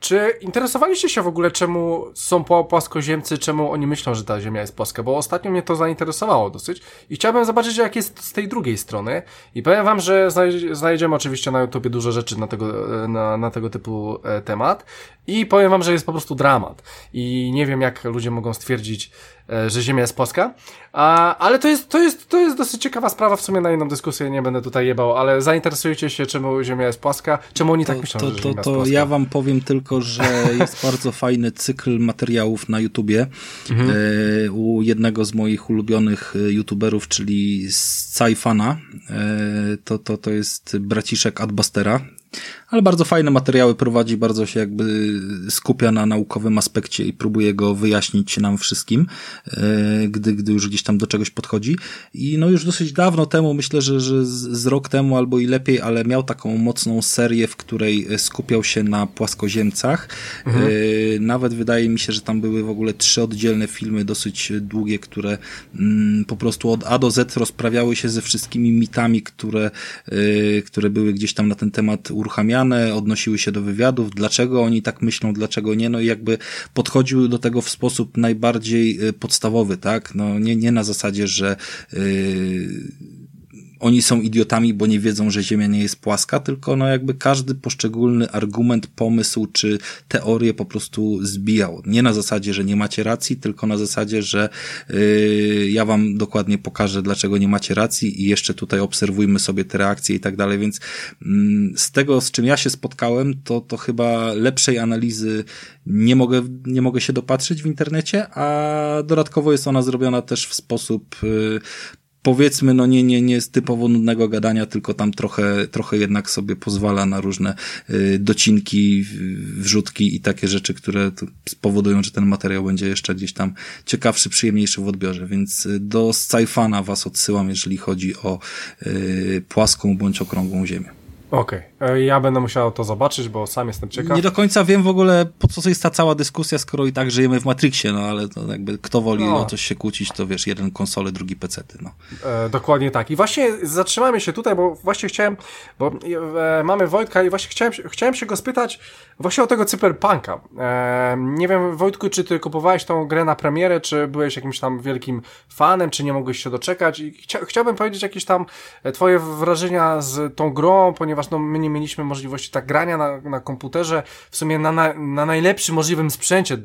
Czy interesowaliście się w ogóle, czemu są płaskoziemcy, czemu oni myślą, że ta Ziemia jest płaska? Bo ostatnio mnie to zainteresowało dosyć i chciałbym zobaczyć, jak jest z tej drugiej strony. I powiem wam, że znajdziemy oczywiście na YouTubie dużo rzeczy na tego, na, na tego typu temat i powiem wam, że jest po prostu dramat. I nie wiem, jak ludzie mogą stwierdzić, E, że Ziemia jest płaska. A, ale to jest, to, jest, to jest dosyć ciekawa sprawa, w sumie na inną dyskusję nie będę tutaj jebał, ale zainteresujecie się, czemu Ziemia jest płaska, czemu oni tak myślą, to, że to, Ziemia to jest płaska. ja wam powiem tylko, że <laughs> jest bardzo fajny cykl materiałów na YouTubie mhm. e, u jednego z moich ulubionych e, YouTuberów, czyli Saifana. E, to, to, to jest braciszek Adbustera, ale bardzo fajne materiały prowadzi, bardzo się jakby skupia na naukowym aspekcie i próbuje go wyjaśnić nam wszystkim, e, gdy, gdy już gdzieś tam do czegoś podchodzi. I no już dosyć dawno temu, myślę, że, że z rok temu albo i lepiej, ale miał taką mocną serię, w której skupiał się na płaskoziemcach. Mhm. E, nawet wydaje mi się, że tam były w ogóle trzy oddzielne filmy, dosyć długie, które mm, po prostu od A do Z rozprawiały się ze wszystkimi mitami, które, e, które były gdzieś tam na ten temat uruchamiane odnosiły się do wywiadów, dlaczego oni tak myślą, dlaczego nie, no i jakby podchodziły do tego w sposób najbardziej y, podstawowy, tak? No nie, nie na zasadzie, że yy, oni są idiotami, bo nie wiedzą, że Ziemia nie jest płaska, tylko no jakby każdy poszczególny argument, pomysł czy teorię po prostu zbijał. Nie na zasadzie, że nie macie racji, tylko na zasadzie, że yy, ja wam dokładnie pokażę, dlaczego nie macie racji i jeszcze tutaj obserwujmy sobie te reakcje i tak dalej, więc yy, z tego, z czym ja się spotkałem, to, to chyba lepszej analizy nie mogę, nie mogę się dopatrzyć w internecie, a dodatkowo jest ona zrobiona też w sposób yy, powiedzmy, no nie, nie, nie z typowo nudnego gadania, tylko tam trochę, trochę jednak sobie pozwala na różne y, docinki, wrzutki i takie rzeczy, które spowodują, że ten materiał będzie jeszcze gdzieś tam ciekawszy, przyjemniejszy w odbiorze, więc y, do Sci-Fana was odsyłam, jeżeli chodzi o y, płaską bądź okrągłą ziemię. Okej, okay. E, ja będę musiał to zobaczyć, bo sam jestem ciekaw. Nie do końca wiem w ogóle, po co jest ta cała dyskusja, skoro i tak żyjemy w Matrixie, no ale to jakby kto woli no. o coś się kłócić, to wiesz, jeden konsole, drugi pecety, no. E, dokładnie tak. I właśnie zatrzymamy się tutaj, bo właśnie chciałem, bo e, mamy Wojtka i właśnie chciałem, chciałem się go spytać właśnie o tego cyberpunka. E, nie wiem, Wojtku, czy ty kupowałeś tą grę na premierę, czy byłeś jakimś tam wielkim fanem, czy nie mogłeś się doczekać i chcia, chciałbym powiedzieć jakieś tam e, twoje wrażenia z tą grą, ponieważ no, my nie mieliśmy możliwości tak grania na, na komputerze, w sumie na, na, na najlepszym możliwym sprzęcie e,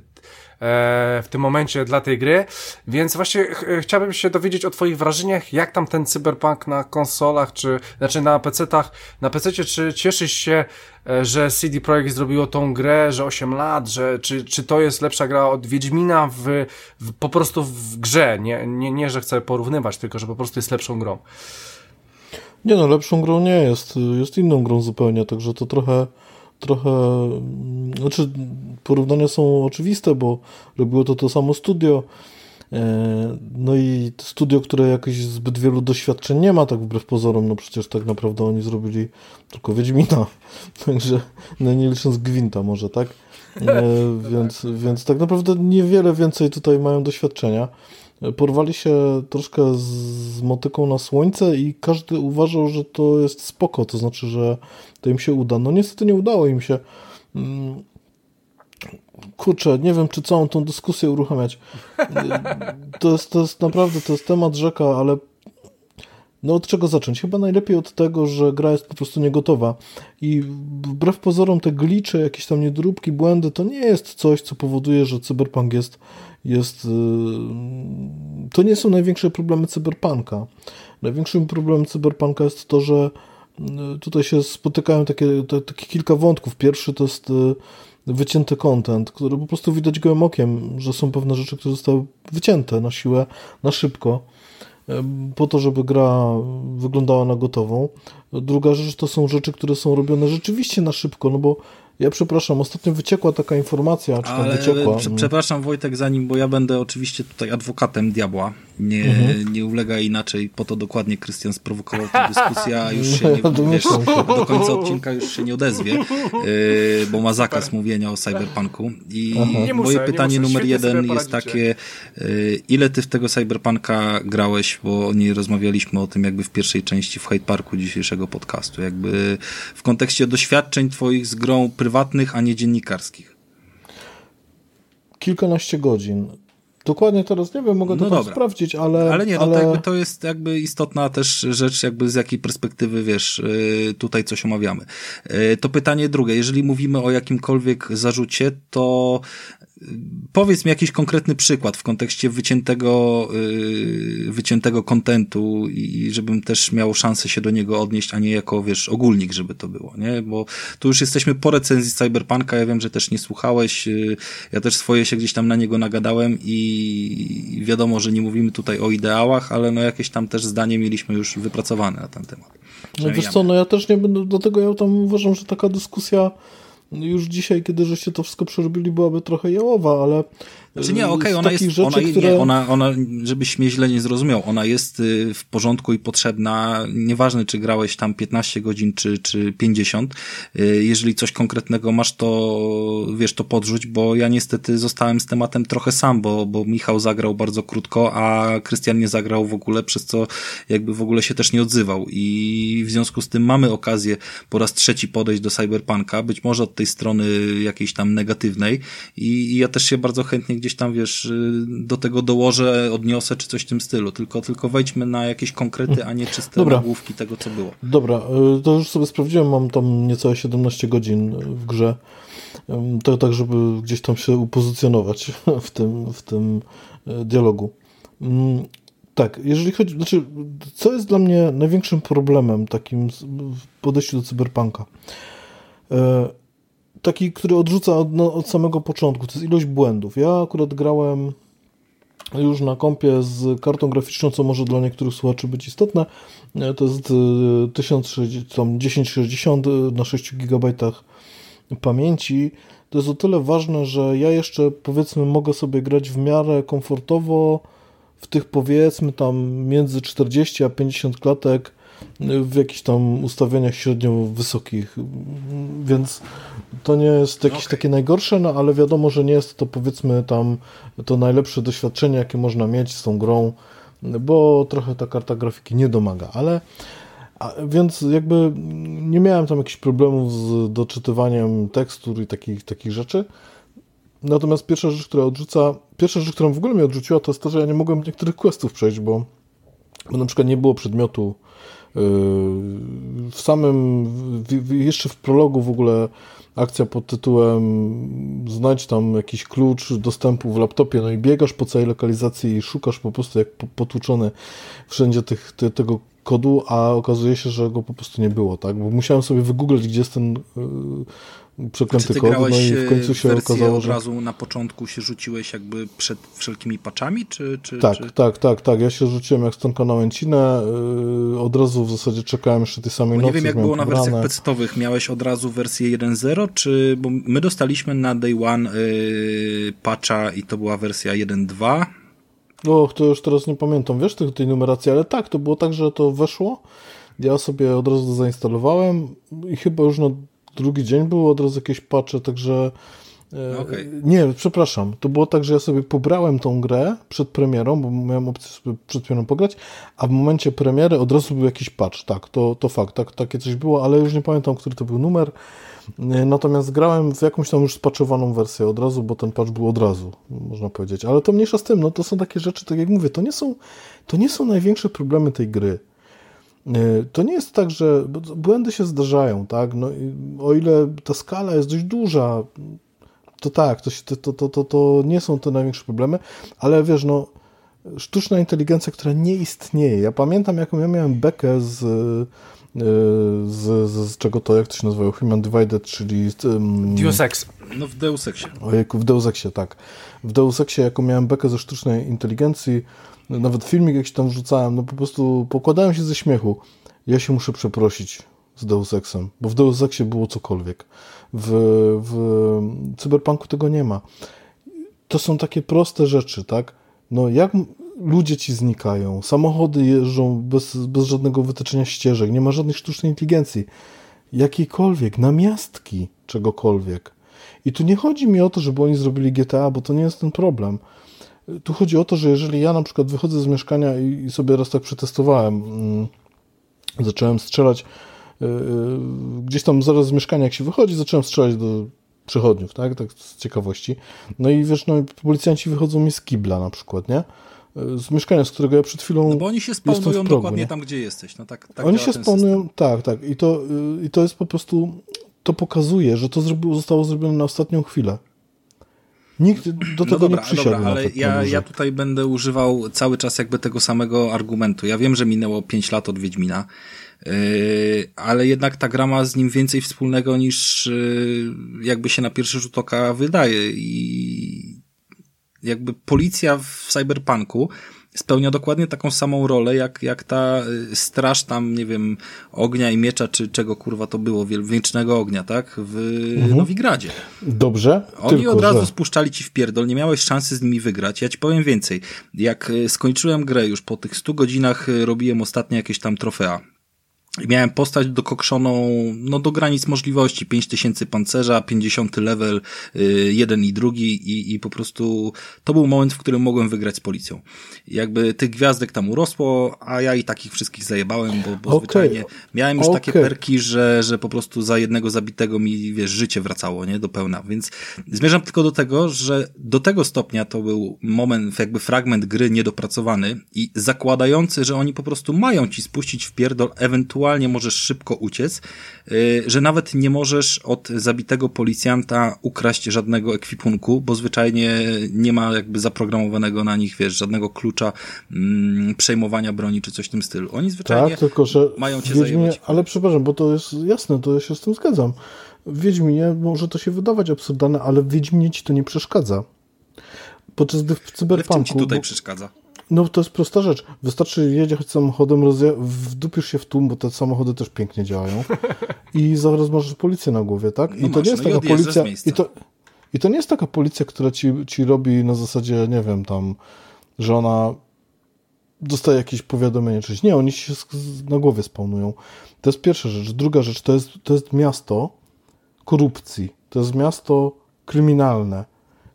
w tym momencie dla tej gry, więc właśnie ch chciałbym się dowiedzieć o twoich wrażeniach, jak tam ten cyberpunk na konsolach, czy znaczy na PC-tach, na PC, czy cieszysz się, e, że CD Projekt zrobiło tą grę, że 8 lat, że czy, czy to jest lepsza gra od Wiedźmina w, w po prostu w grze, nie, nie, nie, że chcę porównywać, tylko że po prostu jest lepszą grą. Nie no, lepszą grą nie jest, jest inną grą zupełnie, także to trochę, trochę, znaczy porównania są oczywiste, bo robiło to to samo studio, e, no i studio, które jakieś zbyt wielu doświadczeń nie ma, tak wbrew pozorom, no przecież tak naprawdę oni zrobili tylko Wiedźmina, <laughs> także no nie licząc Gwinta może, tak? E, <laughs> więc, więc tak naprawdę niewiele więcej tutaj mają doświadczenia porwali się troszkę z motyką na słońce i każdy uważał, że to jest spoko, to znaczy, że to im się uda. No niestety nie udało im się. Mm, kurczę, nie wiem, czy całą tą dyskusję uruchamiać. <laughs> To jest, to jest naprawdę, to jest temat rzeka, ale no od czego zacząć? Chyba najlepiej od tego, że gra jest po prostu niegotowa i wbrew pozorom te glicze, jakieś tam niedróbki, błędy, to nie jest coś, co powoduje, że cyberpunk jest jest. Y, to nie są największe problemy cyberpunka. Największym problemem cyberpunka jest to, że y, tutaj się spotykają takie, takie kilka wątków. Pierwszy to jest y, wycięty content, który po prostu widać gołym okiem, że są pewne rzeczy, które zostały wycięte na siłę, na szybko, po to, żeby gra wyglądała na gotową. Druga rzecz to są rzeczy, które są robione rzeczywiście na szybko, no bo ja przepraszam, ostatnio wyciekła taka informacja, czy tam Ale, wyciekła. Przepraszam Wojtek, zanim, bo ja będę oczywiście tutaj adwokatem diabła. Nie, mhm. nie ulega inaczej, po to dokładnie Krystian sprowokował tę <laughs> dyskusję, a już się nie, wiesz, do końca odcinka już się nie odezwie, yy, bo ma zakaz Super. mówienia o cyberpunku. I moje muszę, pytanie numer jeden jest takie, yy, ile ty w tego cyberpunka grałeś, bo nie rozmawialiśmy o tym jakby w pierwszej części w Hyde Parku dzisiejszego podcastu, jakby w kontekście doświadczeń twoich z grą prywatnych, a nie dziennikarskich? Kilkanaście godzin. Dokładnie teraz nie wiem, mogę no to sprawdzić, ale... Ale nie, no ale... To, jakby to jest jakby istotna też rzecz, jakby z jakiej perspektywy, wiesz, y, tutaj coś omawiamy. Y, to pytanie drugie, jeżeli mówimy o jakimkolwiek zarzucie, to powiedz mi jakiś konkretny przykład w kontekście wyciętego, yy, wyciętego kontentu i żebym też miał szansę się do niego odnieść, a nie jako, wiesz, ogólnik, żeby to było, nie? Bo tu już jesteśmy po recenzji Cyberpunka, ja wiem, że też nie słuchałeś, yy, ja też swoje się gdzieś tam na niego nagadałem i wiadomo, że nie mówimy tutaj o ideałach, ale no jakieś tam też zdanie mieliśmy już wypracowane na ten temat. No wiesz co, no ja też nie będę, dlatego ja tam uważam, że taka dyskusja już dzisiaj, kiedy żeście to wszystko przerobili, byłaby trochę jałowa, ale znaczy nie, okej, okay, ona jest, rzeczy, ona, które... nie, ona, ona, żebyś mnie źle nie zrozumiał, ona jest y, w porządku i potrzebna, nieważne czy grałeś tam 15 godzin czy, czy 50, y, jeżeli coś konkretnego masz, to wiesz, to podrzuć, bo ja niestety zostałem z tematem trochę sam, bo, bo Michał zagrał bardzo krótko, a Krystian nie zagrał w ogóle, przez co jakby w ogóle się też nie odzywał. I w związku z tym mamy okazję po raz trzeci podejść do Cyberpunka, być może od tej strony jakiejś tam negatywnej. I, i ja też się bardzo chętnie gdzieś tam, wiesz, y, do tego dołożę, odniosę, czy coś w tym stylu. Tylko, tylko wejdźmy na jakieś konkrety, a nie czyste Dobra. nagłówki tego, co było. Dobra, y, to już sobie sprawdziłem, mam tam niecałe 17 godzin w grze. To tak, żeby gdzieś tam się upozycjonować w tym, w tym y, dialogu. Tak, jeżeli chodzi, znaczy, co jest dla mnie największym problemem takim w podejściu do cyberpunka? Taki, który odrzuca od, no, od, samego początku, to jest ilość błędów. Ja akurat grałem już na kompie z kartą graficzną, co może dla niektórych słuchaczy być istotne. E, to jest 1060 e, e, na 6 GB pamięci. To jest o tyle ważne, że ja jeszcze powiedzmy mogę sobie grać w miarę komfortowo w tych powiedzmy tam między 40 a 50 klatek w jakichś tam ustawieniach średnio wysokich, więc to nie jest jakieś okay. takie najgorsze, no ale wiadomo, że nie jest to powiedzmy tam to najlepsze doświadczenie, jakie można mieć z tą grą, bo trochę ta karta grafiki nie domaga, ale a, więc jakby nie miałem tam jakichś problemów z doczytywaniem tekstur i takich, takich rzeczy. Natomiast pierwsza rzecz, która odrzuca, pierwsza rzecz, którą w ogóle mnie odrzuciła, to jest to, że ja nie mogłem niektórych questów przejść, bo, bo na przykład nie było przedmiotu w samym, jeszcze w prologu w ogóle akcja pod tytułem znajdź tam jakiś klucz dostępu w laptopie, no i biegasz po całej lokalizacji i szukasz po prostu jak potłuczony wszędzie tych, te, tego kodu, a okazuje się, że go po prostu nie było, tak? Bo musiałem sobie wygooglać, gdzie jest ten przeklęty kod, no i w końcu się okazało, że... od razu na początku się rzuciłeś jakby przed wszelkimi patchami, czy... czy tak, czy... tak, tak, tak. Ja się rzuciłem jak stonka na łęcinę, yy, od razu w zasadzie czekałem jeszcze tej samej bo nocy. Nie wiem, jak było na wersjach pecetowych. Miałeś od razu wersję 1.0, czy... Bo my dostaliśmy na day one yy, patcha i to była wersja 1.2. Och, to już teraz nie pamiętam, wiesz, tej, tej numeracji, ale tak, to było tak, że to weszło. Ja sobie od razu zainstalowałem i chyba już na drugi dzień było od razu jakieś patche, także e, okay. Nie, przepraszam. To było tak, że ja sobie pobrałem tą grę przed premierą, bo miałem opcję sobie przed premierą pograć, a w momencie premiery od razu był jakiś patch. Tak, to, to fakt, tak, takie coś było, ale już nie pamiętam, który to był numer. E, natomiast grałem w jakąś tam już spaczowaną wersję od razu, bo ten patch był od razu, można powiedzieć. Ale to mniejsza z tym, no to są takie rzeczy, tak jak mówię, to nie są, to nie są największe problemy tej gry. E, to nie jest tak, że błędy się zdarzają, tak? No, o ile ta skala jest dość duża, to tak, to, to, to, to, to nie są te największe problemy, ale wiesz, no, sztuczna inteligencja, która nie istnieje. Ja pamiętam, jaką ja miałem bekę z, e, z, z, czego to, jak to się nazywało, Human Divided, czyli... Um, Deus Ex. No w Deus Exie. Ojejku, w Deus Exie, tak. W Deus Exie, jaką miałem bekę ze sztucznej inteligencji, nawet filmik jakiś tam wrzucałem, no po prostu pokładałem się ze śmiechu. Ja się muszę przeprosić z Deus Exem, bo w Deus Exie było cokolwiek. W, w Cyberpunku tego nie ma. To są takie proste rzeczy, tak? No jak ludzie ci znikają, samochody jeżdżą bez, bez żadnego wytyczenia ścieżek, nie ma żadnej sztucznej inteligencji, jakiejkolwiek, namiastki czegokolwiek. I tu nie chodzi mi o to, żeby oni zrobili GTA, bo to nie jest ten problem. Tu chodzi o to, że jeżeli ja na przykład wychodzę z mieszkania i sobie raz tak przetestowałem, mm, zacząłem strzelać y, y, gdzieś tam zaraz z mieszkania, jak się wychodzi, zacząłem strzelać do przechodniów, tak, tak z ciekawości. No i wiesz, no policjanci wychodzą mi z kibla na przykład, nie? Z mieszkania, z którego ja przed chwilą. No bo oni się spawnują progu, dokładnie nie? tam, gdzie jesteś. No tak, tak oni się spawnują, tak, tak. I to, y, I to jest po prostu, to pokazuje, że to zrobiło, zostało zrobione na ostatnią chwilę. Nikt do tego no dobra, nie przysiadł. Dobra, ale ja, ja tutaj będę używał cały czas jakby tego samego argumentu. Ja wiem, że minęło 5 lat od Wiedźmina, yy, ale jednak ta gra ma z nim więcej wspólnego niż yy, jakby się na pierwszy rzut oka wydaje i jakby policja w cyberpunku spełnia dokładnie taką samą rolę, jak, jak ta y, straż tam, nie wiem, ognia i miecza, czy czego kurwa to było, wiecznego ognia, tak? W mhm. Nowigradzie. Dobrze. Oni od razu że... spuszczali ci w pierdol, nie miałeś szansy z nimi wygrać. Ja ci powiem więcej. Jak y, skończyłem grę już po tych 100 godzinach y, robiłem ostatnie jakieś tam trofea Miałem postać dokokszoną, no do granic możliwości, 5000 pancerza, 50 level, yy, jeden i drugi i, i po prostu to był moment, w którym mogłem wygrać z policją. Jakby tych gwiazdek tam urosło, a ja i takich wszystkich zajebałem, bo, bo okay. zwyczajnie miałem już okay. takie perki, że, że po prostu za jednego zabitego mi, wiesz, życie wracało, nie, do pełna, więc zmierzam tylko do tego, że do tego stopnia to był moment, jakby fragment gry niedopracowany i zakładający, że oni po prostu mają ci spuścić w pierdol ewentualnie ewentualnie możesz szybko uciec, y, że nawet nie możesz od zabitego policjanta ukraść żadnego ekwipunku, bo zwyczajnie nie ma jakby zaprogramowanego na nich, wiesz, żadnego klucza mm, przejmowania broni czy coś w tym stylu. Oni zwyczajnie tak, tylko, że mają cię Wiedźminie, zajmować. Ale przepraszam, bo to jest jasne, to ja się z tym zgadzam. W Wiedźminie może to się wydawać absurdalne, ale w Wiedźminie ci to nie przeszkadza. Podczas gdy w Cyberpunku... Ale w czym ci tutaj bo... przeszkadza? No to jest prosta rzecz. Wystarczy jechać samochodem, wdupisz się w tłum, bo te samochody też pięknie działają <laughs> i zaraz masz policję na głowie, tak? I no to masz, nie jest no taka policja... I to, I to nie jest taka policja, która ci, ci robi na zasadzie, nie wiem, tam, że ona dostaje jakieś powiadomienie, czy nie, oni się na głowie spawnują. To jest pierwsza rzecz. Druga rzecz, to jest, to jest miasto korupcji. To jest miasto kryminalne.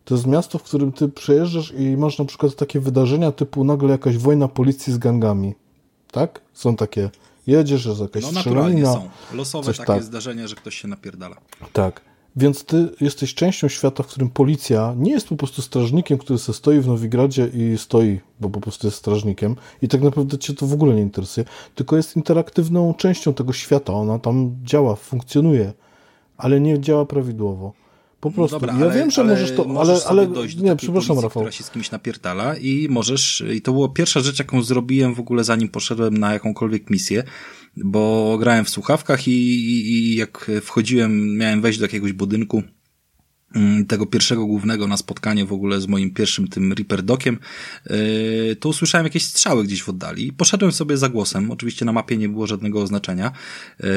To jest miasto, w którym ty przejeżdżasz i masz na przykład takie wydarzenia typu nagle jakaś wojna policji z gangami. Tak? Są takie. Jedziesz, jest jakaś no, strzelanina. są. Losowe takie tak. zdarzenia, że ktoś się napierdala. Tak. Więc ty jesteś częścią świata, w którym policja nie jest po prostu strażnikiem, który sobie stoi w Nowigradzie i stoi, bo po prostu jest strażnikiem i tak naprawdę cię to w ogóle nie interesuje, tylko jest interaktywną częścią tego świata. Ona tam działa, funkcjonuje, ale nie działa prawidłowo. Po prostu. Dobra, ja ale, wiem, że ale możesz to, możesz ale, ale dojść do nie, przepraszam, policji, Rafał. która się z kimś napierdala i możesz, i to była pierwsza rzecz, jaką zrobiłem w ogóle zanim poszedłem na jakąkolwiek misję, bo grałem w słuchawkach i, i, i jak wchodziłem, miałem wejść do jakiegoś budynku, tego pierwszego głównego na spotkanie w ogóle z moim pierwszym tym Reaper Dokiem, yy, to usłyszałem jakieś strzały gdzieś w oddali. Poszedłem sobie za głosem. Oczywiście na mapie nie było żadnego oznaczenia, yy,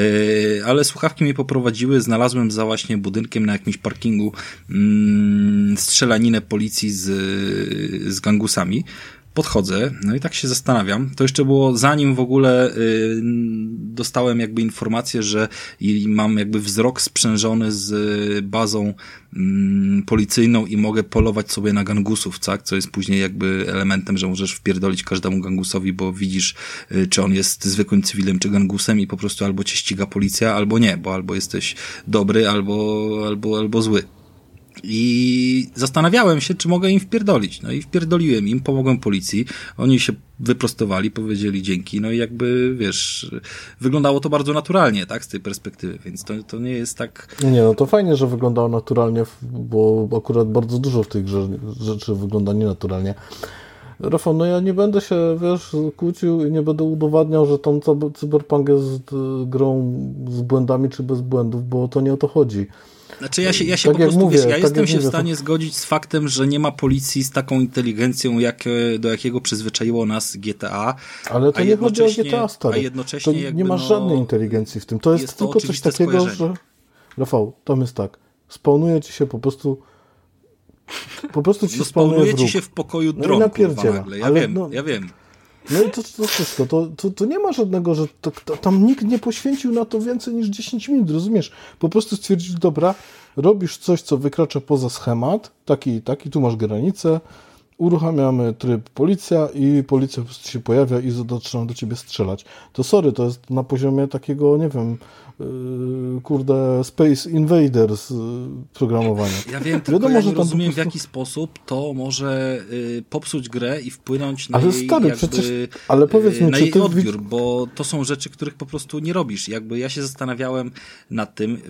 ale słuchawki mnie poprowadziły. Znalazłem za właśnie budynkiem na jakimś parkingu mm, strzelaninę policji z, z gangusami podchodzę, no i tak się zastanawiam. To jeszcze było zanim w ogóle y, dostałem jakby informację, że mam jakby wzrok sprzężony z bazą y, policyjną i mogę polować sobie na gangusów, tak? Co jest później jakby elementem, że możesz wpierdolić każdemu gangusowi, bo widzisz, y, czy on jest zwykłym cywilem, czy gangusem i po prostu albo cię ściga policja, albo nie, bo albo jesteś dobry, albo, albo, albo zły. I zastanawiałem się, czy mogę im wpierdolić. No i wpierdoliłem im, pomogłem policji. Oni się wyprostowali, powiedzieli dzięki. No i jakby, wiesz, wyglądało to bardzo naturalnie, tak, z tej perspektywy, więc to, to nie jest tak... Nie, nie, no to fajnie, że wyglądało naturalnie, bo akurat bardzo dużo w tych rzeczy wygląda nienaturalnie. Rafał, no ja nie będę się, wiesz, kłócił i nie będę udowadniał, że tam cyberpunk jest grą z błędami czy bez błędów, bo to nie o to chodzi. Znaczy ja się, ja się tak po prostu, mówię, wiesz, ja tak jestem się mówię, w stanie zgodzić z faktem, że nie ma policji z taką inteligencją, jak, do jakiego przyzwyczaiło nas GTA. Ale to nie chodzi o GTA, stary. A jednocześnie to nie ma no, żadnej inteligencji w tym. To jest, jest tylko coś takiego, że... Rafał, tam jest tak. Spawnuje ci się po prostu po prostu ci no, spawnuje ci się w pokoju no dron, no kurwa, nagle. Ja ale, wiem, no, ja wiem. No i to, to wszystko. To, to, to nie ma żadnego, że to, to, tam nikt nie poświęcił na to więcej niż 10 minut, rozumiesz? Po prostu stwierdzić, dobra, robisz coś, co wykracza poza schemat, taki i taki, tu masz granicę, uruchamiamy tryb policja i policja po prostu się pojawia i zaczyna do ciebie strzelać. To sorry, to jest na poziomie takiego, nie wiem, kurde, Space Invaders yy, programowania. Ja wiem, tylko Wiadomo, ja nie rozumiem prostu... w jaki sposób to może y, popsuć grę i wpłynąć na ale jej, stary, jakby, przecież, ale powiedz mi, na jej odbiór, bo to są rzeczy, których po prostu nie robisz. Jakby ja się zastanawiałem nad tym,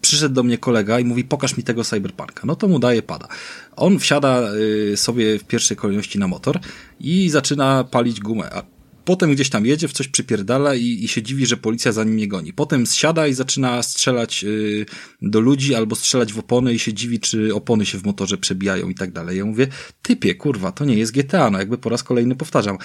przyszedł do mnie kolega i mówi, pokaż mi tego cyberpunka. No to mu daje pada. On wsiada y, sobie w pierwszej kolejności na motor i zaczyna palić gumę. A Potem gdzieś tam jedzie, w coś przypierdala i, i się dziwi, że policja za nim nie goni. Potem zsiada i zaczyna strzelać y, do ludzi albo strzelać w opony i się dziwi, czy opony się w motorze przebijają i tak dalej. Ja mówię, typie, kurwa, to nie jest GTA, no jakby po raz kolejny powtarzam.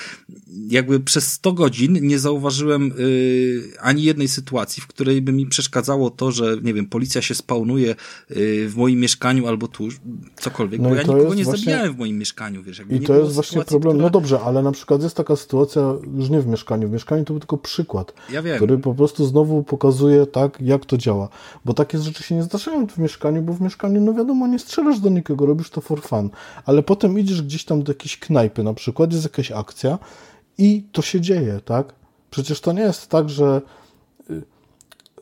Jakby przez 100 godzin nie zauważyłem y, ani jednej sytuacji, w której by mi przeszkadzało to, że, nie wiem, policja się spawnuje y, w moim mieszkaniu albo tu, cokolwiek, no bo ja nikogo nie właśnie... zabijałem w moim mieszkaniu, wiesz. I to jest właśnie problem, która... no dobrze, ale na przykład jest taka sytuacja, już nie w mieszkaniu. W mieszkaniu to był tylko przykład, ja który po prostu znowu pokazuje tak, jak to działa. Bo takie rzeczy się nie zdarzają w mieszkaniu, bo w mieszkaniu, no wiadomo, nie strzelasz do nikogo, robisz to for fun. Ale potem idziesz gdzieś tam do jakiejś knajpy, na przykład jest jakaś akcja i to się dzieje, tak? Przecież to nie jest tak, że y,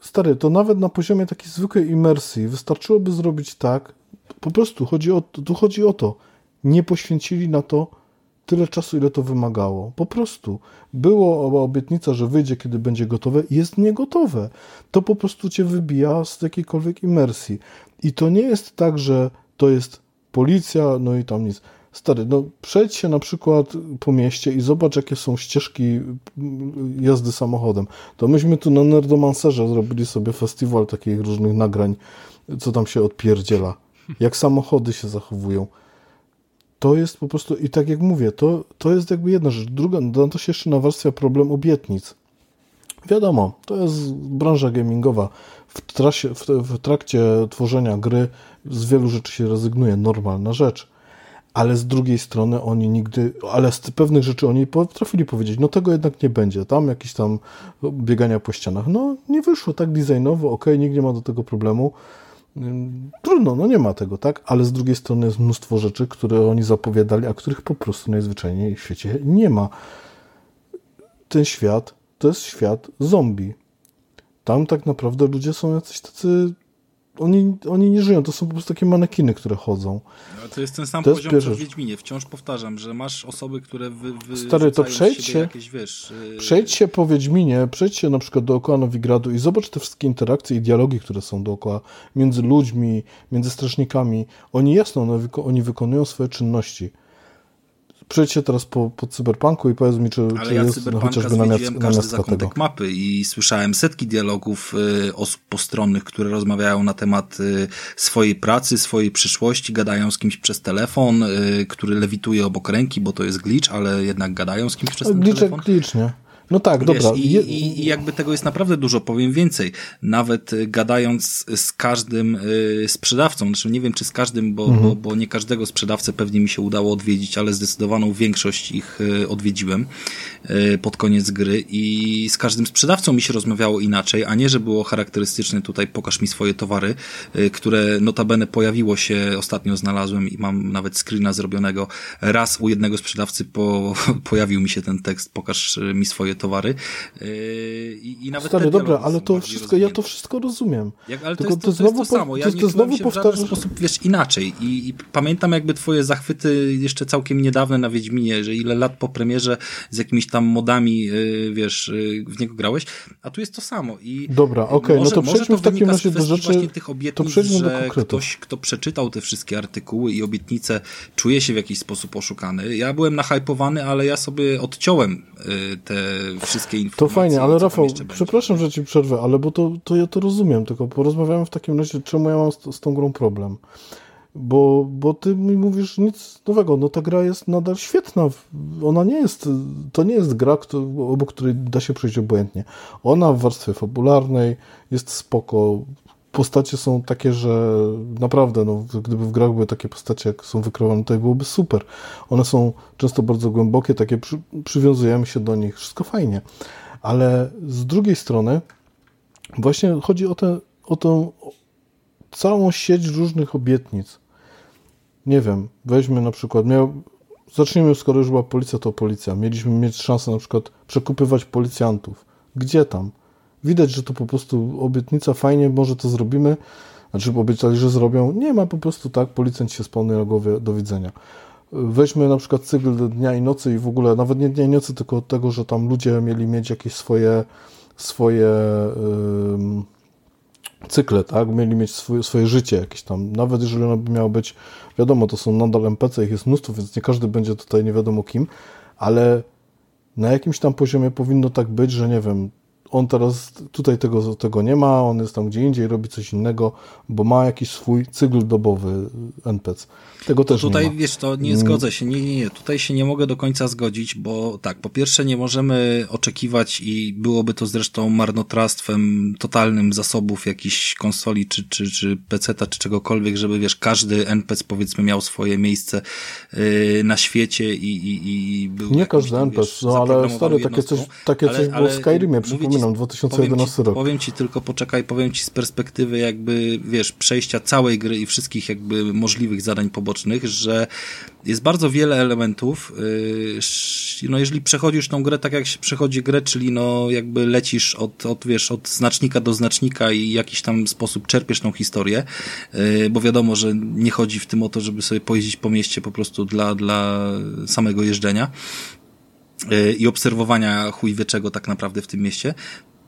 stary, to nawet na poziomie takiej zwykłej imersji wystarczyłoby zrobić tak, po prostu chodzi o, tu chodzi o to, nie poświęcili na to tyle czasu, ile to wymagało. Po prostu. Było obietnica, że wyjdzie, kiedy będzie gotowe, jest niegotowe. To po prostu cię wybija z jakiejkolwiek imersji. I to nie jest tak, że to jest policja, no i tam nic. Stary, no przejdź się na przykład po mieście i zobacz, jakie są ścieżki jazdy samochodem. To myśmy tu na Nerdomancerze zrobili sobie festiwal takich różnych nagrań, co tam się odpierdziela. Jak samochody się zachowują to jest po prostu, i tak jak mówię, to, to jest jakby jedna rzecz. Druga, no to się jeszcze nawarstwia problem obietnic. Wiadomo, to jest branża gamingowa. W, trasie, w, w trakcie tworzenia gry z wielu rzeczy się rezygnuje, normalna rzecz. Ale z drugiej strony oni nigdy, ale z pewnych rzeczy oni potrafili powiedzieć, no tego jednak nie będzie, tam jakieś tam biegania po ścianach. No nie wyszło tak designowo, ok, nikt nie ma do tego problemu Trudno, no nie ma tego, tak? Ale z drugiej strony jest mnóstwo rzeczy, które oni zapowiadali, a których po prostu najzwyczajniej w świecie nie ma. Ten świat to jest świat zombie. Tam tak naprawdę ludzie są jacyś tacy oni, oni nie żyją, to są po prostu takie manekiny, które chodzą. No, to jest ten sam to poziom, co w Wiedźminie. Wciąż powtarzam, że masz osoby, które wy, wy Stary, to przejdź się, jakieś, wiesz... Yy... Przejdź się po Wiedźminie, przejdź się na przykład dookoła Nowigradu i zobacz te wszystkie interakcje i dialogi, które są dookoła, między ludźmi, między strażnikami. Oni jasno, oni wykonują swoje czynności przejdź się teraz po, po cyberpunku i powiedz mi, czy, Ale czy ja jest no, chociażby namiast, każdy zakątek tego. mapy i słyszałem setki dialogów y, osób postronnych, które rozmawiają na temat y, swojej pracy, swojej przyszłości, gadają z kimś przez telefon, y, który lewituje obok ręki, bo to jest glitch, ale jednak gadają z kimś przez glitch telefon. Glitch, nie? No tak, Wiesz, dobra. I, i, I jakby tego jest naprawdę dużo, powiem więcej. Nawet y, gadając z każdym y, sprzedawcą, znaczy nie wiem czy z każdym, bo, mhm. bo, bo nie każdego sprzedawcę pewnie mi się udało odwiedzić, ale zdecydowaną większość ich y, odwiedziłem y, pod koniec gry i z każdym sprzedawcą mi się rozmawiało inaczej, a nie, że było charakterystyczne tutaj pokaż mi swoje towary, y, które notabene pojawiło się, ostatnio znalazłem i mam nawet screena zrobionego. Raz u jednego sprzedawcy po, <laughs> pojawił mi się ten tekst, pokaż y, mi swoje towary. Yy, I, i nawet Stary, dobra, ale to wszystko, ja to wszystko rozumiem. Jak, ale Tylko to jest to, to, jest to samo. Ja to, nie to znowu się powtarzasz... w żaden sposób, wiesz, inaczej. I, I, pamiętam jakby twoje zachwyty jeszcze całkiem niedawne na Wiedźminie, że ile lat po premierze z jakimiś tam modami, yy, wiesz, yy, w niego grałeś, a tu jest to samo. I dobra, okej, okay, no to przejdźmy w takim razie do rzeczy, tych obietnic, to że ktoś, kto przeczytał te wszystkie artykuły i obietnice, czuje się w jakiś sposób oszukany. Ja byłem nahypowany, ale ja sobie odciąłem te wszystkie informacje. To fajnie, ale Rafał, przepraszam, że ci przerwę, ale bo to, to ja to rozumiem, tylko porozmawiamy w takim razie, czemu ja mam z, z tą grą problem. Bo, bo ty mi mówisz nic nowego. No ta gra jest nadal świetna. Ona nie jest, to nie jest gra, kto, obok której da się przejść obojętnie. Ona w warstwie fabularnej jest spoko postacie są takie, że naprawdę, no, gdyby w grach były takie postacie, jak są wykreowane, to byłoby super. One są często bardzo głębokie, takie przy, przywiązujemy się do nich, wszystko fajnie. Ale z drugiej strony właśnie chodzi o, tę o całą sieć różnych obietnic. Nie wiem, weźmy na przykład, miał, zacznijmy, skoro już była policja, to policja. Mieliśmy mieć szansę na przykład przekupywać policjantów. Gdzie tam? Widać, że to po prostu obietnica, fajnie, może to zrobimy. Znaczy obiecali, że zrobią. Nie ma po prostu tak, policjant się spełni na głowie, do widzenia. Weźmy na przykład cykl dnia i nocy i w ogóle, nawet nie dnia i nocy, tylko od tego, że tam ludzie mieli mieć jakieś swoje swoje yy, cykle, tak? Mieli mieć swoje, swoje życie jakieś tam. Nawet jeżeli ono by miało być, wiadomo, to są nadal NPC, ich jest mnóstwo, więc nie każdy będzie tutaj nie wiadomo kim, ale na jakimś tam poziomie powinno tak być, że nie wiem, on teraz tutaj tego, tego nie ma, on jest tam gdzie indziej, robi coś innego, bo ma jakiś swój cykl dobowy NPC. Tego też tutaj, nie ma. wiesz, to nie zgodzę się, nie, nie, nie, tutaj się nie mogę do końca zgodzić, bo tak, po pierwsze nie możemy oczekiwać i byłoby to zresztą marnotrawstwem totalnym zasobów jakichś konsoli, czy, czy, czy PC-ta, czy czegokolwiek, żeby, wiesz, każdy NPC powiedzmy miał swoje miejsce yy, na świecie i, i, i był Nie każdy NPC, no ale stary, takie coś, takie coś było w Skyrimie, przypominam, 2011 powiem rok. Powiem ci tylko, poczekaj, powiem ci z perspektywy jakby, wiesz, przejścia całej gry i wszystkich jakby możliwych zadań pobocznych, że jest bardzo wiele elementów. Yy, no jeżeli przechodzisz tą grę tak jak się przechodzi grę, czyli no jakby lecisz od, od wiesz, od znacznika do znacznika i w jakiś tam sposób czerpiesz tą historię, yy, bo wiadomo, że nie chodzi w tym o to, żeby sobie pojeździć po mieście po prostu dla, dla samego jeżdżenia i obserwowania chuj wie czego tak naprawdę w tym mieście,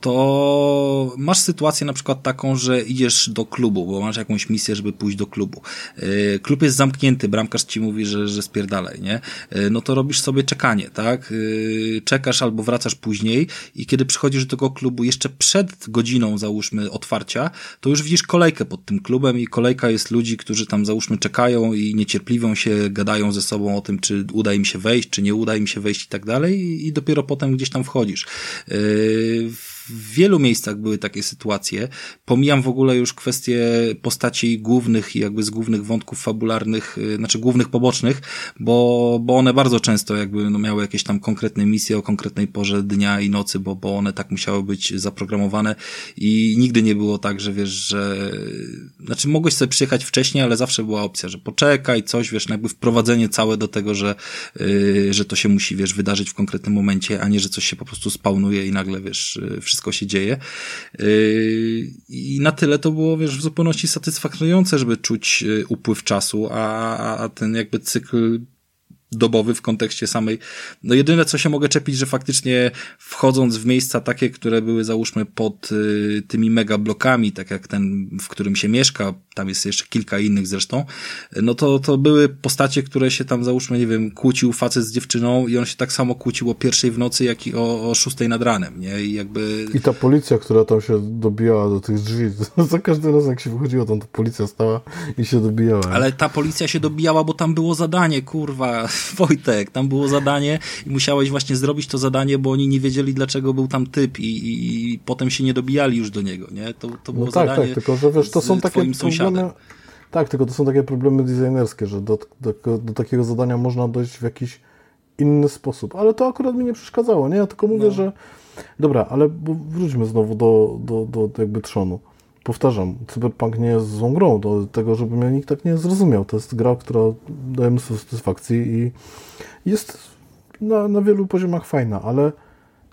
to masz sytuację na przykład taką, że idziesz do klubu, bo masz jakąś misję, żeby pójść do klubu. Yy, klub jest zamknięty, bramkarz ci mówi, że, że spierdalaj, nie? Yy, no to robisz sobie czekanie, tak? Yy, czekasz albo wracasz później i kiedy przychodzisz do tego klubu jeszcze przed godziną, załóżmy, otwarcia, to już widzisz kolejkę pod tym klubem i kolejka jest ludzi, którzy tam, załóżmy, czekają i niecierpliwią się, gadają ze sobą o tym, czy uda im się wejść, czy nie uda im się wejść i tak dalej i dopiero potem gdzieś tam wchodzisz. W wielu miejscach były takie sytuacje. Pomijam w ogóle już kwestie postaci głównych i jakby z głównych wątków fabularnych, y, znaczy głównych pobocznych, bo, bo one bardzo często jakby no miały jakieś tam konkretne misje o konkretnej porze dnia i nocy, bo, bo one tak musiały być zaprogramowane i nigdy nie było tak, że wiesz, że znaczy mogłeś sobie przyjechać wcześniej, ale zawsze była opcja, że poczekaj, coś, wiesz, jakby wprowadzenie całe do tego, że, yy, że to się musi, wiesz, wydarzyć w konkretnym momencie, a nie, że coś się po prostu spawnuje i nagle, wiesz, wszystko się dzieje. Yy, I na tyle to było, wiesz, w zupełności satysfakcjonujące, żeby czuć yy, upływ czasu, a, a ten jakby cykl dobowy w kontekście samej. No jedyne, co się mogę czepić, że faktycznie wchodząc w miejsca takie, które były załóżmy pod y, tymi mega blokami, tak jak ten, w którym się mieszka, tam jest jeszcze kilka innych zresztą, no to, to były postacie, które się tam załóżmy, nie wiem, kłócił facet z dziewczyną i on się tak samo kłócił o pierwszej w nocy, jak i o, o szóstej nad ranem, nie? I jakby... I ta policja, która tam się dobijała do tych drzwi, <laughs> za każdym razem jak się wychodziło, tam ta policja stała i się dobijała. Ale ta policja się dobijała, bo tam było zadanie, kurwa, <laughs> Wojtek, tam było zadanie i musiałeś właśnie zrobić to zadanie, bo oni nie wiedzieli, dlaczego był tam typ i, i, i potem się nie dobijali już do niego, nie? To, to było no tak, zadanie tak, tylko że wiesz, to są takie problemy, tak, tylko to są takie problemy designerskie, że do, do, do, takiego zadania można dojść w jakiś inny sposób, ale to akurat mi nie przeszkadzało, nie? Ja tylko mówię, no. że dobra, ale wróćmy znowu do, do, do jakby trzonu powtarzam, Cyberpunk nie jest złą grą, do tego, żeby mnie nikt tak nie zrozumiał. To jest gra, która daje mnóstwo satysfakcji i jest na, na wielu poziomach fajna, ale,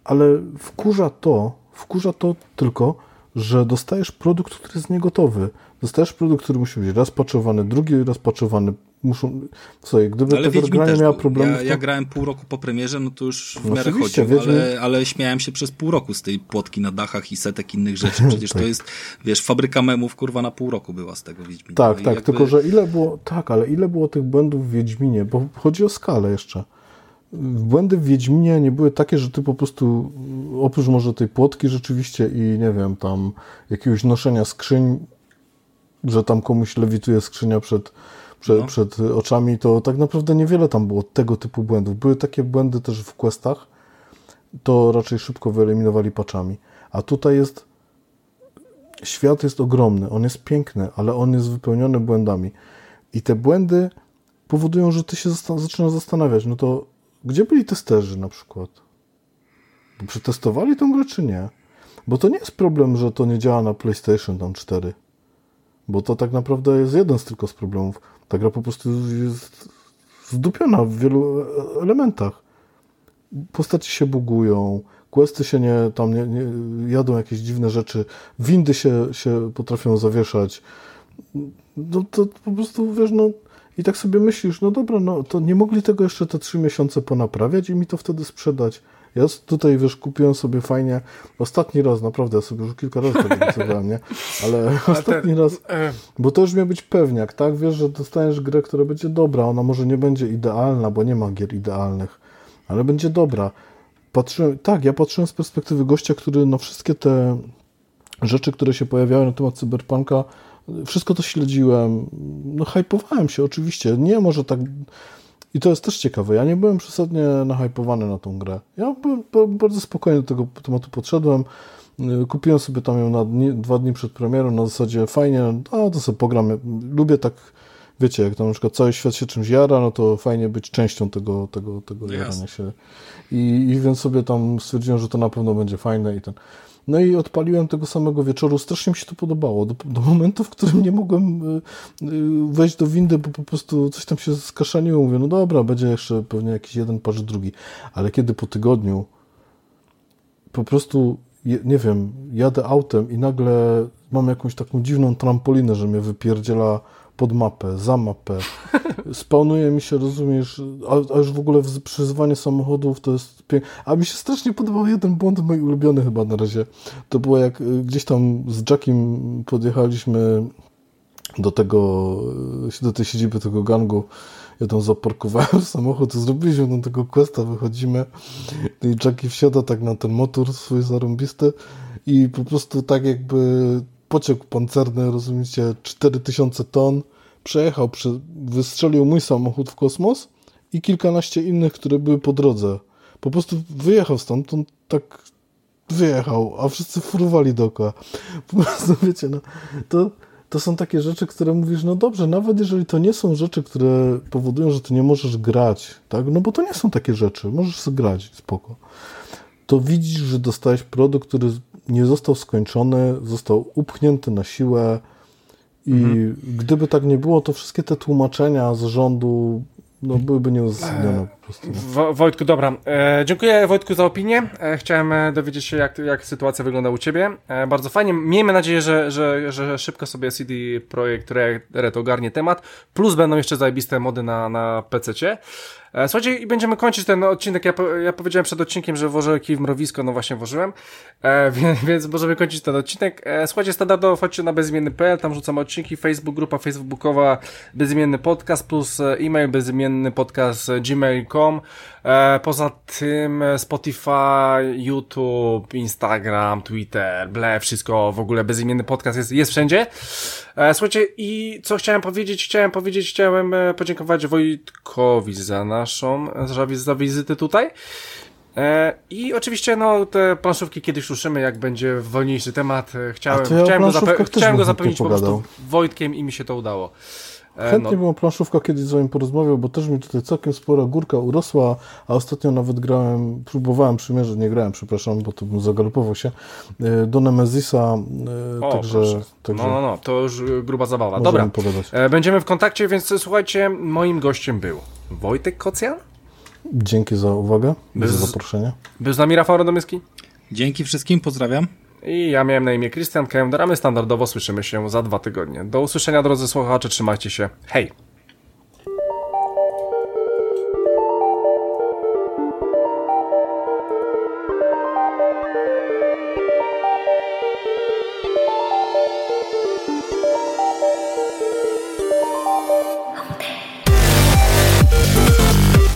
ale wkurza to, wkurza to tylko, że dostajesz produkt, który jest niegotowy. Dostajesz produkt, który musi być rozpaczowany, drugi rozpaczowany, muszą. Słuchaj, gdyby ale ta gra nie miała problemu. Ja, to... ja, grałem pół roku po premierze, no to już w no miarę chodził, ale, ale śmiałem się przez pół roku z tej płotki na dachach i setek innych rzeczy. <laughs> Przecież tak. to jest, wiesz, fabryka memów, kurwa, na pół roku była z tego Wiedźmina. Tak, no tak, jakby... tylko że ile było, tak, ale ile było tych błędów w Wiedźminie, bo chodzi o skalę jeszcze. Błędy w Wiedźminie nie były takie, że ty po prostu, oprócz może tej płotki rzeczywiście i nie wiem, tam jakiegoś noszenia skrzyń, że tam komuś lewituje skrzynia przed, przed, no. przed oczami, to tak naprawdę niewiele tam było tego typu błędów. Były takie błędy też w questach, to raczej szybko wyeliminowali paczami. A tutaj jest świat jest ogromny, on jest piękny, ale on jest wypełniony błędami. I te błędy powodują, że ty się zaczynasz zastanawiać, no to gdzie byli testerzy na przykład? Przetestowali tą grę czy nie? Bo to nie jest problem, że to nie działa na PlayStation tam 4. Bo to tak naprawdę jest jeden z tylko z problemów. Ta gra po prostu jest zdupiona w wielu elementach. postaci się bugują, questy się nie, tam nie, nie jadą jakieś dziwne rzeczy, windy się, się potrafią zawieszać. No to po prostu, wiesz, no i tak sobie myślisz, no dobra, no to nie mogli tego jeszcze te trzy miesiące ponaprawiać i mi to wtedy sprzedać. Ja tutaj, wiesz, kupiłem sobie fajnie, ostatni raz, naprawdę, ja sobie już kilka razy tego obiecywałem, nie? Ale <laughs> ostatni raz, E, bo to już miał być pewniak, tak? Wiesz, że dostaniesz grę, która będzie dobra, ona może nie będzie idealna, bo nie ma gier idealnych, ale będzie dobra. Patrzyłem, tak, ja patrzyłem z perspektywy gościa, który no wszystkie te rzeczy, które się pojawiały na temat cyberpunka, wszystko to śledziłem, no hypowałem się oczywiście, nie może tak... I to jest też ciekawe, ja nie byłem przesadnie nahypowany na tą grę. Ja bardzo spokojnie do tego tematu podszedłem, Y, Kupiłem sobie tam ją na dni, dwa dni przed premierą na zasadzie fajnie, a to sobie pogram. Lubię tak, wiecie, jak tam na przykład cały świat się czymś jara, no to fajnie być częścią tego, tego, tego Jasne. jarania się. I, I więc sobie tam stwierdziłem, że to na pewno będzie fajne i ten. No i odpaliłem tego samego wieczoru. Strasznie mi się to podobało. Do, do momentu, w którym nie mogłem y, y, wejść do windy, bo po prostu coś tam się skaszaniło. Mówię, no dobra, będzie jeszcze pewnie jakiś jeden patch drugi. Ale kiedy po tygodniu po prostu, nie wiem, jadę autem i nagle mam jakąś taką dziwną trampolinę, że mnie wypierdziela pod mapę, za mapę. <laughs> Spawnuje mi się, rozumiesz, a, a już w ogóle przyzywanie samochodów to jest piękne. A mi się strasznie podobał jeden błąd, mój ulubiony chyba na razie. To było jak y, gdzieś tam z Jackiem podjechaliśmy do tego, y, do tej siedziby tego gangu. Ja tam zaparkowałem <laughs> samochód, zrobiliśmy do tego questa, wychodzimy i Jackie wsiada tak na ten motor swój zarąbisty i po prostu tak jakby pociąg pancerny, rozumiecie, 4000 ton, przejechał, wystrzelił mój samochód w kosmos i kilkanaście innych, które były po drodze. Po prostu wyjechał stamtąd, tak wyjechał, a wszyscy furowali dookoła. <laughs> Po prostu, wiecie, no, to, to są takie rzeczy, które mówisz, no dobrze, nawet jeżeli to nie są rzeczy, które powodują, że ty nie możesz grać, tak, no bo to nie są takie rzeczy, możesz grać, spoko, to widzisz, że dostałeś produkt, który nie został skończony, został upchnięty na siłę i gdyby tak nie było, to wszystkie te tłumaczenia z rządu no, byłyby nieuzasadnione po prostu. no. Wo- Wojtku, dobra. E, dziękuję Wojtku za opinię. E, chciałem e, dowiedzieć się, jak, jak sytuacja wygląda u Ciebie. E, bardzo fajnie. Miejmy nadzieję, że, że, że szybko sobie CD Projekt Red ogarnie temat. Plus będą jeszcze zajebiste mody na, na PC-cie. E, Słuchajcie, i będziemy kończyć ten odcinek. Ja, ja powiedziałem przed odcinkiem, że włożę kij w mrowisko, no właśnie włożyłem. E, <laughs> więc, więc możemy kończyć ten odcinek. E, słuchajcie, standardowo wchodźcie na bezimienny.pl, tam rzucamy odcinki, Facebook, grupa facebookowa Bezimienny Podcast, plus e, e-mail bezimienny podcast gmail.com. E, poza tym Spotify, YouTube, Instagram, Twitter, ble, wszystko w ogóle bezimienny podcast jest, jest wszędzie. E, słuchajcie, i co chciałem powiedzieć? Chciałem powiedzieć, chciałem e, podziękować Wojtkowi za naszą, za, za wizytę tutaj. I oczywiście, no, te planszówki kiedyś ruszymy, jak będzie wolniejszy temat. Chciałem, ja chciałem, go, zape- chciałem go zapełnić po prostu. Wojtkiem i mi się to udało. E, Chętnie no. bym o planszówkach kiedyś z wami porozmawiał, bo też mi tutaj całkiem spora górka urosła, a ostatnio nawet grałem, próbowałem przymierzyć, nie grałem, przepraszam, bo to bym zagalopował się, e, do Nemezisa, e, O, także, także No, no, no, to już gruba zabawa. Dobra, pogadać. będziemy w kontakcie, więc słuchajcie, moim gościem był Wojtek Kocjan, Dzięki za uwagę i Bez- za zaproszenie. był z nami Rafał Radomyski Dzięki wszystkim, pozdrawiam. I ja miałem na imię Christian Kender, a my standardowo słyszymy się za dwa tygodnie. Do usłyszenia drodzy słuchacze, trzymajcie się, hej!